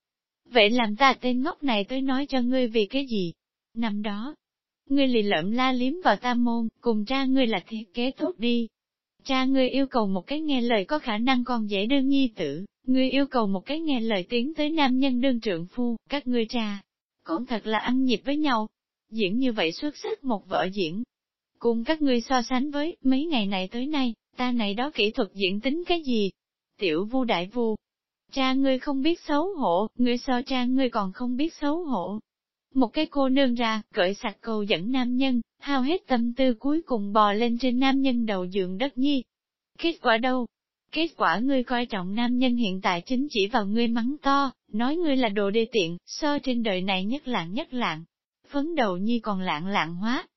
Vậy làm ta tên ngốc này tới nói cho ngươi vì cái gì? Năm đó, ngươi lì lợm la liếm vào ta môn, cùng cha ngươi là thiết kế tốt đi. Cha ngươi yêu cầu một cái nghe lời có khả năng còn dễ đơn nhi tử, ngươi yêu cầu một cái nghe lời tiếng tới nam nhân đương trượng phu, các ngươi cha. Cũng thật là ăn nhịp với nhau. Diễn như vậy xuất sắc một vợ diễn. Cùng các ngươi so sánh với, mấy ngày này tới nay, ta này đó kỹ thuật diễn tính cái gì? Tiểu vu đại vu. Cha ngươi không biết xấu hổ, ngươi so cha ngươi còn không biết xấu hổ. Một cái cô nương ra, cởi sạch cầu dẫn nam nhân, hao hết tâm tư cuối cùng bò lên trên nam nhân đầu giường đất nhi. Kết quả đâu? Kết quả ngươi coi trọng nam nhân hiện tại chính chỉ vào ngươi mắng to, nói ngươi là đồ đê tiện, so trên đời này nhất lạng nhất lạng. Phấn đầu nhi còn lạng lạng hóa.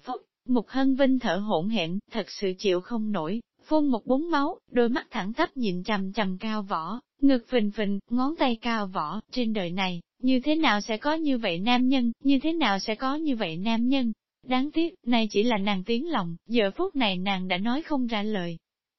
Phúc, Mục Hân Vinh thở hỗn hển, thật sự chịu không nổi, phun một búng máu, đôi mắt thẳng tắp nhìn chằm chằm cao võ, ngực phình phình, ngón tay cao võ, trên đời này, như thế nào sẽ có như vậy nam nhân, như thế nào sẽ có như vậy nam nhân? Đáng tiếc, này chỉ là nàng tiếng lòng, giờ phút này nàng đã nói không ra lời.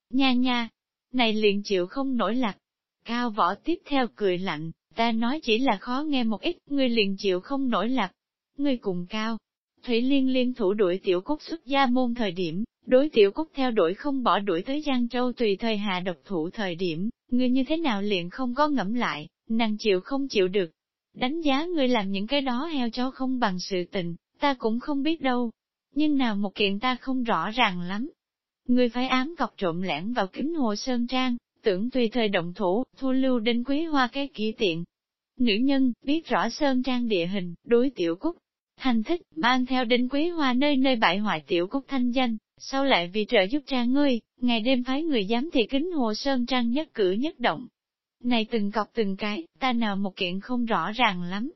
Nha nha, này liền chịu không nổi lạc. Cao võ tiếp theo cười lạnh, ta nói chỉ là khó nghe một ít, ngươi liền chịu không nổi lạc. Ngươi cùng cao. Thủy liên liên thủ đuổi tiểu cúc xuất gia môn thời điểm, đối tiểu cúc theo đuổi không bỏ đuổi tới Giang Châu tùy thời hạ độc thủ thời điểm, ngươi như thế nào liền không có ngẫm lại, nàng chịu không chịu được, Đánh giá ngươi làm những cái đó heo cho không bằng sự tình, ta cũng không biết đâu. Nhưng nào một kiện ta không rõ ràng lắm người phải ám cọc trộm lẻn vào kính hồ sơn trang, tưởng tùy thời động thủ, thu lưu đến quý hoa cái kỹ tiện. Nữ nhân, biết rõ sơn trang địa hình, đối tiểu cúc, thành thích, mang theo đinh quý hoa nơi nơi bại hoại tiểu cúc thanh danh, sau lại vì trợ giúp trang ngươi, ngày đêm phái người dám thì kính hồ sơn trang nhất cử nhất động, này từng cọc từng cái, ta nào một kiện không rõ ràng lắm.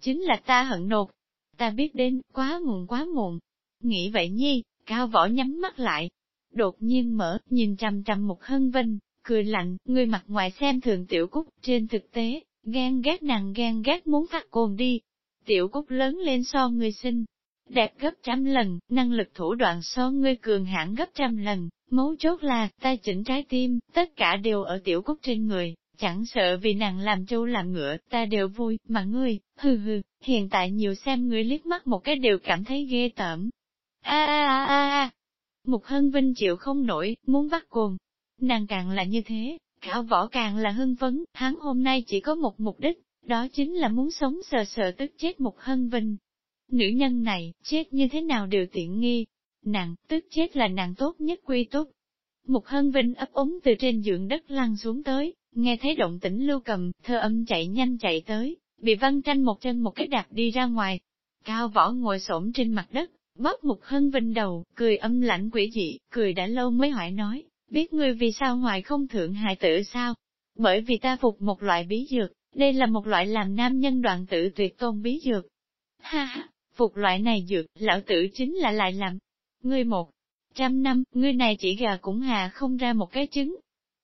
Chính là ta hận nột. Ta biết đến, quá muộn quá muộn. Nghĩ vậy nhi, cao võ nhắm mắt lại. Đột nhiên mở, nhìn trầm trầm một hân vinh, cười lạnh, người mặt ngoài xem thường tiểu cúc, trên thực tế, ghen ghét nàng ghen ghét muốn phát cồn đi. Tiểu cúc lớn lên so người sinh, đẹp gấp trăm lần, năng lực thủ đoạn so ngươi cường hãn gấp trăm lần, mấu chốt là, ta chỉnh trái tim, tất cả đều ở tiểu cúc trên người, chẳng sợ vì nàng làm trâu làm ngựa, ta đều vui, mà ngươi, hừ hừ, hiện tại nhiều xem ngươi liếc mắt một cái đều cảm thấy ghê tởm. A a a a a. Mục Hân Vinh chịu không nổi, muốn bắt cồn. Nàng càng là như thế, Khảo võ càng là hưng phấn, hắn hôm nay chỉ có một mục đích, đó chính là muốn sống sờ sờ tức chết Mục Hân Vinh. Nữ nhân này, chết như thế nào đều tiện nghi. Nàng, tức chết là nàng tốt nhất quy tốt. Mục Hân Vinh ấp ống từ trên giường đất lăn xuống tới, Nghe thấy động tĩnh lưu cầm, thơ âm chạy nhanh chạy tới, bị văn tranh một chân một cái đạp đi ra ngoài. Cao võ ngồi xổm trên mặt đất, bóp mục hân vinh đầu, cười âm lãnh quỷ dị, cười đã lâu mới hỏi nói, biết ngươi vì sao hoài không thượng hài tử sao? Bởi vì ta phục một loại bí dược, Đây là một loại làm nam nhân đoạn tử tuyệt tôn bí dược. Ha ha, phục loại này dược, lão tử chính là lại làm. Ngươi một trăm năm, ngươi này chỉ gà cũng hà không ra một cái trứng.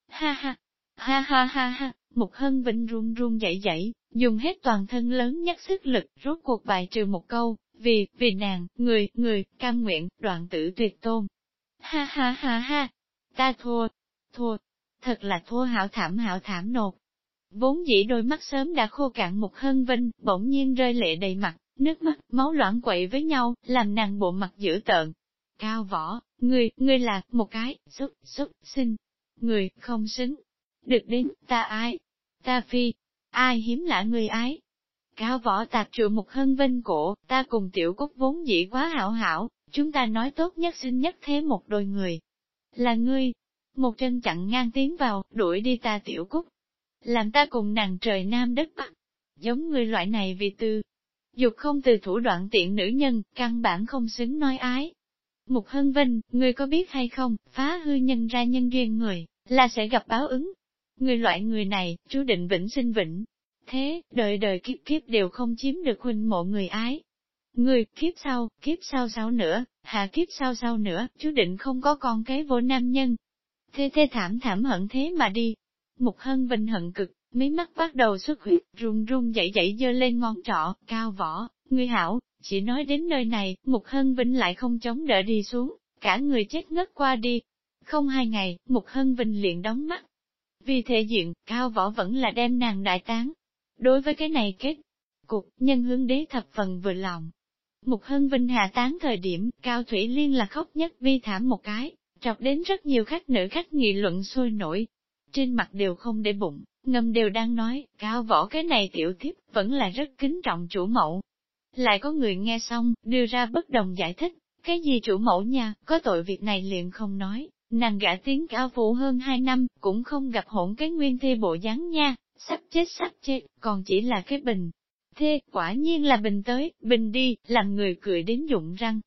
Ha ha, ha ha ha ha, Mục hân vinh run run dậy dậy, dùng hết toàn thân lớn nhất sức lực, rốt cuộc bài trừ một câu, vì, vì nàng, người, người, cam nguyện, đoạn tử tuyệt tôn. Ha ha ha ha, ta thua, thua, thật là thua hảo thảm hảo thảm nột. Vốn dĩ đôi mắt sớm đã khô cạn một hân vinh, bỗng nhiên rơi lệ đầy mặt, nước mắt, máu loãng quậy với nhau, làm nàng bộ mặt dữ tợn. Cao võ, người, người là, một cái, xuất, xuất, sinh. Người, không xứng. Được đến, ta ai? Ta phi. Ai hiếm lạ người ái? Cao võ tạc trừ một hân vinh cổ, ta cùng tiểu cúc vốn dĩ quá hảo hảo, chúng ta nói tốt nhất sinh nhất thế một đôi người. Là ngươi. Một chân chặn ngang tiến vào, đuổi đi ta tiểu cúc. Làm ta cùng nàng trời nam đất bắc. Giống người loại này vì tư. Dục không từ thủ đoạn tiện nữ nhân, căn bản không xứng nói ái. Mục Hân Vinh, người có biết hay không, phá hư nhân ra nhân duyên người, là sẽ gặp báo ứng. Người loại người này, chú định vĩnh sinh vĩnh. Thế, đời đời kiếp kiếp đều không chiếm được huynh mộ người ái. Người, kiếp sau, kiếp sau sau nữa, hạ kiếp sau sau nữa, chú định không có con kế vô nam nhân. Thế thế thảm thảm hận thế mà đi. Mục Hân Vinh hận cực, mí mắt bắt đầu xuất huyết, run run dậy dậy dơ lên ngón trọ, cao võ, người hảo, chỉ nói đến nơi này, Mục Hân Vinh lại không chống đỡ đi xuống, cả người chết ngất qua đi. Không hai ngày, Mục Hân Vinh liền đóng mắt. Vì thể diện, Cao Võ vẫn là đem nàng đại tán. Đối với cái này kết cục, nhân hướng đế thập phần vừa lòng. Mục Hân Vinh hạ tán thời điểm, Cao Thủy Liên là khóc nhất vi thảm một cái, trọc đến rất nhiều khách nữ khách nghị luận sôi nổi. Trên mặt đều không để bụng, ngầm đều đang nói, Cao Võ cái này tiểu thiếp, vẫn là rất kính trọng chủ mẫu, lại có người nghe xong, đưa ra bất đồng giải thích, cái gì chủ mẫu nha, có tội việc này liền không nói, nàng gã tiếng cao phụ hơn hai năm, cũng không gặp hỗn cái nguyên thê bộ dáng nha, sắp chết sắp chết, còn chỉ là cái bình. Thế quả nhiên là bình tới, bình đi, làm người cười đến dụng răng.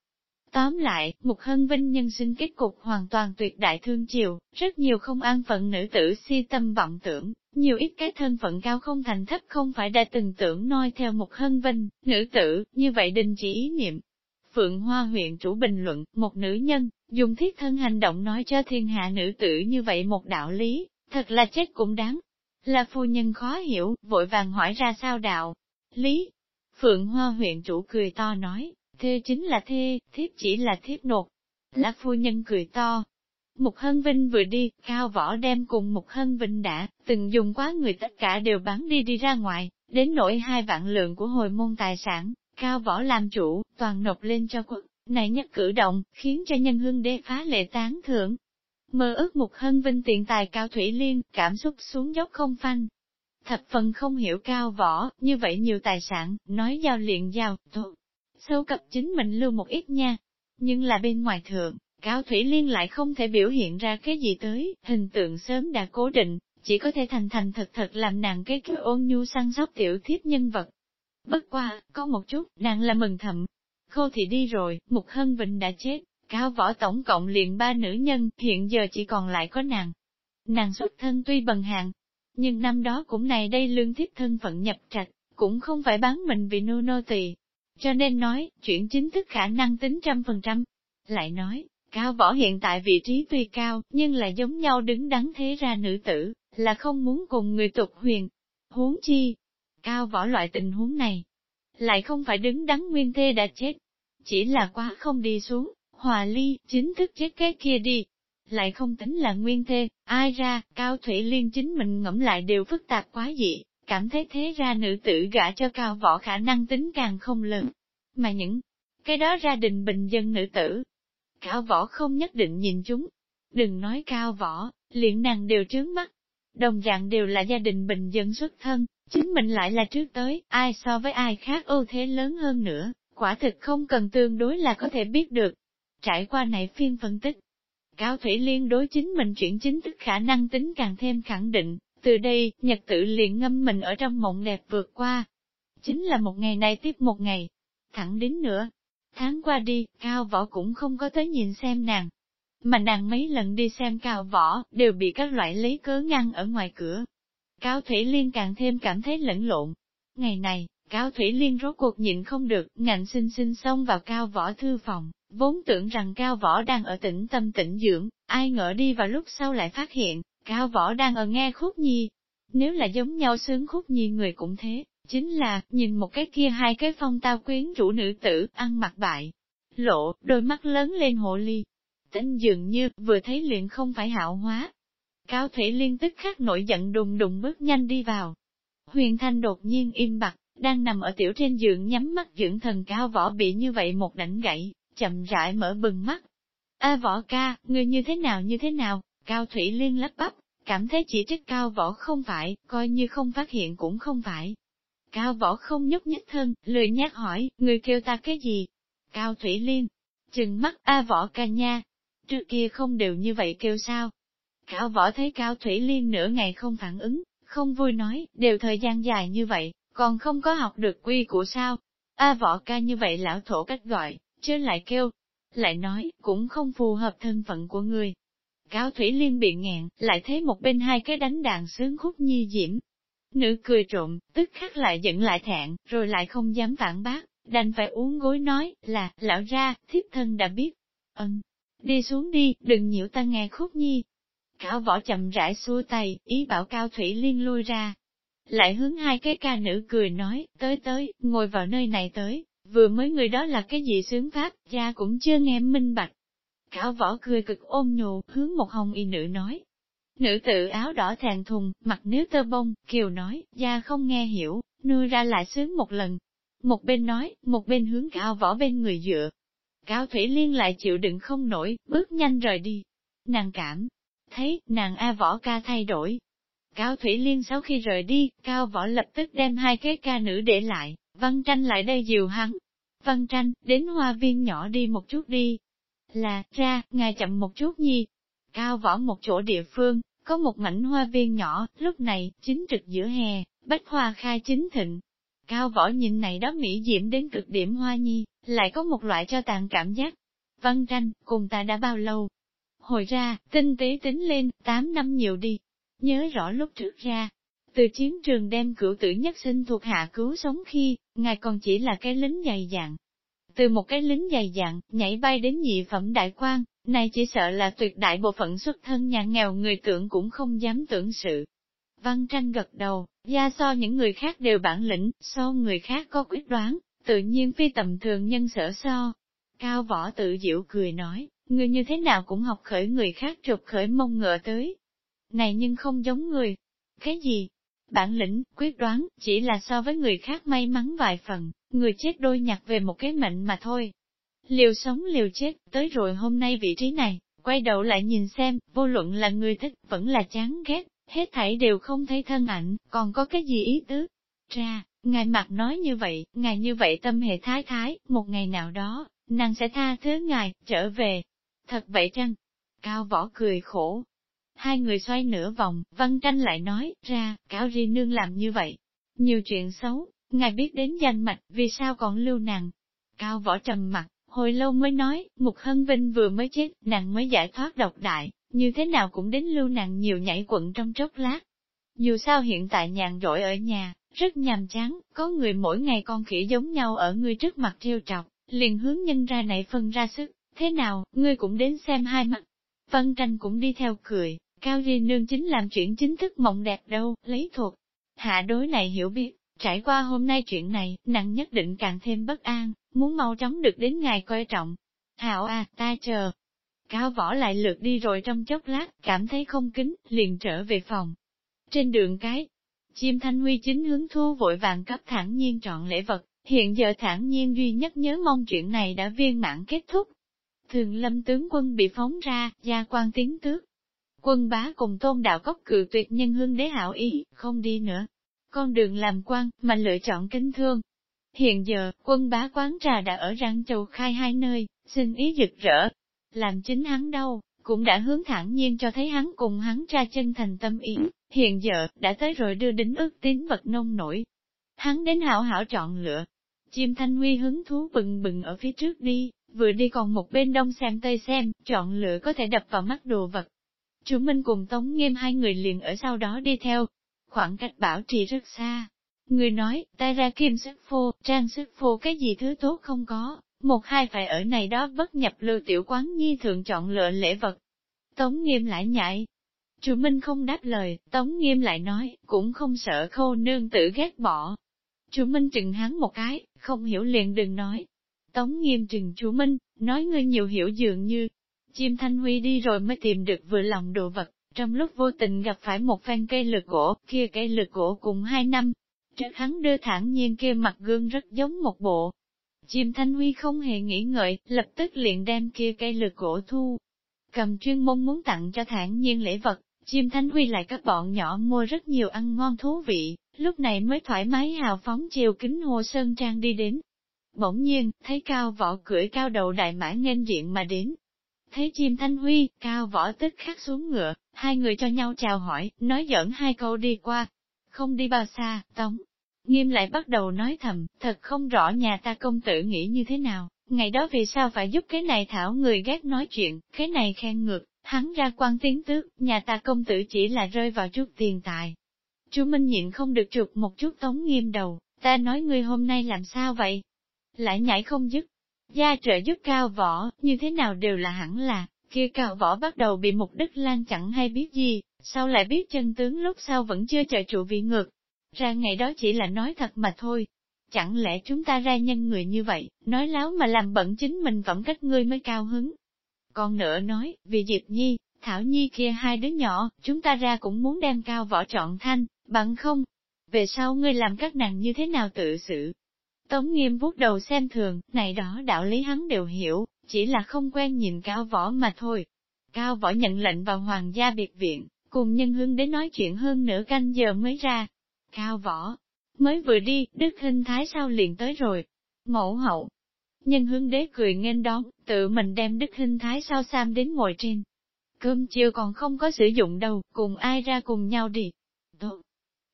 Tóm lại, một hân vinh nhân sinh kết cục hoàn toàn tuyệt đại thương chiều, rất nhiều không an phận nữ tử si tâm vọng tưởng, nhiều ít cái thân phận cao không thành thấp không phải đã từng tưởng noi theo một hân vinh, nữ tử, như vậy đình chỉ ý niệm. Phượng Hoa huyện chủ bình luận, một nữ nhân, dùng thiết thân hành động nói cho thiên hạ nữ tử như vậy một đạo lý, thật là chết cũng đáng. Là phu nhân khó hiểu, vội vàng hỏi ra sao đạo. Lý, Phượng Hoa huyện chủ cười to nói, thê chính là thê, thiếp chỉ là thiếp nột. Là phu nhân cười to, Mục Hân Vinh vừa đi, Cao Võ đem cùng Mục Hân Vinh đã, từng dùng quá người tất cả đều bán đi đi ra ngoài, đến nỗi hai vạn lượng của hồi môn tài sản, Cao Võ làm chủ, toàn nộp lên cho quốc. Này nhất cử động, khiến cho nhân hương đế phá lệ tán thưởng. Mơ ước Mục Hân Vinh tiện tài Cao Thủy Liên, cảm xúc xuống dốc không phanh. Thập phần không hiểu Cao Võ, như vậy nhiều tài sản, nói giao liền giao, thuộc. Sâu cập chính mình lưu một ít nha. Nhưng là bên ngoài thượng, Cao Thủy Liên lại không thể biểu hiện ra cái gì tới, hình tượng sớm đã cố định, chỉ có thể thành thành thật thật làm nàng cái kiểu ôn nhu săn sóc tiểu thiết nhân vật. Bất qua, có một chút, nàng là mừng thầm. Khô thì đi rồi, Mục Hân Vịnh đã chết, cao võ tổng cộng liền ba nữ nhân, hiện giờ chỉ còn lại có nàng. Nàng xuất thân tuy bần hạng nhưng năm đó cũng này đây lương thiếp thân phận nhập trạch, cũng không phải bán mình vì nô nô tỳ. Cho nên nói, chuyện chính thức khả năng tính trăm phần trăm. Lại nói, Cao võ hiện tại vị trí tuy cao, nhưng là giống nhau đứng đắn thế ra nữ tử, là không muốn cùng người tục huyền. Huống chi, cao võ loại tình huống này, lại không phải đứng đắn nguyên thê đã chết, chỉ là quá không đi xuống, hòa ly, chính thức chết cái kia đi. Lại không tính là nguyên thê, ai ra, cao thủy liên chính mình ngẫm lại đều phức tạp quá dị, cảm thấy thế ra nữ tử gả cho cao võ khả năng tính càng không lớn. Mà những cái đó gia đình bình dân nữ tử, cao võ không nhất định nhìn chúng. Đừng nói cao võ, liền nàng đều trướng mắt. Đồng dạng đều là gia đình bình dân xuất thân, chính mình lại là trước tới, ai so với ai khác ưu thế lớn hơn nữa, quả thực không cần tương đối là có thể biết được. Trải qua này phiên phân tích, Cao Thủy Liên đối chính mình chuyển chính thức khả năng tính càng thêm khẳng định, từ đây, nhật tự liền ngâm mình ở trong mộng đẹp vượt qua. Chính là một ngày này tiếp một ngày, thẳng đến nữa, Tháng qua đi, Cao Võ cũng không có tới nhìn xem nàng. Mà nàng mấy lần đi xem Cao Võ, đều bị các loại lấy cớ ngăn ở ngoài cửa. Cao Thủy Liên càng thêm cảm thấy lẫn lộn. Ngày này, Cao Thủy Liên rốt cuộc nhịn không được, ngạnh sinh sinh xông vào cao võ thư phòng, vốn tưởng rằng cao võ đang ở tỉnh tâm tĩnh dưỡng, ai ngờ đi vào lúc sau lại phát hiện, cao võ đang ở nghe khúc nhi. Nếu là giống nhau sướng khúc nhi người cũng thế, chính là, nhìn một cái kia hai cái phong tao quyến rũ nữ tử, ăn mặc bại, lộ, đôi mắt lớn lên hộ ly. Tính dường như, vừa thấy liền không phải hạo hóa. Cao Thủy Liên tức khắc nổi giận đùng đùng bước nhanh đi vào. Huyền Thanh đột nhiên im bặt, đang nằm ở tiểu trên giường nhắm mắt dưỡng thần cao võ bị như vậy một đảnh gãy, chậm rãi mở bừng mắt. A võ ca, người như thế nào như thế nào, Cao Thủy Liên lắp bắp, cảm thấy chỉ trích cao võ không phải, coi như không phát hiện cũng không phải. Cao võ không nhúc nhích thân, lười nhát hỏi, người kêu ta cái gì? Cao Thủy Liên, chừng mắt A võ ca nha, trước kia không đều như vậy kêu sao? Cao võ thấy Cao Thủy Liên nửa ngày không phản ứng, không vui nói, đều thời gian dài như vậy, còn không có học được quy của sao? A võ ca như vậy lão thổ cách gọi, chứ lại kêu, lại nói, cũng không phù hợp thân phận của người. Cao Thủy Liên bị nghẹn, lại thấy một bên hai cái đánh đàn sướng khúc nhi diễm. Nữ cười trộm, tức khắc lại giận lại thẹn, rồi lại không dám phản bác, đành phải uống gối nói, là, lão ra, thiếp thân đã biết. Ân, đi xuống đi, đừng nhiễu ta nghe khúc nhi. Cao võ chậm rãi xua tay, ý bảo Cao Thủy Liên lui ra. Lại hướng hai cái ca nữ cười nói, tới tới, ngồi vào nơi này tới, vừa mới người đó là cái gì sướng pháp, cha cũng chưa nghe minh bạch. Khảo võ cười cực ôm nhù, hướng một hồng y nữ nói. Nữ tự áo đỏ thèn thùng, mặt nếu tơ bông, kiều nói, gia không nghe hiểu, nuôi ra lại sướng một lần. Một bên nói, một bên hướng cao võ bên người dựa. Cao Thủy Liên lại chịu đựng không nổi, bước nhanh rời đi. Nàng cảm, thấy, nàng A võ ca thay đổi. Cao Thủy Liên sau khi rời đi, Cao võ lập tức đem hai cái ca nữ để lại, Văn tranh lại đây dìu hắn. Văn tranh, đến hoa viên nhỏ đi một chút đi. Là, ra, ngài chậm một chút nhi. Cao võ một chỗ địa phương, có một mảnh hoa viên nhỏ, lúc này, chính trực giữa hè, bách hoa khai chính thịnh. Cao võ nhìn này đó mỹ diễm đến cực điểm hoa nhi, lại có một loại cho tàn cảm giác. Văn tranh, cùng ta đã bao lâu? Hồi ra, tinh tế tính lên, 8 năm nhiều đi. Nhớ rõ lúc trước ra, từ chiến trường đem cửu tử nhất sinh thuộc hạ cứu sống khi, ngài còn chỉ là cái lính dày dặn. Từ một cái lính dày dặn, nhảy bay đến nhị phẩm đại quan, này chỉ sợ là tuyệt đại bộ phận xuất thân nhà nghèo người tưởng cũng không dám tưởng sự. Văn tranh gật đầu, gia so những người khác đều bản lĩnh, so người khác có quyết đoán, tự nhiên phi tầm thường nhân sở so. Cao võ tự diệu cười nói, người như thế nào cũng học khởi người khác trục khởi mông ngựa tới. Này nhưng không giống người. Cái gì? Bản lĩnh, quyết đoán, chỉ là so với người khác may mắn vài phần, người chết đôi nhặt về một cái mệnh mà thôi. Liều sống liều chết, tới rồi hôm nay vị trí này, quay đầu lại nhìn xem, vô luận là người thích, vẫn là chán ghét, hết thảy đều không thấy thân ảnh, còn có cái gì ý tứ. Ra, ngài mặt nói như vậy, ngài như vậy tâm hệ thái thái, một ngày nào đó, nàng sẽ tha thứ ngài, trở về. Thật vậy chăng? Cao võ cười khổ, Hai người xoay nửa vòng, văn tranh lại nói, ra, cáo ri nương làm như vậy. Nhiều chuyện xấu, ngài biết đến danh mạch, vì sao còn lưu nàng? Cao võ trầm mặt, hồi lâu mới nói, Mục Hân Vinh vừa mới chết, nàng mới giải thoát độc đại, như thế nào cũng đến lưu nàng nhiều nhảy quận trong chốc lát. Dù sao hiện tại nhàn rỗi ở nhà, rất nhàm chán, có người mỗi ngày con khỉ giống nhau ở ngươi trước mặt trêu trọc, liền hướng nhân ra này phân ra sức, thế nào, ngươi cũng đến xem hai mặt. Văn tranh cũng đi theo cười, Cao Di Nương chính làm chuyện chính thức mộng đẹp đâu, lấy thuộc. Hạ đối này hiểu biết, trải qua hôm nay chuyện này, nặng nhất định càng thêm bất an, muốn mau chóng được đến ngài coi trọng. Hảo à, ta chờ. Cao võ lại lượt đi rồi trong chốc lát, cảm thấy không kính, liền trở về phòng. Trên đường cái, chim thanh huy chính hướng thu vội vàng cấp thẳng nhiên trọn lễ vật, hiện giờ thẳng nhiên duy nhất nhớ mong chuyện này đã viên mãn kết thúc. Thường lâm tướng quân bị phóng ra, gia quan tiến tước, Quân bá cùng tôn đạo cốc cự tuyệt nhân hương đế hảo ý, không đi nữa. Con đường làm quan, mà lựa chọn kính thương. Hiện giờ, quân bá quán trà đã ở Răng Châu khai hai nơi, xin ý rực rỡ. Làm chính hắn đâu, cũng đã hướng thẳng nhiên cho thấy hắn cùng hắn ra chân thành tâm ý, hiện giờ, đã tới rồi đưa đến ước tín vật nông nổi. Hắn đến hảo hảo chọn lựa. Chim thanh huy hứng thú bừng bừng ở phía trước đi, vừa đi còn một bên đông xem tây xem, chọn lựa có thể đập vào mắt đồ vật chú Minh cùng Tống Nghiêm hai người liền ở sau đó đi theo. khoảng cách bảo trì rất xa. Người nói, ta ra kim sức phô, trang sức phô cái gì thứ tốt không có, một hai phải ở này đó bất nhập lưu tiểu quán nhi thường chọn lựa lễ vật. Tống nghiêm lại nhại. chú Minh không đáp lời, Tống nghiêm lại nói, cũng không sợ khô nương tử ghét bỏ. chú Minh chừng hắn một cái, không hiểu liền đừng nói. Tống nghiêm trừng chú Minh, nói ngươi nhiều hiểu dường như, chim thanh huy đi rồi mới tìm được vừa lòng đồ vật, trong lúc vô tình gặp phải một phen cây lược gỗ, kia cây lược gỗ cùng hai năm. Trước hắn đưa thẳng nhiên kia mặt gương rất giống một bộ, Chim Thanh Huy không hề nghĩ ngợi, lập tức liền đem kia cây lược gỗ thu. Cầm chuyên môn muốn tặng cho thản nhiên lễ vật, chim Thanh Huy lại các bọn nhỏ mua rất nhiều ăn ngon thú vị, lúc này mới thoải mái hào phóng chiều kính hồ sơn trang đi đến. Bỗng nhiên, thấy cao võ cưỡi cao đầu đại mã nghênh diện mà đến. Thấy chim Thanh Huy, cao võ tức khắc xuống ngựa, hai người cho nhau chào hỏi, nói giỡn hai câu đi qua. Không đi bao xa, tống, Nghiêm lại bắt đầu nói thầm, thật không rõ nhà ta công tử nghĩ như thế nào, ngày đó vì sao phải giúp cái này thảo người ghét nói chuyện, cái này khen ngược, hắn ra quan tiếng tước, nhà ta công tử chỉ là rơi vào chút tiền tài. Chú Minh nhịn không được trục một chút tống nghiêm đầu, ta nói ngươi hôm nay làm sao vậy? Lại nhảy không dứt, gia trợ giúp cao võ, như thế nào đều là hẳn là, kia cao võ bắt đầu bị mục đức lan chẳng hay biết gì, sau lại biết chân tướng lúc sau vẫn chưa trợ trụ vị ngược, ra ngày đó chỉ là nói thật mà thôi. Chẳng lẽ chúng ta ra nhân người như vậy, nói láo mà làm bận chính mình phẩm cách ngươi mới cao hứng. Còn nữa nói, vì Diệp Nhi, Thảo Nhi kia hai đứa nhỏ, chúng ta ra cũng muốn đem cao võ trọn thanh, bằng không. Về sau ngươi làm các nàng như thế nào tự xử? Tống nghiêm vuốt đầu xem thường, này đó đạo lý hắn đều hiểu, chỉ là không quen nhìn cao võ mà thôi. Cao võ nhận lệnh vào hoàng gia biệt viện, cùng nhân hương đến nói chuyện hơn nửa canh giờ mới ra, cao võ. Mới vừa đi, Đức Hình Thái sao liền tới rồi. Mẫu hậu. Nhân hướng đế cười nghênh đón, tự mình đem Đức Hình Thái sao sam đến ngồi trên. Cơm chiều còn không có sử dụng đâu, cùng ai ra cùng nhau đi. Tốt.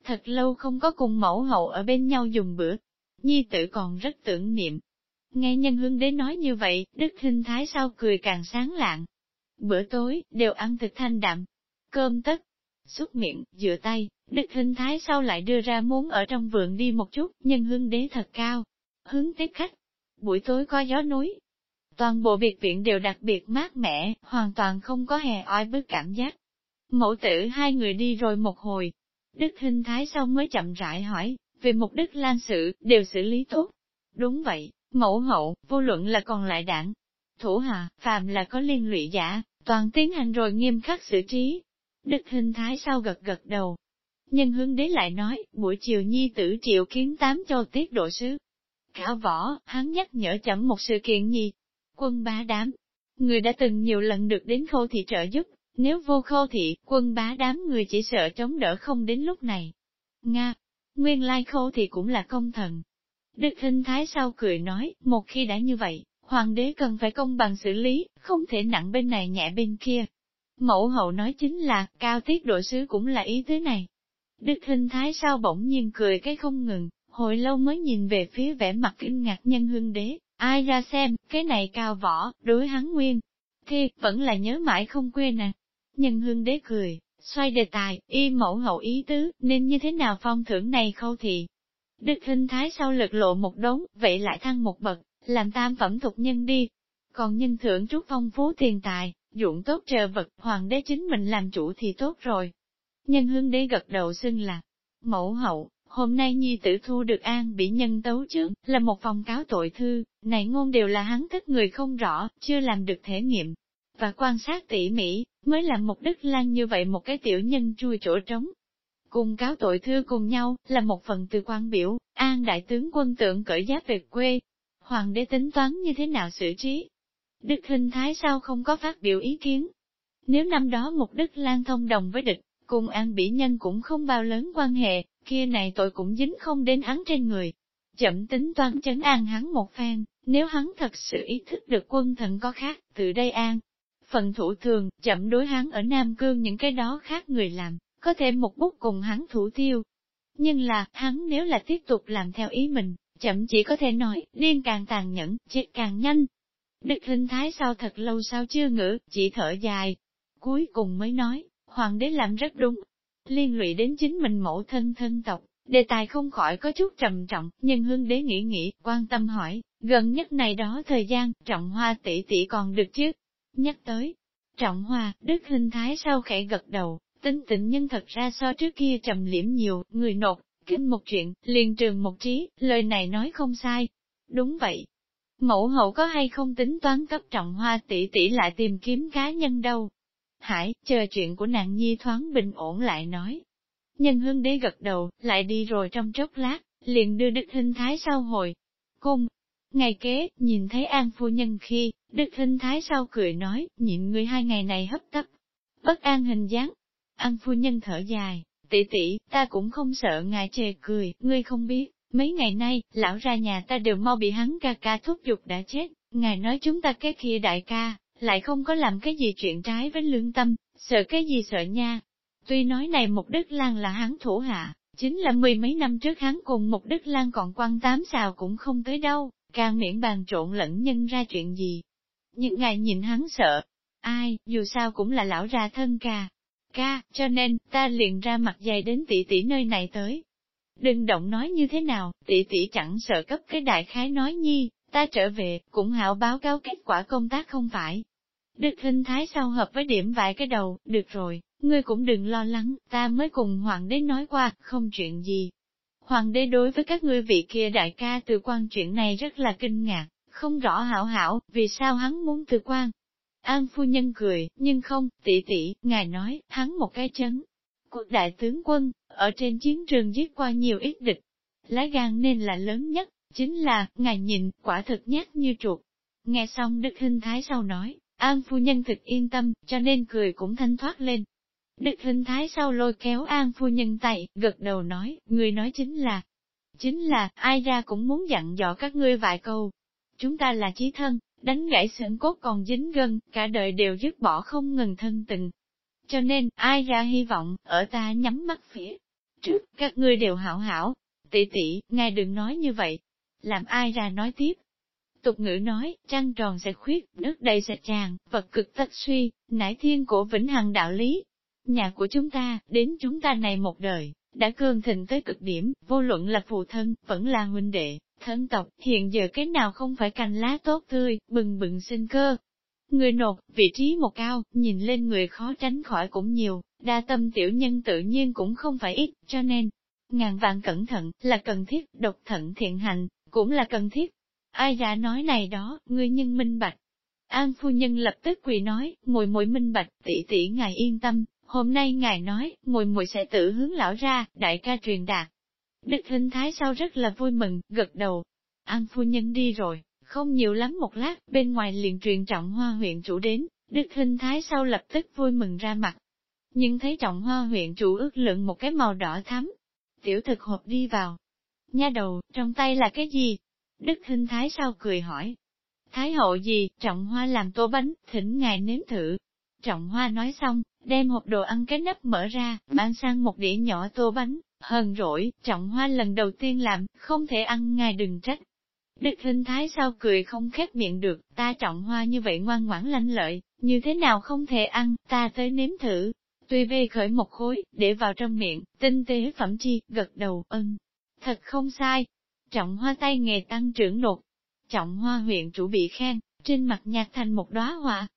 Thật lâu không có cùng mẫu hậu ở bên nhau dùng bữa. Nhi tử còn rất tưởng niệm. Nghe nhân hương đế nói như vậy, Đức Hình Thái sao cười càng sáng lạng. Bữa tối, đều ăn thực thanh đạm. Cơm tất, xúc miệng, dựa tay, Đức hình thái sau lại đưa ra muốn ở trong vườn đi một chút, Nhân hương đế thật cao. Hướng tiếp khách. Buổi tối có gió núi. Toàn bộ biệt viện đều đặc biệt mát mẻ, hoàn toàn không có hè oi bức cảm giác. Mẫu tử hai người đi rồi một hồi. Đức hình thái sau mới chậm rãi hỏi, về mục đích lan sự, đều xử lý tốt. Đúng vậy, mẫu hậu, vô luận là còn lại đảng. Thủ hạ, phàm là có liên lụy giả, toàn tiến hành rồi nghiêm khắc xử trí. Đức hình thái sau gật gật đầu, Nhân hướng đế lại nói, buổi chiều nhi tử triệu kiến tám cho tiết độ sứ. Khảo võ, hắn nhắc nhở chậm một sự kiện gì? Quân bá đám. Người đã từng nhiều lần được đến khâu thị trợ giúp, nếu vô khâu thị, quân bá đám người chỉ sợ chống đỡ không đến lúc này. Nga, nguyên lai khâu thì cũng là công thần. Đức Hinh thái sau cười nói, một khi đã như vậy, hoàng đế cần phải công bằng xử lý, không thể nặng bên này nhẹ bên kia. Mẫu hậu nói chính là, cao tiết đội sứ cũng là ý thế này. Đức Hinh thái sao bỗng nhiên cười cái không ngừng, hồi lâu mới nhìn về phía vẻ mặt kinh ngạc nhân hương đế, ai ra xem, cái này cao võ, đối hắn nguyên. Thì, vẫn là nhớ mãi không quên à. Nhân hương đế cười, xoay đề tài, y mẫu hậu ý tứ, nên như thế nào phong thưởng này khâu thị. Đức hình thái sau lực lộ một đống, vậy lại thăng một bậc, làm tam phẩm thuộc nhân đi. Còn nhân thưởng trúc phong phú tiền tài, dụng tốt trợ vật, hoàng đế chính mình làm chủ thì tốt rồi. Nhân hương đế gật đầu xưng là mẫu hậu, hôm nay nhi tử thu được an bị nhân tấu trưởng, là một phòng cáo tội thư, này ngôn đều là hắn thích người không rõ, chưa làm được thể nghiệm. Và quan sát tỉ mỉ, mới làm một đức lan như vậy một cái tiểu nhân chui chỗ trống. Cùng cáo tội thư cùng nhau, là một phần từ quan biểu, an đại tướng quân tượng cởi giáp về quê. Hoàng đế tính toán như thế nào xử trí? Đức hình thái sao không có phát biểu ý kiến? Nếu năm đó một đức lan thông đồng với địch, cùng an bỉ nhân cũng không bao lớn quan hệ, kia này tội cũng dính không đến hắn trên người. Chậm tính toán chấn an hắn một phen, nếu hắn thật sự ý thức được quân thần có khác, từ đây an. Phần thủ thường, chậm đối hắn ở Nam Cương những cái đó khác người làm, có thể một bút cùng hắn thủ tiêu. Nhưng là, hắn nếu là tiếp tục làm theo ý mình, chậm chỉ có thể nói, điên càng tàn nhẫn, chết càng nhanh. Đức hình thái sao thật lâu sao chưa ngữ, chỉ thở dài. Cuối cùng mới nói, Hoàng đế làm rất đúng. liên lụy đến chính mình mẫu thân thân tộc. Đề tài không khỏi có chút trầm trọng, nhưng hương đế nghĩ nghĩ, quan tâm hỏi, gần nhất này đó thời gian, trọng hoa tỷ tỷ còn được chứ? Nhắc tới, trọng hoa, đức hình thái sau khẽ gật đầu, tính tịnh nhân thật ra so trước kia trầm liễm nhiều, người nột, kinh một chuyện, liền trường một trí, lời này nói không sai. Đúng vậy. Mẫu hậu có hay không tính toán cấp trọng hoa tỷ tỷ lại tìm kiếm cá nhân đâu? Hải, chờ chuyện của nàng nhi thoáng bình ổn lại nói. Nhân hương đế gật đầu, lại đi rồi trong chốc lát, liền đưa đức hình thái sau hồi. Cung, ngày kế, nhìn thấy an phu nhân khi, đức Hinh thái sau cười nói, nhịn người hai ngày này hấp tấp. Bất an hình dáng. An phu nhân thở dài, tỷ tỷ, ta cũng không sợ ngài chê cười, ngươi không biết, mấy ngày nay, lão ra nhà ta đều mau bị hắn ca ca thúc giục đã chết, ngài nói chúng ta cái kia đại ca, lại không có làm cái gì chuyện trái với lương tâm, sợ cái gì sợ nha. Tuy nói này một Đức Lan là hắn thủ hạ, chính là mười mấy năm trước hắn cùng một Đức Lan còn quan tám xào cũng không tới đâu, càng miễn bàn trộn lẫn nhân ra chuyện gì những ngày nhìn hắn sợ, ai, dù sao cũng là lão ra thân ca, ca, cho nên, ta liền ra mặt dày đến tỷ tỷ nơi này tới. Đừng động nói như thế nào, tỷ tỷ chẳng sợ cấp cái đại khái nói nhi, ta trở về, cũng hảo báo cáo kết quả công tác không phải. Đức hình thái sau hợp với điểm vài cái đầu, được rồi, ngươi cũng đừng lo lắng, ta mới cùng hoàng đế nói qua, không chuyện gì. Hoàng đế đối với các ngươi vị kia đại ca từ quan chuyện này rất là kinh ngạc, không rõ hảo hảo, vì sao hắn muốn từ quan. An phu nhân cười, nhưng không, tỷ tỷ, ngài nói, hắn một cái chấn. Cuộc đại tướng quân, ở trên chiến trường giết qua nhiều ít địch. Lá gan nên là lớn nhất, chính là, ngài nhìn, quả thực nhát như chuột. Nghe xong Đức Hinh Thái sau nói, An phu nhân thực yên tâm, cho nên cười cũng thanh thoát lên. Đức Hinh Thái sau lôi kéo An phu nhân tay, gật đầu nói, người nói chính là, chính là, ai ra cũng muốn dặn dò các ngươi vài câu. Chúng ta là chí thân, đánh gãy xương cốt còn dính gân, cả đời đều dứt bỏ không ngừng thân tình. Cho nên, ai ra hy vọng, ở ta nhắm mắt phía trước, các ngươi đều hảo hảo. Tỷ tỷ, ngài đừng nói như vậy. Làm ai ra nói tiếp. Tục ngữ nói, trăng tròn sẽ khuyết, nước đầy sẽ tràn, vật cực tất suy, nải thiên của vĩnh hằng đạo lý. Nhà của chúng ta, đến chúng ta này một đời, đã cương thịnh tới cực điểm, vô luận là phụ thân, vẫn là huynh đệ, thân tộc, hiện giờ cái nào không phải cành lá tốt tươi, bừng bừng sinh cơ. Người nột, vị trí một cao, nhìn lên người khó tránh khỏi cũng nhiều, đa tâm tiểu nhân tự nhiên cũng không phải ít, cho nên, ngàn vạn cẩn thận, là cần thiết, độc thận thiện hành, cũng là cần thiết. Ai giả nói này đó, người nhân minh bạch. An phu nhân lập tức quỳ nói, mùi mùi minh bạch, tỷ tỷ ngài yên tâm, hôm nay ngài nói, mùi mùi sẽ tự hướng lão ra, đại ca truyền đạt, Đức Hinh Thái sau rất là vui mừng, gật đầu. An phu nhân đi rồi, không nhiều lắm một lát, bên ngoài liền truyền trọng hoa huyện chủ đến, Đức Hinh Thái sau lập tức vui mừng ra mặt. Nhưng thấy trọng hoa huyện chủ ước lượng một cái màu đỏ thắm. Tiểu thực hộp đi vào. Nha đầu, trong tay là cái gì? Đức Hinh Thái sau cười hỏi. Thái hậu gì, trọng hoa làm tô bánh, thỉnh ngài nếm thử. Trọng hoa nói xong, đem hộp đồ ăn cái nắp mở ra, mang sang một đĩa nhỏ tô bánh, Hờn rỗi, trọng hoa lần đầu tiên làm, không thể ăn ngài đừng trách. Đức Hinh thái sao cười không khép miệng được, ta trọng hoa như vậy ngoan ngoãn lanh lợi, như thế nào không thể ăn, ta tới nếm thử. Tuy về khởi một khối, để vào trong miệng, tinh tế phẩm chi, gật đầu, ân. Thật không sai. Trọng hoa tay nghề tăng trưởng đột. Trọng hoa huyện chủ bị khen, trên mặt nhạt thành một đóa hoa.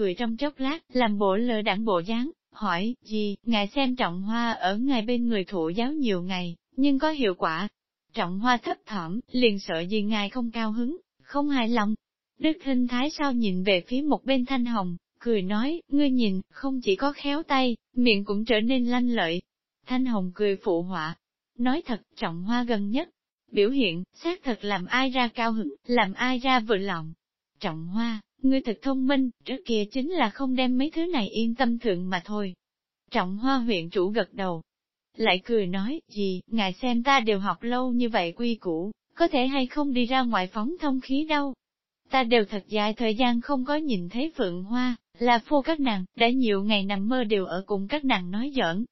Cười trong chốc lát, làm bộ lỡ đảng bộ dáng, hỏi, gì, ngài xem trọng hoa ở ngài bên người thụ giáo nhiều ngày, nhưng có hiệu quả. Trọng hoa thấp thỏm, liền sợ gì ngài không cao hứng, không hài lòng. Đức hình thái sao nhìn về phía một bên thanh hồng, cười nói, ngươi nhìn, không chỉ có khéo tay, miệng cũng trở nên lanh lợi. Thanh hồng cười phụ họa, nói thật, trọng hoa gần nhất, biểu hiện, xác thật làm ai ra cao hứng, làm ai ra vừa lòng. Trọng hoa, Ngươi thật thông minh, trước kia chính là không đem mấy thứ này yên tâm thượng mà thôi. Trọng hoa huyện chủ gật đầu. Lại cười nói, gì, ngài xem ta đều học lâu như vậy quy củ, có thể hay không đi ra ngoài phóng thông khí đâu. Ta đều thật dài thời gian không có nhìn thấy phượng hoa, là phu các nàng, đã nhiều ngày nằm mơ đều ở cùng các nàng nói giỡn.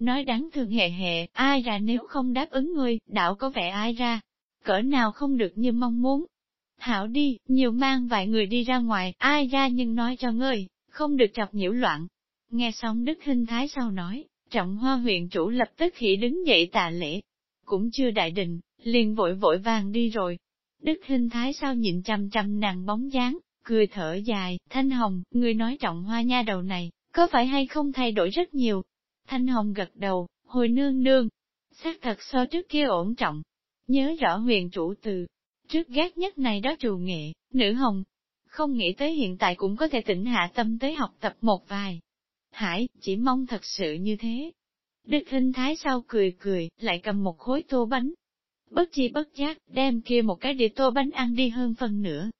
Nói đáng thương hề hề, ai ra nếu không đáp ứng ngươi, đạo có vẻ ai ra, cỡ nào không được như mong muốn, Hảo đi, nhiều mang vài người đi ra ngoài, ai ra nhưng nói cho ngươi, không được chọc nhiễu loạn. Nghe xong Đức Hinh Thái sau nói, Trọng hoa huyện chủ lập tức hỉ đứng dậy tạ lễ. Cũng chưa đại định, liền vội vội vàng đi rồi. Đức Hinh thái sao nhìn chăm chăm nàng bóng dáng, cười thở dài, Thanh Hồng, người nói trọng hoa nha đầu này, có phải hay không thay đổi rất nhiều? Thanh Hồng gật đầu, hồi nương nương, xác thật so trước kia ổn trọng. Nhớ rõ huyền chủ từ, trước ghét nhất này đó trù nghệ, nữ hồng. Không nghĩ tới hiện tại cũng có thể tỉnh hạ tâm tới học tập một vài. Hải, chỉ mong thật sự như thế. Đức hình thái sau cười cười, lại cầm một khối tô bánh. Bất chi bất giác, đem kia một cái đĩa tô bánh ăn đi hơn phần nữa.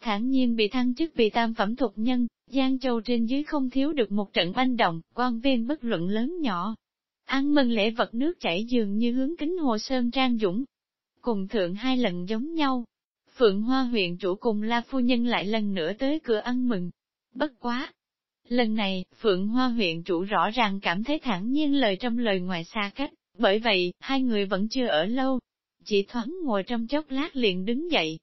Thản nhiên bị thăng chức vì tam phẩm thuộc nhân, Giang Châu trên dưới không thiếu được một trận banh động, quan viên bất luận lớn nhỏ. Ăn mừng lễ vật nước chảy dường như hướng kính hồ sơn trang dũng. Cùng thượng hai lần giống nhau. Phượng Hoa huyện chủ cùng La Phu Nhân lại lần nữa tới cửa ăn mừng. Bất quá, Lần này, Phượng Hoa huyện chủ rõ ràng cảm thấy thẳng nhiên lời trong lời ngoài xa cách, bởi vậy, hai người vẫn chưa ở lâu. Chỉ thoáng ngồi trong chốc lát liền đứng dậy.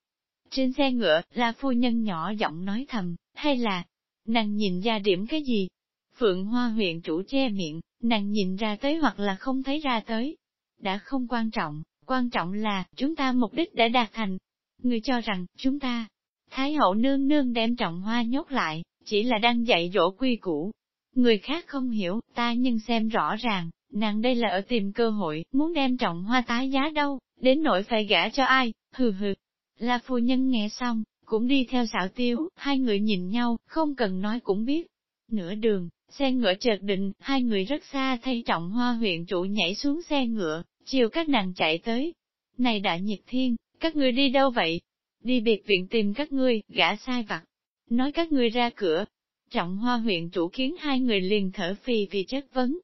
Trên xe ngựa, La phu nhân nhỏ giọng nói thầm, hay là, nàng nhìn ra điểm cái gì? Phượng Hoa huyện chủ che miệng, nàng nhìn ra tới hoặc là không thấy ra tới. Đã không quan trọng, quan trọng là, chúng ta mục đích đã đạt thành. Người cho rằng, chúng ta, Thái hậu nương nương đem trọng hoa nhốt lại, chỉ là đang dạy dỗ quy củ. Người khác không hiểu, ta nhưng xem rõ ràng, nàng đây là ở tìm cơ hội, muốn đem trọng hoa tái giá đâu, đến nỗi phải gả cho ai, hừ hừ. Là phu nhân nghe xong, cũng đi theo xạo tiêu, hai người nhìn nhau, không cần nói cũng biết. Nửa đường, xe ngựa chợt định, hai người rất xa thay trọng hoa huyện chủ nhảy xuống xe ngựa, chiều các nàng chạy tới. Này đại nhiệt thiên, các người đi đâu vậy? Đi biệt viện tìm các ngươi, gã sai vặt nói các ngươi ra cửa. Trọng hoa huyện chủ khiến hai người liền thở phì vì chất vấn.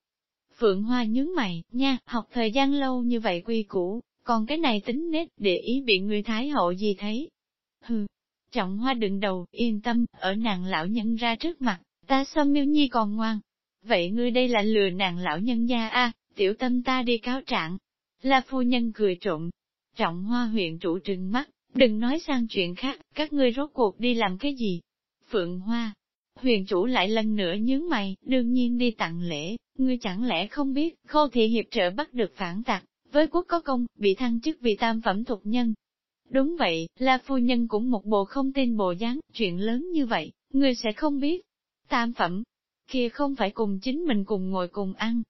Phượng Hoa nhướng mày, nha, học thời gian lâu như vậy quy củ, còn cái này tính nết để ý bị người Thái hậu gì thấy. Hừ, trọng hoa đựng đầu, yên tâm, ở nàng lão nhân ra trước mặt, ta so miêu nhi còn ngoan. Vậy ngươi đây là lừa nàng lão nhân gia a tiểu tâm ta đi cáo trạng. La phu nhân cười trộm. Trọng hoa huyện chủ trừng mắt, đừng nói sang chuyện khác, các ngươi rốt cuộc đi làm cái gì? Phượng Hoa. Huyền chủ lại lần nữa nhướng mày, đương nhiên đi tặng lễ, ngươi chẳng lẽ không biết, khô thị hiệp trợ bắt được phản tặc, với quốc có công, bị thăng chức vì tam phẩm thuộc nhân. Đúng vậy, là phu nhân cũng một bộ không tin bộ dáng, chuyện lớn như vậy, ngươi sẽ không biết. Tam phẩm, kia không phải cùng chính mình cùng ngồi cùng ăn.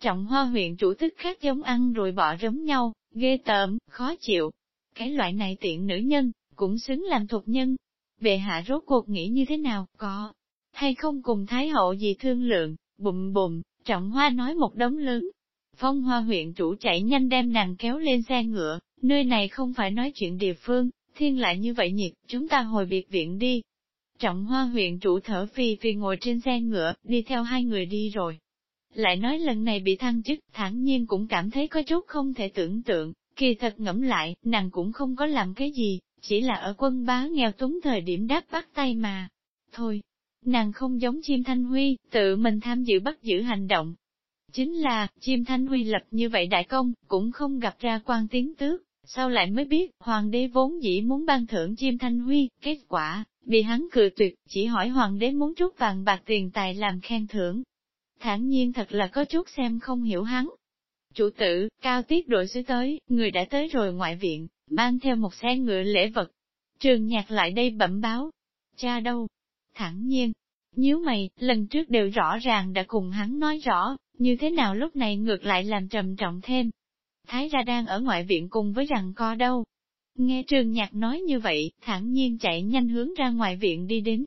Trọng hoa huyện chủ tức khác giống ăn rồi bỏ giống nhau, ghê tởm, khó chịu. Cái loại này tiện nữ nhân, cũng xứng làm thuộc nhân, Bệ hạ rốt cuộc nghĩ như thế nào, có hay không cùng Thái hậu gì thương lượng, bụm bụm, trọng hoa nói một đống lớn. Phong hoa huyện chủ chạy nhanh đem nàng kéo lên xe ngựa, nơi này không phải nói chuyện địa phương, thiên lại như vậy nhiệt, chúng ta hồi biệt viện đi. Trọng hoa huyện chủ thở phì phì ngồi trên xe ngựa, đi theo hai người đi rồi. Lại nói lần này bị thăng chức, thản nhiên cũng cảm thấy có chút không thể tưởng tượng, kỳ thật ngẫm lại, nàng cũng không có làm cái gì, chỉ là ở quân bá nghèo túng thời điểm đáp bắt tay mà. Thôi, nàng không giống chim thanh huy, tự mình tham dự bắt giữ hành động. Chính là, chim thanh huy lập như vậy đại công, cũng không gặp ra quan tiến tước, sau lại mới biết, hoàng đế vốn dĩ muốn ban thưởng chim thanh huy, kết quả, bị hắn cự tuyệt, chỉ hỏi hoàng đế muốn chút vàng bạc tiền tài làm khen thưởng. Thản nhiên thật là có chút xem không hiểu hắn. Chủ tử, cao tiết đội sứ tới, người đã tới rồi ngoại viện, mang theo một xe ngựa lễ vật. Trường nhạc lại đây bẩm báo. Cha đâu? Thẳng nhiên. Nhíu mày, lần trước đều rõ ràng đã cùng hắn nói rõ, như thế nào lúc này ngược lại làm trầm trọng thêm. Thái ra đang ở ngoại viện cùng với rằng co đâu. Nghe trường nhạc nói như vậy, thẳng nhiên chạy nhanh hướng ra ngoài viện đi đến.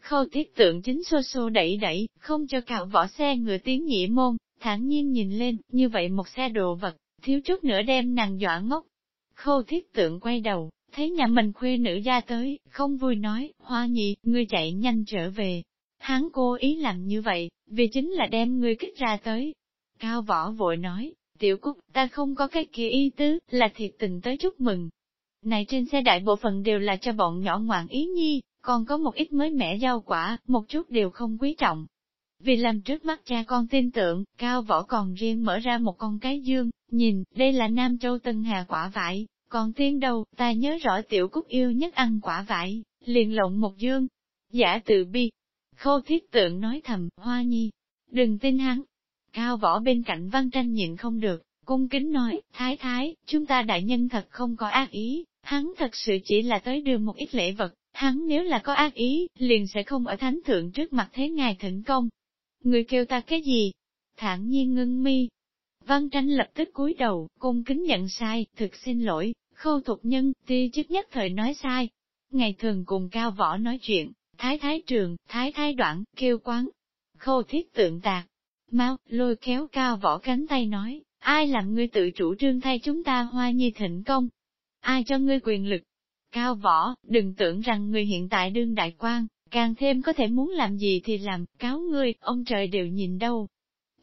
Khâu thiết tượng chính xô xô đẩy đẩy, không cho cạo vỏ xe ngựa tiếng nhị môn, thản nhiên nhìn lên, như vậy một xe đồ vật, thiếu chút nữa đem nàng dọa ngốc, Khâu thiết tượng quay đầu, thấy nhà mình khuê nữ ra tới, không vui nói, hoa nhị, ngươi chạy nhanh trở về. Hắn cố ý làm như vậy, vì chính là đem ngươi kích ra tới. Cao võ vội nói, tiểu cúc, ta không có cái kia ý tứ, là thiệt tình tới chúc mừng. Này trên xe đại bộ phận đều là cho bọn nhỏ ngoạn ý nhi, còn có một ít mới mẻ rau quả, một chút đều không quý trọng. Vì làm trước mắt cha con tin tưởng, cao võ còn riêng mở ra một con cái dương, Nhìn, đây là Nam Châu Tân Hà quả vải, còn tiên đầu, ta nhớ rõ tiểu cúc yêu nhất ăn quả vải, liền lộng một dương. Giả tự bi. Khâu thiết tượng nói thầm, hoa nhi, đừng tin hắn. Cao võ bên cạnh văn tranh nhịn không được, cung kính nói, thái thái, chúng ta đại nhân thật không có ác ý, hắn thật sự chỉ là tới đưa một ít lễ vật, hắn nếu là có ác ý, liền sẽ không ở thánh thượng trước mặt thế ngài thỉnh công. Người kêu ta cái gì? Thản nhiên ngưng mi. Văn tranh lập tức cúi đầu, cung kính nhận sai, thực xin lỗi, khâu thục nhân, ti chức nhất thời nói sai. Ngày thường cùng cao võ nói chuyện, thái thái trường, thái thái đoạn, kêu quán. Khâu thiết tượng tạc. Mau, lôi kéo cao võ cánh tay nói, ai làm ngươi tự chủ trương thay chúng ta hoa nhi thịnh công? Ai cho ngươi quyền lực? Cao võ, đừng tưởng rằng người hiện tại đương đại quan, càng thêm có thể muốn làm gì thì làm, cáo ngươi, ông trời đều nhìn đâu.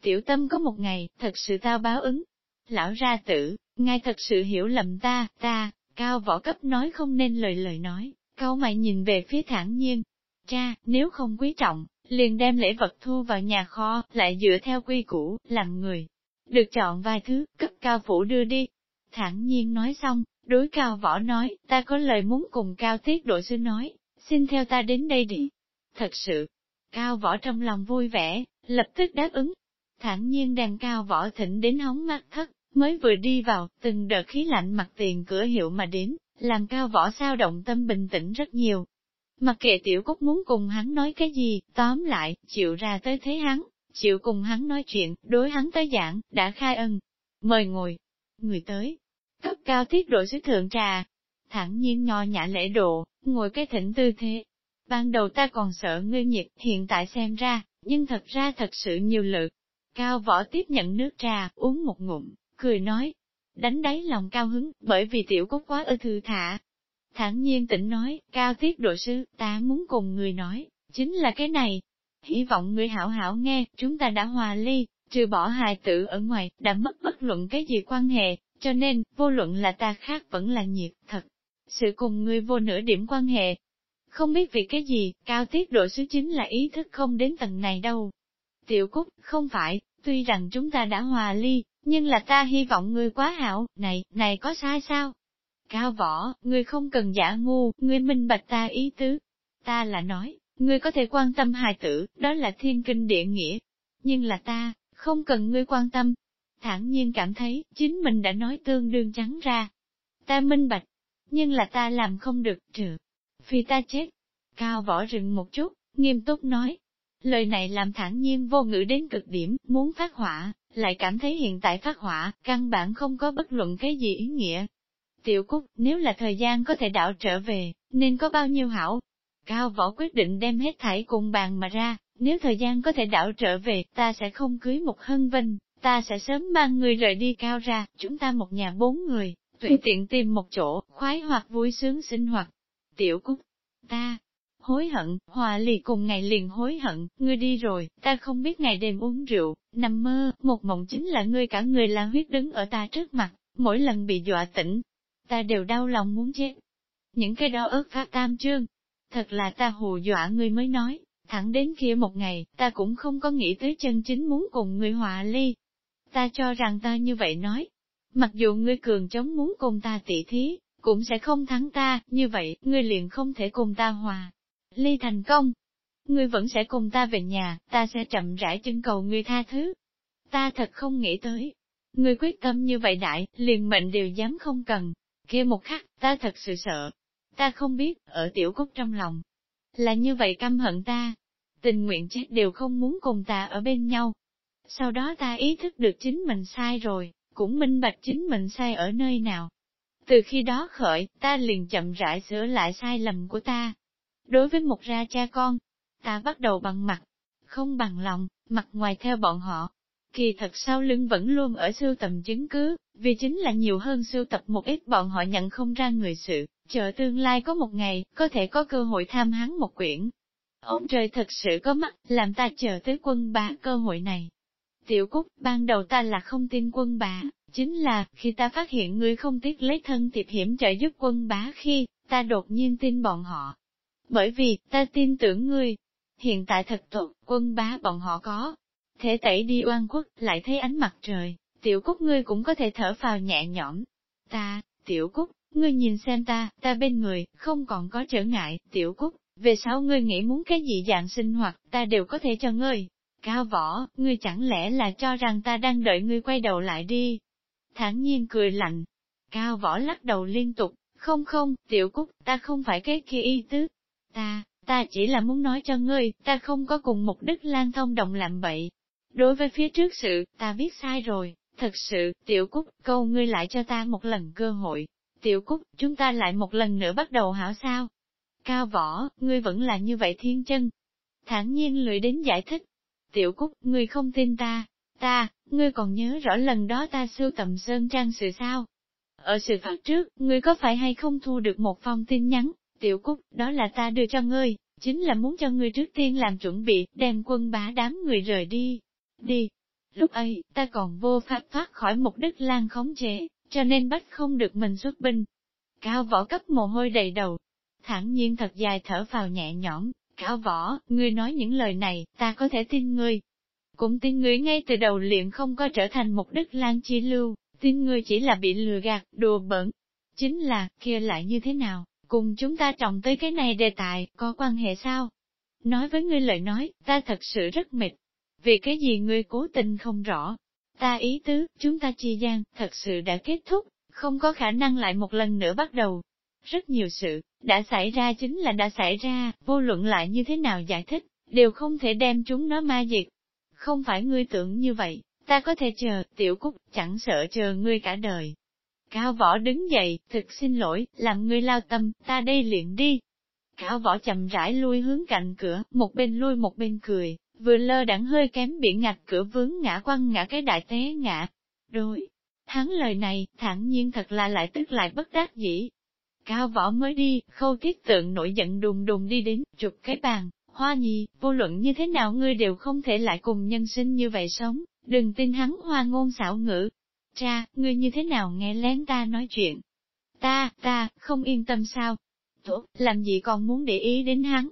Tiểu tâm có một ngày, thật sự tao báo ứng. Lão ra tử, ngài thật sự hiểu lầm ta, ta, cao võ cấp nói không nên lời lời nói, cao mày nhìn về phía thản nhiên. Cha, nếu không quý trọng, liền đem lễ vật thu vào nhà kho, lại dựa theo quy củ, làm người. Được chọn vài thứ, cấp cao phủ đưa đi. Thản nhiên nói xong, đối cao võ nói, ta có lời muốn cùng cao tiết đội sư nói, xin theo ta đến đây đi. Thật sự, cao võ trong lòng vui vẻ, lập tức đáp ứng. Thẳng nhiên đàn cao võ thịnh đến hóng mắt thất, mới vừa đi vào, từng đợt khí lạnh mặt tiền cửa hiệu mà đến, làm cao võ sao động tâm bình tĩnh rất nhiều. Mặc kệ tiểu cúc muốn cùng hắn nói cái gì, tóm lại, chịu ra tới thế hắn, chịu cùng hắn nói chuyện, đối hắn tới giảng, đã khai ân. Mời ngồi. Người tới. Cấp cao tiết độ sứ thượng trà. Thẳng nhiên nho nhã lễ độ, ngồi cái thỉnh tư thế. Ban đầu ta còn sợ ngươi nhiệt, hiện tại xem ra, nhưng thật ra thật sự nhiều lực. Cao võ tiếp nhận nước trà, uống một ngụm, cười nói. Đánh đáy lòng cao hứng, bởi vì tiểu cốt quá ư thư thả. Thẳng nhiên tỉnh nói, cao tiết độ sư, ta muốn cùng người nói, chính là cái này, hy vọng người hảo hảo nghe, chúng ta đã hòa ly, trừ bỏ hài tử ở ngoài, đã mất bất luận cái gì quan hệ, cho nên, vô luận là ta khác vẫn là nhiệt, thật. Sự cùng ngươi vô nửa điểm quan hệ. Không biết vì cái gì, cao tiết độ số chính là ý thức không đến tầng này đâu. Tiểu Cúc, không phải, tuy rằng chúng ta đã hòa ly, nhưng là ta hy vọng ngươi quá hảo, này, này có sai sao? Cao võ, ngươi không cần giả ngu, ngươi minh bạch ta ý tứ. Ta là nói, Ngươi có thể quan tâm hài tử, đó là thiên kinh địa nghĩa. Nhưng là ta, không cần ngươi quan tâm thản nhiên cảm thấy, chính mình đã nói tương đương trắng ra. Ta minh bạch, nhưng là ta làm không được, trừ. Vì ta chết. Cao võ rừng một chút, nghiêm túc nói. Lời này làm thản nhiên vô ngữ đến cực điểm, muốn phát hỏa, lại cảm thấy hiện tại phát hỏa, căn bản không có bất luận cái gì ý nghĩa. Tiểu Cúc, nếu là thời gian có thể đảo trở về, nên có bao nhiêu hảo, Cao võ quyết định đem hết thảy cùng bàn mà ra, nếu thời gian có thể đảo trở về, ta sẽ không cưới một hân vinh, ta sẽ sớm mang người rời đi cao ra, chúng ta một nhà bốn người, tùy tiện tìm một chỗ, khoái hoặc vui sướng sinh hoạt. Tiểu Cúc, ta, hối hận, hòa lì cùng ngày liền hối hận, ngươi đi rồi, ta không biết ngày đêm uống rượu, nằm mơ, một mộng chính là ngươi cả người là huyết đứng ở ta trước mặt, mỗi lần bị dọa tỉnh, ta đều đau lòng muốn chết. Những cái đó ớt phát tam trương, Thật là ta hù dọa ngươi mới nói, thẳng đến kia một ngày, ta cũng không có nghĩ tới chân chính muốn cùng ngươi hòa ly. Ta cho rằng ta như vậy nói. Mặc dù ngươi cường chống muốn cùng ta tỉ thí, cũng sẽ không thắng ta, như vậy, ngươi liền không thể cùng ta hòa. Ly thành công. Ngươi vẫn sẽ cùng ta về nhà, ta sẽ chậm rãi trưng cầu ngươi tha thứ. Ta thật không nghĩ tới. Ngươi quyết tâm như vậy đại, liền mệnh đều dám không cần. kia một khắc, ta thật sự sợ, Ta không biết, ở tiểu cốt trong lòng, là như vậy căm hận ta, tình nguyện chết đều không muốn cùng ta ở bên nhau. Sau đó ta ý thức được chính mình sai rồi, cũng minh bạch chính mình sai ở nơi nào. Từ khi đó khởi, ta liền chậm rãi sửa lại sai lầm của ta. Đối với một ra cha con, ta bắt đầu bằng mặt, không bằng lòng, mặt ngoài theo bọn họ. Kỳ thật sau lưng vẫn luôn ở sưu tầm chứng cứ, vì chính là nhiều hơn sưu tập một ít bọn họ nhận không ra người sự. Chờ tương lai có một ngày, có thể có cơ hội tham hắn một quyển. Ông trời thật sự có mắt, làm ta chờ tới quân bá cơ hội này. Tiểu Cúc, ban đầu ta là không tin quân bá, chính là, khi ta phát hiện ngươi không tiếc lấy thân tiệp hiểm trợ giúp quân bá khi, ta đột nhiên tin bọn họ. Bởi vì, ta tin tưởng ngươi. Hiện tại thật tốt, quân bá bọn họ có. Thể tẩy đi oan quốc, lại thấy ánh mặt trời, tiểu Cúc ngươi cũng có thể thở phào nhẹ nhõm. Ta, tiểu Cúc, Ngươi nhìn xem ta, ta bên người, không còn có trở ngại, tiểu cúc, về sau ngươi nghĩ muốn cái gì dạng sinh hoạt, ta đều có thể cho ngươi. Cao võ, ngươi chẳng lẽ là cho rằng ta đang đợi ngươi quay đầu lại đi? Thản nhiên cười lạnh. Cao võ lắc đầu liên tục, không không, tiểu cúc, ta không phải cái kia y tứ. Ta, ta chỉ là muốn nói cho ngươi, ta không có cùng mục đích lan thông đồng làm bậy. Đối với phía trước sự, ta biết sai rồi, thật sự, tiểu cúc, câu ngươi lại cho ta một lần cơ hội. Tiểu cúc, chúng ta lại một lần nữa bắt đầu hảo sao? Cao võ, ngươi vẫn là như vậy thiên chân. Thản nhiên lười đến giải thích. Tiểu Cúc, ngươi không tin ta. Ta, ngươi còn nhớ rõ lần đó ta sưu tầm sơn trang sự sao? Ở sự phạt trước, ngươi có phải hay không thu được một phong tin nhắn? Tiểu Cúc, đó là ta đưa cho ngươi, chính là muốn cho ngươi trước tiên làm chuẩn bị, đem quân bá đám người rời đi. Đi. Lúc ấy, ta còn vô pháp thoát khỏi một đức lan khống chế, cho nên bắt không được mình xuất binh. Cao võ cấp mồ hôi đầy đầu, thản nhiên thật dài thở vào nhẹ nhõm, Cao võ, ngươi nói những lời này, ta có thể tin ngươi. Cũng tin ngươi ngay từ đầu liệm không có trở thành một đức lan chi lưu, tin ngươi chỉ là bị lừa gạt, đùa bẩn. Chính là, kia lại như thế nào, cùng chúng ta trọng tới cái này đề tài, có quan hệ sao? Nói với ngươi lời nói, ta thật sự rất mệt. Vì cái gì ngươi cố tình không rõ? Ta ý tứ, chúng ta chi gian, thật sự đã kết thúc, không có khả năng lại một lần nữa bắt đầu, rất nhiều sự, đã xảy ra chính là đã xảy ra, vô luận lại như thế nào giải thích, đều không thể đem chúng nó ma diệt. Không phải ngươi tưởng như vậy, ta có thể chờ, tiểu cúc, chẳng sợ chờ ngươi cả đời. Cao võ đứng dậy, thực xin lỗi, làm ngươi lao tâm, ta đây liền đi. Cao võ chậm rãi lui hướng cạnh cửa, một bên lui một bên cười, vừa lơ đẳng hơi kém biển ngạch cửa vướng ngã quăng ngã cái đại té ngã. Đôi, hắn lời này, thẳng nhiên thật là lại tức lại bất đắc dĩ, Cao võ mới đi, khâu thiết tượng nổi giận đùng đùng đi đến, chụp cái bàn, hoa nhi, vô luận như thế nào ngươi đều không thể lại cùng nhân sinh như vậy sống, đừng tin hắn hoa ngôn xảo ngữ. Cha, ngươi như thế nào nghe lén ta nói chuyện? Ta, ta, không yên tâm sao? Tốt, làm gì còn muốn để ý đến hắn?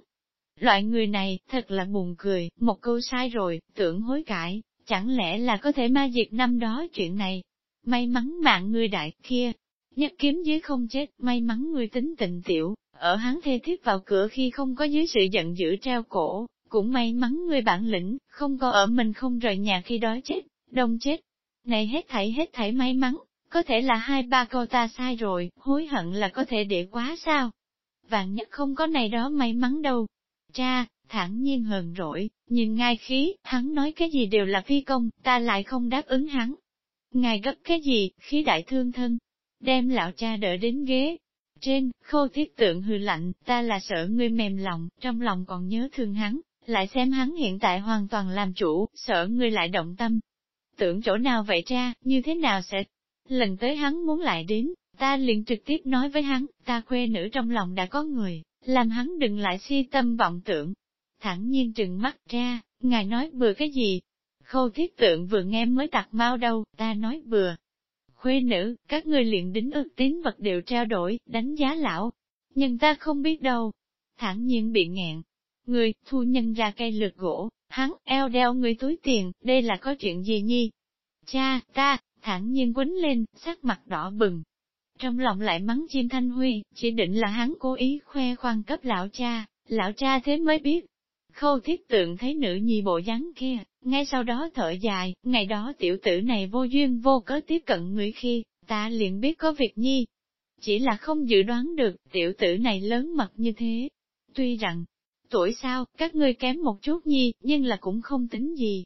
Loại người này, thật là buồn cười, một câu sai rồi, tưởng hối cải, chẳng lẽ là có thể ma diệt năm đó chuyện này? May mắn mạng ngươi đại kia, Nhất kiếm dưới không chết, may mắn người tính tịnh tiểu, ở hắn thê thiết vào cửa khi không có dưới sự giận dữ treo cổ, cũng may mắn người bản lĩnh, không có ở mình không rời nhà khi đói chết, đông chết. Này hết thảy hết thảy may mắn, có thể là hai ba câu ta sai rồi, hối hận là có thể để quá sao. Vạn nhất không có này đó may mắn đâu. Cha, thản nhiên hờn rỗi, nhìn ngai khí, hắn nói cái gì đều là phi công, ta lại không đáp ứng hắn. Ngài gấp cái gì, khí đại thương thân, đem lão cha đỡ đến ghế. Trên, khô thiết tượng hư lạnh, ta là sợ ngươi mềm lòng, trong lòng còn nhớ thương hắn, lại xem hắn hiện tại hoàn toàn làm chủ, sợ ngươi lại động tâm. Tưởng chỗ nào vậy cha, như thế nào sẽ... Lần tới hắn muốn lại đến, ta liền trực tiếp nói với hắn, ta khuê nữ trong lòng đã có người, làm hắn đừng lại si tâm vọng tưởng. Thẳng nhiên trừng mắt ra, ngài nói vừa cái gì? Khâu thiết tượng vừa nghe mới tặc mau đâu, ta nói vừa, khuê nữ, các ngươi liền đính ước tín vật đều trao đổi, đánh giá lão. Nhưng ta không biết đâu. Thẳng nhiên bị nghẹn. Người, thu nhân ra cây lược gỗ, hắn, eo đeo người túi tiền, đây là có chuyện gì nhi? Cha, ta, thẳng nhiên quýnh lên, sắc mặt đỏ bừng. Trong lòng lại mắng chim thanh huy, chỉ định là hắn cố ý khoe khoang cấp lão cha, lão cha thế mới biết. Khâu thiết tượng thấy nữ nhi bộ dáng kia, ngay sau đó thở dài, ngày đó tiểu tử này vô duyên vô cớ tiếp cận người khi, ta liền biết có việc nhi. Chỉ là không dự đoán được, tiểu tử này lớn mật như thế. Tuy rằng, tuổi sao, các ngươi kém một chút nhi, nhưng là cũng không tính gì.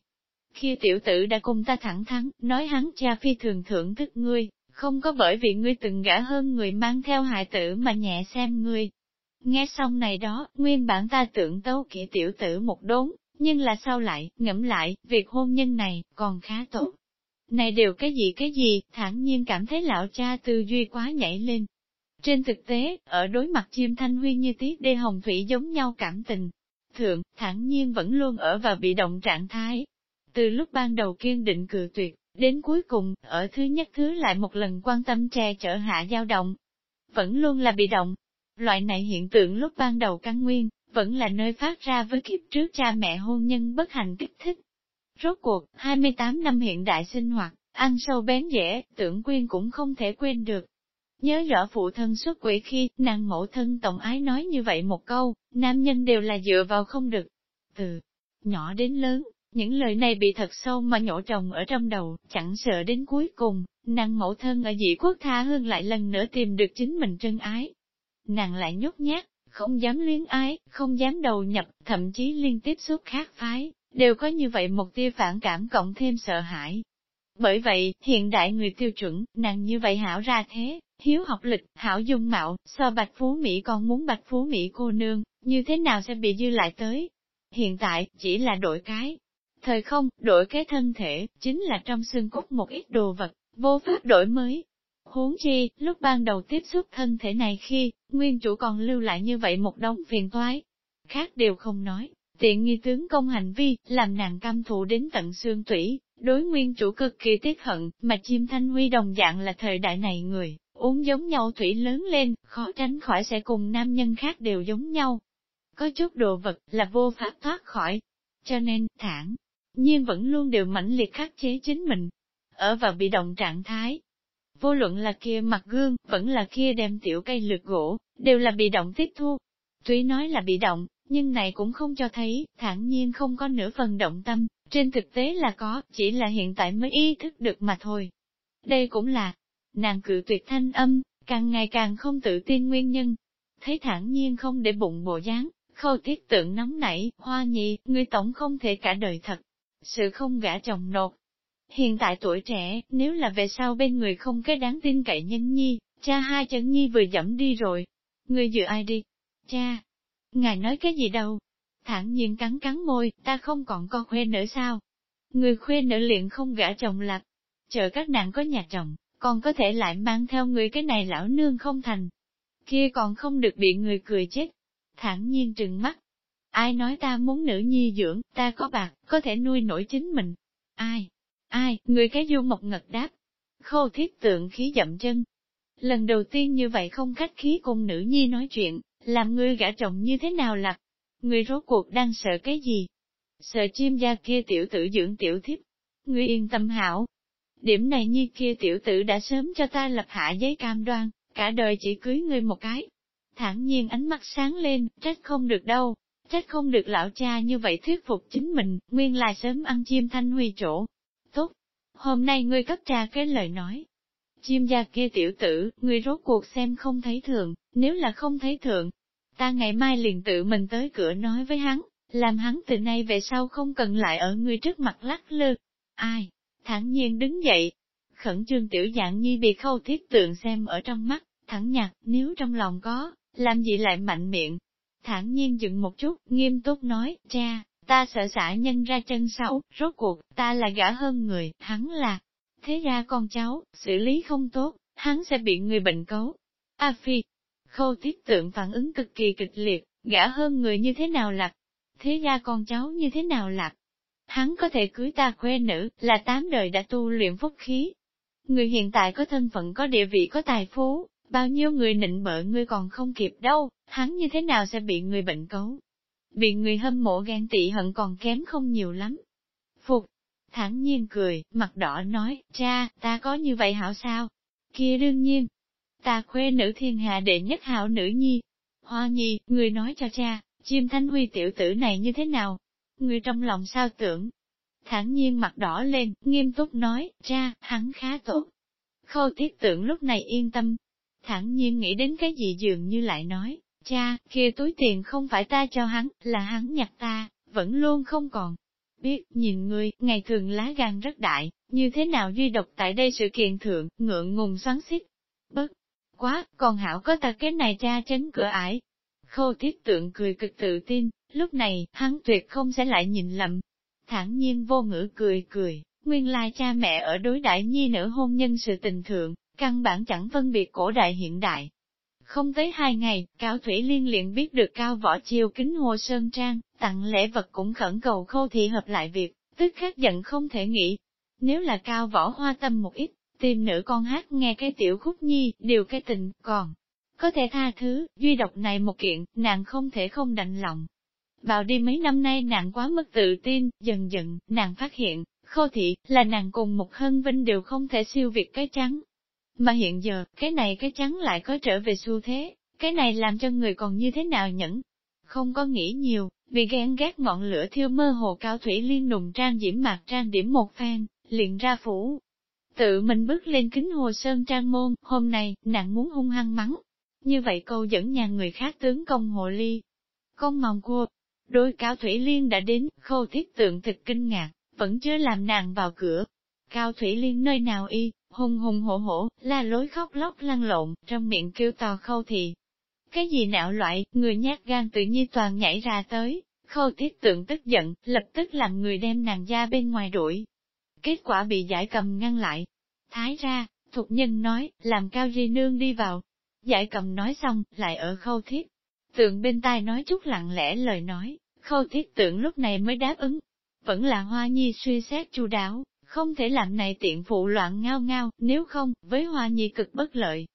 Khi tiểu tử đã cùng ta thẳng thắn, nói hắn cha phi thường thưởng thức ngươi, không có bởi vì ngươi từng gã hơn người mang theo hại tử mà nhẹ xem ngươi. Nghe xong này đó, nguyên bản ta tưởng tấu kỹ tiểu tử một đốn, nhưng là sao lại, ngẫm lại, việc hôn nhân này, còn khá tốt. Này đều cái gì cái gì, thản nhiên cảm thấy lão cha tư duy quá nhảy lên. Trên thực tế, ở đối mặt chim thanh huy như tiết đê hồng thủy giống nhau cảm tình. Thượng, thản nhiên vẫn luôn ở vào bị động trạng thái. Từ lúc ban đầu kiên định cự tuyệt, đến cuối cùng, ở thứ nhất thứ lại một lần quan tâm che chở hạ dao động. Vẫn luôn là bị động. Loại này hiện tượng lúc ban đầu căn nguyên, vẫn là nơi phát ra với kiếp trước cha mẹ hôn nhân bất hạnh kích thích. Rốt cuộc, 28 năm hiện đại sinh hoạt, ăn sâu bén dễ, tưởng quyên cũng không thể quên được. Nhớ rõ phụ thân xuất quỷ khi, nàng mẫu thân tổng ái nói như vậy một câu, nam nhân đều là dựa vào không được. Từ nhỏ đến lớn, Những lời này bị thật sâu mà nhổ trồng ở trong đầu, chẳng sợ đến cuối cùng, nàng mẫu thân ở dị quốc tha hương lại lần nữa tìm được chính mình trân ái. Nàng lại nhút nhát, không dám luyến ái, không dám đầu nhập, thậm chí liên tiếp suốt khác phái, đều có như vậy một tia phản cảm cộng thêm sợ hãi. Bởi vậy, hiện đại người tiêu chuẩn, nàng như vậy hảo ra thế, hiếu học lịch, hảo dung mạo, so bạch phú Mỹ còn muốn bạch phú Mỹ cô nương, như thế nào sẽ bị dư lại tới. Hiện tại, chỉ là đổi cái. Thời không, đổi cái thân thể, chính là trong xương cốt một ít đồ vật, vô pháp đổi mới. Huống chi, lúc ban đầu tiếp xúc thân thể này khi, nguyên chủ còn lưu lại như vậy một đống phiền toái. Khác đều không nói, tiện nghi tướng công hành vi, làm nàng cam thụ đến tận xương tủy, đối nguyên chủ cực kỳ tiếc hận, mà chim thanh huy đồng dạng là thời đại này người, uống giống nhau thủy lớn lên, khó tránh khỏi sẽ cùng nam nhân khác đều giống nhau. Có chút đồ vật là vô pháp thoát khỏi, cho nên, thản nhiên vẫn luôn đều mãnh liệt khắc chế chính mình, ở vào bị động trạng thái. Vô luận là kia mặt gương, vẫn là kia đem tiểu cây lược gỗ, đều là bị động tiếp thu. Tuy nói là bị động, nhưng này cũng không cho thấy, thản nhiên không có nửa phần động tâm, trên thực tế là có, chỉ là hiện tại mới ý thức được mà thôi. Đây cũng là, nàng cự tuyệt thanh âm, càng ngày càng không tự tin nguyên nhân. Thấy thản nhiên không để bụng bộ dáng, khâu thiết tượng nóng nảy, hoa nhị, người tổng không thể cả đời thật. Sự không gã chồng nột. Hiện tại tuổi trẻ, nếu là về sau bên người không cái đáng tin cậy nhân nhi, cha hai chân nhi vừa dẫm đi rồi. Người dựa ai đi? Cha! Ngài nói cái gì đâu? Thản nhiên cắn cắn môi, ta không còn con khuê nữa sao? Người khuê nữ liền không gả chồng lạc. Chờ các nàng có nhà chồng, còn có thể lại mang theo người cái này lão nương không thành. Kia còn không được bị người cười chết. Thẳng nhiên trừng mắt. Ai nói ta muốn nữ nhi dưỡng, ta có bạc, có thể nuôi nổi chính mình. Ai? Ai? Người cái du mộc ngật đáp. Khô thiết tượng khí dậm chân. Lần đầu tiên như vậy không khách khí cùng nữ nhi nói chuyện, làm ngươi gả chồng như thế nào lạc? Ngươi rốt cuộc đang sợ cái gì? Sợ chim gia kia tiểu tử dưỡng tiểu thiếp. Ngươi yên tâm hảo, Điểm này nhi kia tiểu tử đã sớm cho ta lập hạ giấy cam đoan, cả đời chỉ cưới ngươi một cái. Thẳng nhiên ánh mắt sáng lên, trách không được đâu, trách không được lão cha như vậy thuyết phục chính mình, nguyên là sớm ăn chim thanh huy chỗ. Hôm nay ngươi cấp ra cái lời nói. Chim gia kia tiểu tử, ngươi rốt cuộc xem không thấy thường, nếu là không thấy thường, ta ngày mai liền tự mình tới cửa nói với hắn, làm hắn từ nay về sau không cần lại ở ngươi trước mặt lắc lư. Ai? thản nhiên đứng dậy. Khẩn trương tiểu dạng nhi bị khâu thiết tượng xem ở trong mắt, thẳng nhạt, nếu trong lòng có, làm gì lại mạnh miệng. Thản nhiên dừng một chút, nghiêm túc nói, cha, ta sợ xã nhân ra chân xấu, rốt cuộc, ta là gã hơn người, hắn là. Thế ra con cháu, xử lý không tốt, hắn sẽ bị người bệnh cấu. A Phi, khâu thiết tượng phản ứng cực kỳ kịch liệt, gã hơn người như thế nào lạc? Thế ra con cháu như thế nào lạc? hắn có thể cưới ta khuê nữ, là tám đời đã tu luyện phúc khí. Người hiện tại có thân phận có địa vị có tài phú, bao nhiêu người nịnh bợ ngươi còn không kịp đâu, hắn như thế nào sẽ bị người bệnh cấu. Bị người hâm mộ ghen tị hận còn kém không nhiều lắm. Phục, thẳng nhiên cười, mặt đỏ nói, cha, ta có như vậy hảo sao? Kia đương nhiên, ta khuê nữ thiên hạ đệ nhất hảo nữ nhi. Hoa nhi, người nói cho cha, chim thanh huy tiểu tử này như thế nào, Người trong lòng sao tưởng? Thẳng nhiên mặt đỏ lên, nghiêm túc nói, cha, hắn khá tốt. Khâu thiết tưởng lúc này yên tâm. Thẳng nhiên nghĩ đến cái gì dường như lại nói, cha, kia túi tiền không phải ta cho hắn, là hắn nhặt ta, vẫn luôn không còn. Biết, nhìn ngươi, ngày thường lá gan rất đại, như thế nào duy độc tại đây sự kiện thượng, ngượng ngùng xoắn xít. Bất, quá, còn hảo có ta cái này cha chấn cửa ải. Khâu thiết tượng cười cực tự tin, Lúc này, hắn tuyệt không sẽ lại nhìn lầm. Thẳng nhiên vô ngữ cười cười, nguyên lai cha mẹ ở đối đại nhi nữ hôn nhân sự tình thượng, căn bản chẳng phân biệt cổ đại hiện đại. Không tới hai ngày, Cao Thủy Liên liền biết được Cao Võ Chiêu kính hồ sơn trang, tặng lễ vật cũng khẩn cầu khâu thị hợp lại việc, tức khắc giận không thể nghĩ. Nếu là Cao Võ hoa tâm một ít, tìm nữ con hát nghe cái tiểu khúc nhi, điều cái tình, còn có thể tha thứ, duy độc này một kiện, nàng không thể không đành lòng, vào đi mấy năm nay nàng quá mất tự tin, dần dần, nàng phát hiện, khô thị, là nàng cùng một hân vinh đều không thể siêu việt cái trắng. Mà hiện giờ, cái này cái trắng lại có trở về xu thế, cái này làm cho người còn như thế nào nhẫn. Không có nghĩ nhiều, bị ghen ghét ngọn lửa thiêu mơ hồ cao thủy liên nùng trang diễm mạc trang điểm một phen, liền ra phủ. Tự mình bước lên kính hồ sơn trang môn, hôm nay, nàng muốn hung hăng mắng. Như vậy câu dẫn nhà người khác tướng công hồ ly. Con mòng cua, đôi cao thủy liên đã đến, khâu thiết tượng thực kinh ngạc, vẫn chưa làm nàng vào cửa. Cao thủy liên nơi nào y, hùng hùng hổ hổ, la lối khóc lóc lăn lộn, trong miệng kêu to khâu thì. Cái gì nạo loại, người nhát gan tự nhiên toàn nhảy ra tới, khâu thiết tượng tức giận, lập tức làm người đem nàng ra bên ngoài đuổi. Kết quả bị giải cầm ngăn lại. Thái ra, thục nhân nói, làm cao di nương đi vào. Giải cầm nói xong, lại ở khâu thiết. Tượng bên tai nói chút lặng lẽ lời nói, khâu thiết tượng lúc này mới đáp ứng. Vẫn là hoa nhi suy xét chu đáo, không thể làm này tiện phụ loạn ngao ngao, nếu không, với hoa nhi cực bất lợi.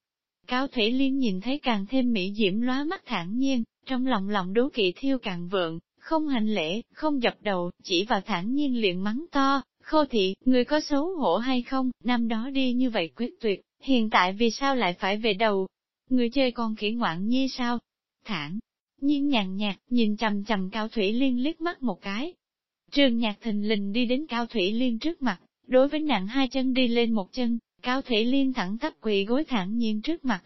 Cao Thủy Liên nhìn thấy càng thêm mỹ diễm lóa mắt thản nhiên, trong lòng lòng đố kỵ thiêu càng vượng, không hành lễ, không dập đầu, chỉ vào thản nhiên liền mắng to, khô thị, người có xấu hổ hay không, năm đó đi như vậy quyết tuyệt, hiện tại vì sao lại phải về đầu? Người chơi con khỉ ngoạn nhi sao? Thản nhiên nhàn nhạt, nhìn chầm chầm Cao Thủy Liên liếc mắt một cái. Trường nhạc thình lình đi đến Cao Thủy Liên trước mặt, đối với nặng hai chân đi lên một chân, Cao Thủy Liên thẳng tắp quỳ gối thẳng nhiên trước mặt.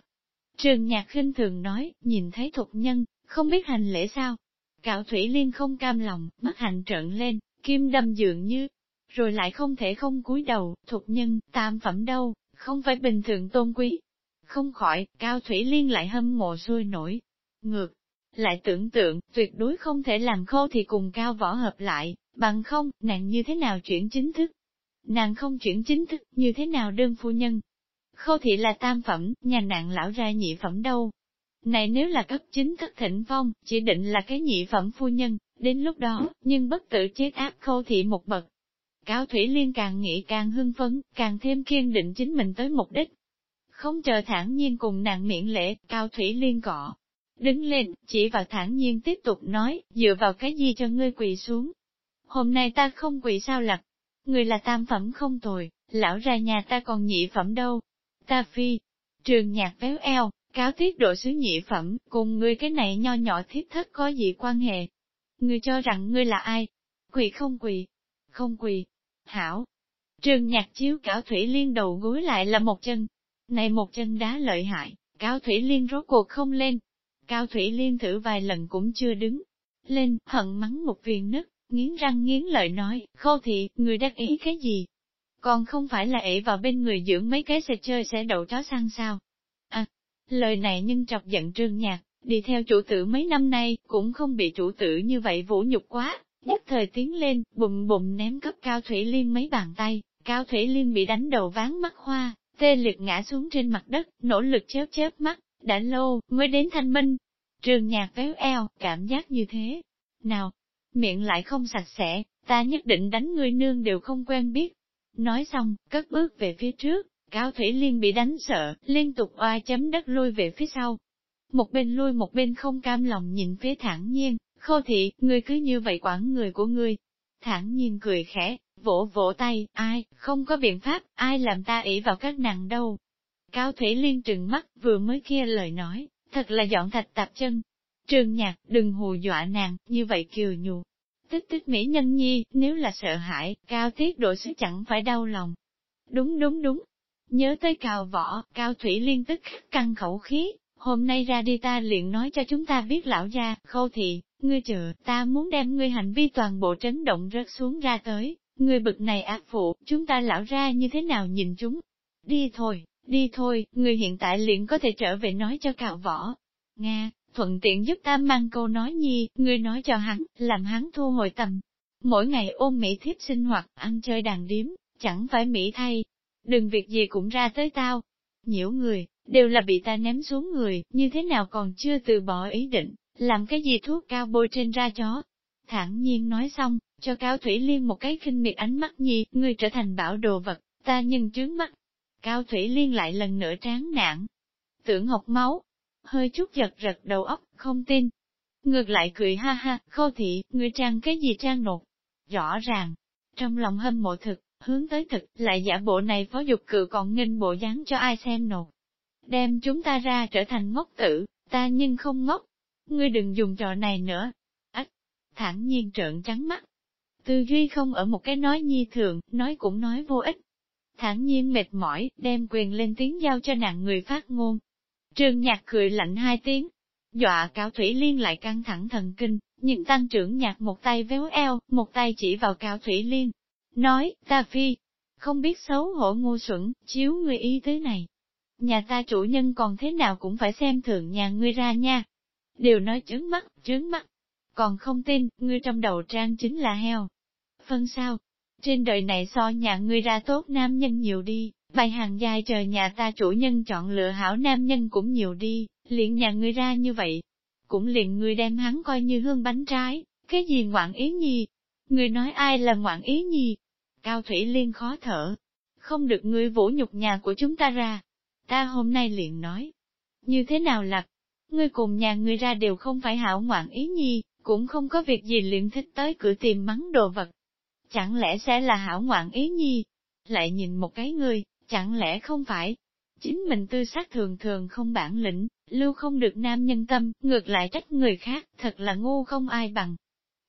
Trường nhạc khinh thường nói, nhìn thấy thục nhân, không biết hành lễ sao. Cao Thủy Liên không cam lòng, mắt hành trợn lên, kim đâm dường như, rồi lại không thể không cúi đầu, thục nhân, tam phẩm đâu, không phải bình thường tôn quý. Không khỏi, Cao Thủy Liên lại hâm mộ sôi nổi. Ngược, lại tưởng tượng, tuyệt đối không thể làm khô thì cùng cao võ hợp lại, bằng không, nàng như thế nào chuyển chính thức. Nàng không chuyển chính thức, như thế nào đơn phu nhân. Khâu thị là tam phẩm, nhà nàng lão ra nhị phẩm đâu. Này nếu là cấp chính thức thịnh phong, chỉ định là cái nhị phẩm phu nhân, đến lúc đó, nhưng bất tử chết áp Khâu thị một bậc. Cao Thủy Liên càng nghĩ càng hưng phấn, càng thêm kiên định chính mình tới mục đích. Không chờ thản nhiên cùng nàng miễn lễ, Cao Thủy Liên cọ, Đứng lên, chỉ vào thản nhiên tiếp tục nói, dựa vào cái gì cho ngươi quỳ xuống. Hôm nay ta không quỷ sao lặt. Người là tam phẩm không tồi, lão ra nhà ta còn nhị phẩm đâu. Ta phi, trường nhạc véo eo, cáo tiết độ sứ nhị phẩm, cùng ngươi cái này nho nhỏ thiết thất có gì quan hệ. Ngươi cho rằng ngươi là ai? Quỳ không quỳ? Không quỳ. Hảo. Trường nhạc chiếu cáo thủy liên đầu gối lại là một chân. Này một chân đá lợi hại, cáo thủy liên rốt cuộc không lên, Cao Thủy Liên thử vài lần cũng chưa đứng. Lên, hận mắng một viên nứt, nghiến răng nghiến lợi nói, khô thị, người đắc ý cái gì? Còn không phải là ỷ vào bên người dưỡng mấy cái xe chơi sẽ đậu chó săn sao? À, lời này nhưng chọc giận trương nhạc, đi theo chủ tử mấy năm nay, cũng không bị chủ tử như vậy vũ nhục quá, nhất thời tiến lên, bùm bùm ném cấp Cao Thủy Liên mấy bàn tay, Cao Thủy Liên bị đánh đầu ván mắt hoa, tê liệt ngã xuống trên mặt đất, nỗ lực chớp chớp mắt, đã lâu, mới đến thanh minh. Trường nhạc véo eo, cảm giác như thế. Nào, miệng lại không sạch sẽ, ta nhất định đánh ngươi nương đều không quen biết. Nói xong, cất bước về phía trước, Cao Thủy Liên bị đánh sợ, liên tục oai chấm đất lui về phía sau. Một bên lui một bên không cam lòng nhìn phía thản nhiên, khô thị, ngươi cứ như vậy quản người của ngươi. Thản nhiên cười khẽ, vỗ vỗ tay, ai, không có biện pháp, ai làm ta ỷ vào các nàng đâu, Cao Thủy Liên trừng mắt vừa mới kia lời nói, thật là dọn thạch tạp chân. Trường nhạc, đừng hù dọa nàng, như vậy kiều nhù. Tích tích mỹ nhân nhi, nếu là sợ hãi, cao tiết độ sứ chẳng phải đau lòng. Đúng đúng đúng. Nhớ tới cào võ, cao thủy liên tức căng khẩu khí, hôm nay ra đi ta liền nói cho chúng ta biết lão gia, khâu thị, ngươi chờ, ta muốn đem ngươi hành vi toàn bộ trấn động rớt xuống ra tới, ngươi bực này ác phụ, chúng ta lão ra như thế nào nhìn chúng. Đi thôi, Đi thôi, người hiện tại liền có thể trở về nói cho cạo võ. Nga, thuận tiện giúp ta mang câu nói nhi, người nói cho hắn, làm hắn thu hồi tầm. Mỗi ngày ôm mỹ thiếp sinh hoạt, ăn chơi đàn điếm, chẳng phải mỹ thay. Đừng việc gì cũng ra tới tao. Nhiễu người, đều là bị ta ném xuống người, như thế nào còn chưa từ bỏ ý định, làm cái gì thuốc cao bôi trên ra chó. Thẳng nhiên nói xong, cho Cao Thủy Liên một cái khinh miệt ánh mắt nhi, người trở thành bảo đồ vật, ta nhân trướng mắt, Cao Thủy Liên lại lần nữa tráng nản. Tưởng học máu, hơi chút giật giật đầu óc, không tin. Ngược lại cười ha ha, khô thị, người trang cái gì trang nột. Rõ ràng, trong lòng hâm mộ thực, hướng tới thực, lại giả bộ này phó dục cự còn nghênh bộ dáng cho ai xem nột. Đem chúng ta ra trở thành ngốc tử, ta nhưng không ngốc. Ngươi đừng dùng trò này nữa. Ách, thản nhiên trợn trắng mắt. Tư duy không ở một cái nói nhi thường, nói cũng nói vô ích. Thản nhiên mệt mỏi, đem quyền lên tiếng giao cho nàng người phát ngôn. Trương nhạc cười lạnh hai tiếng, dọa Cao Thủy Liên lại căng thẳng thần kinh, nhưng tăng trưởng nhạc một tay véo eo, một tay chỉ vào Cao Thủy Liên. Nói, ta phi, không biết xấu hổ ngu xuẩn, chiếu người ý thế này. Nhà ta chủ nhân còn thế nào cũng phải xem thường nhà ngươi ra nha. Điều nói trướng mắt, trướng mắt. Còn không tin, ngươi trong đầu trang chính là heo. Phân sao? Trên đời này so nhà ngươi ra tốt nam nhân nhiều đi, bài hàng dài chờ nhà ta chủ nhân chọn lựa hảo nam nhân cũng nhiều đi, liền nhà ngươi ra như vậy. Cũng liền ngươi đem hắn coi như hương bánh trái, cái gì ngoạn ý nhi? Ngươi nói ai là ngoạn ý nhi? Cao Thủy Liên khó thở. Không được ngươi vũ nhục nhà của chúng ta ra. Ta hôm nay liền nói. Như thế nào lạc? Ngươi cùng nhà ngươi ra đều không phải hảo ngoạn ý nhi, cũng không có việc gì liền thích tới cửa tìm mắng đồ vật. Chẳng lẽ sẽ là hảo ngoạn ý nhi? Lại nhìn một cái ngươi, chẳng lẽ không phải? Chính mình tư sắc thường thường không bản lĩnh, lưu không được nam nhân tâm, ngược lại trách người khác, thật là ngu không ai bằng.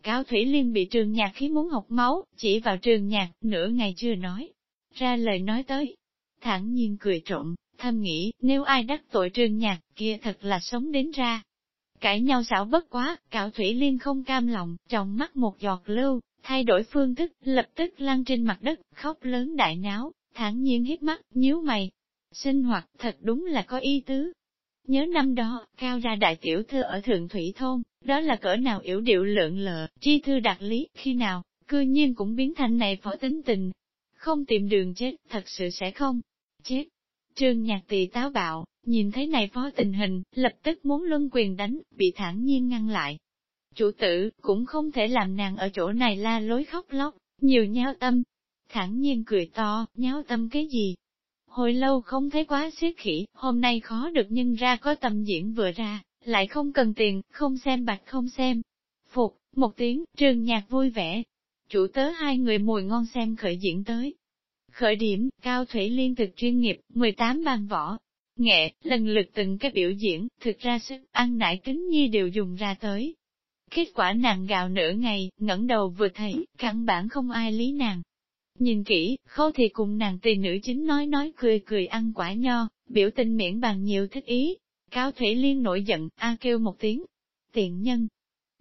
Cao Thủy Liên bị trường nhạc khí muốn học máu, chỉ vào trường nhạc, nửa ngày chưa nói. Ra lời nói tới, thẳng nhiên cười trộm, thầm nghĩ, nếu ai đắc tội trường nhạc, kia thật là sống đến ra. Cãi nhau xảo bất quá, Cao Thủy Liên không cam lòng, trong mắt một giọt lưu, thay đổi phương thức, lập tức lăn trên mặt đất, khóc lớn đại náo, thản nhiên hít mắt, nhíu mày. Sinh hoạt thật đúng là có ý tứ, Nhớ năm đó, cao ra đại tiểu thư ở Thượng Thủy Thôn, đó là cỡ nào yếu điệu lợn lờ, chi thư đặc lý, khi nào, cư nhiên cũng biến thành này phó tính tình. Không tìm đường chết, thật sự sẽ không. Chết. Trương nhạc tỳ táo bạo, nhìn thấy này phó tình hình, lập tức muốn luân quyền đánh, bị thản nhiên ngăn lại. Chủ tử, cũng không thể làm nàng ở chỗ này la lối khóc lóc, nhiều nháo tâm. Thản nhiên cười to, nháo tâm cái gì, Hồi lâu không thấy quá xiết khỉ, hôm nay khó được nhân ra có tầm diễn vừa ra, lại không cần tiền, không xem bạch không xem. Phục, một tiếng, trường nhạc vui vẻ. Chủ tớ hai người mùi ngon xem khởi diễn tới. Khởi điểm, cao thủy liên thực chuyên nghiệp, 18 bàn võ. Nghệ, lần lượt từng cái biểu diễn, thực ra sức ăn nải kính nhi đều dùng ra tới. Kết quả nàng gạo nửa ngày, ngẩng đầu vừa thấy, căn bản không ai lý nàng, Nhìn kỹ, khâu thì cùng nàng tỳ nữ chính nói nói cười cười ăn quả nho, biểu tình miễn bằng nhiều thích ý. Cao Thủy Liên nổi giận, a kêu một tiếng. Tiện nhân!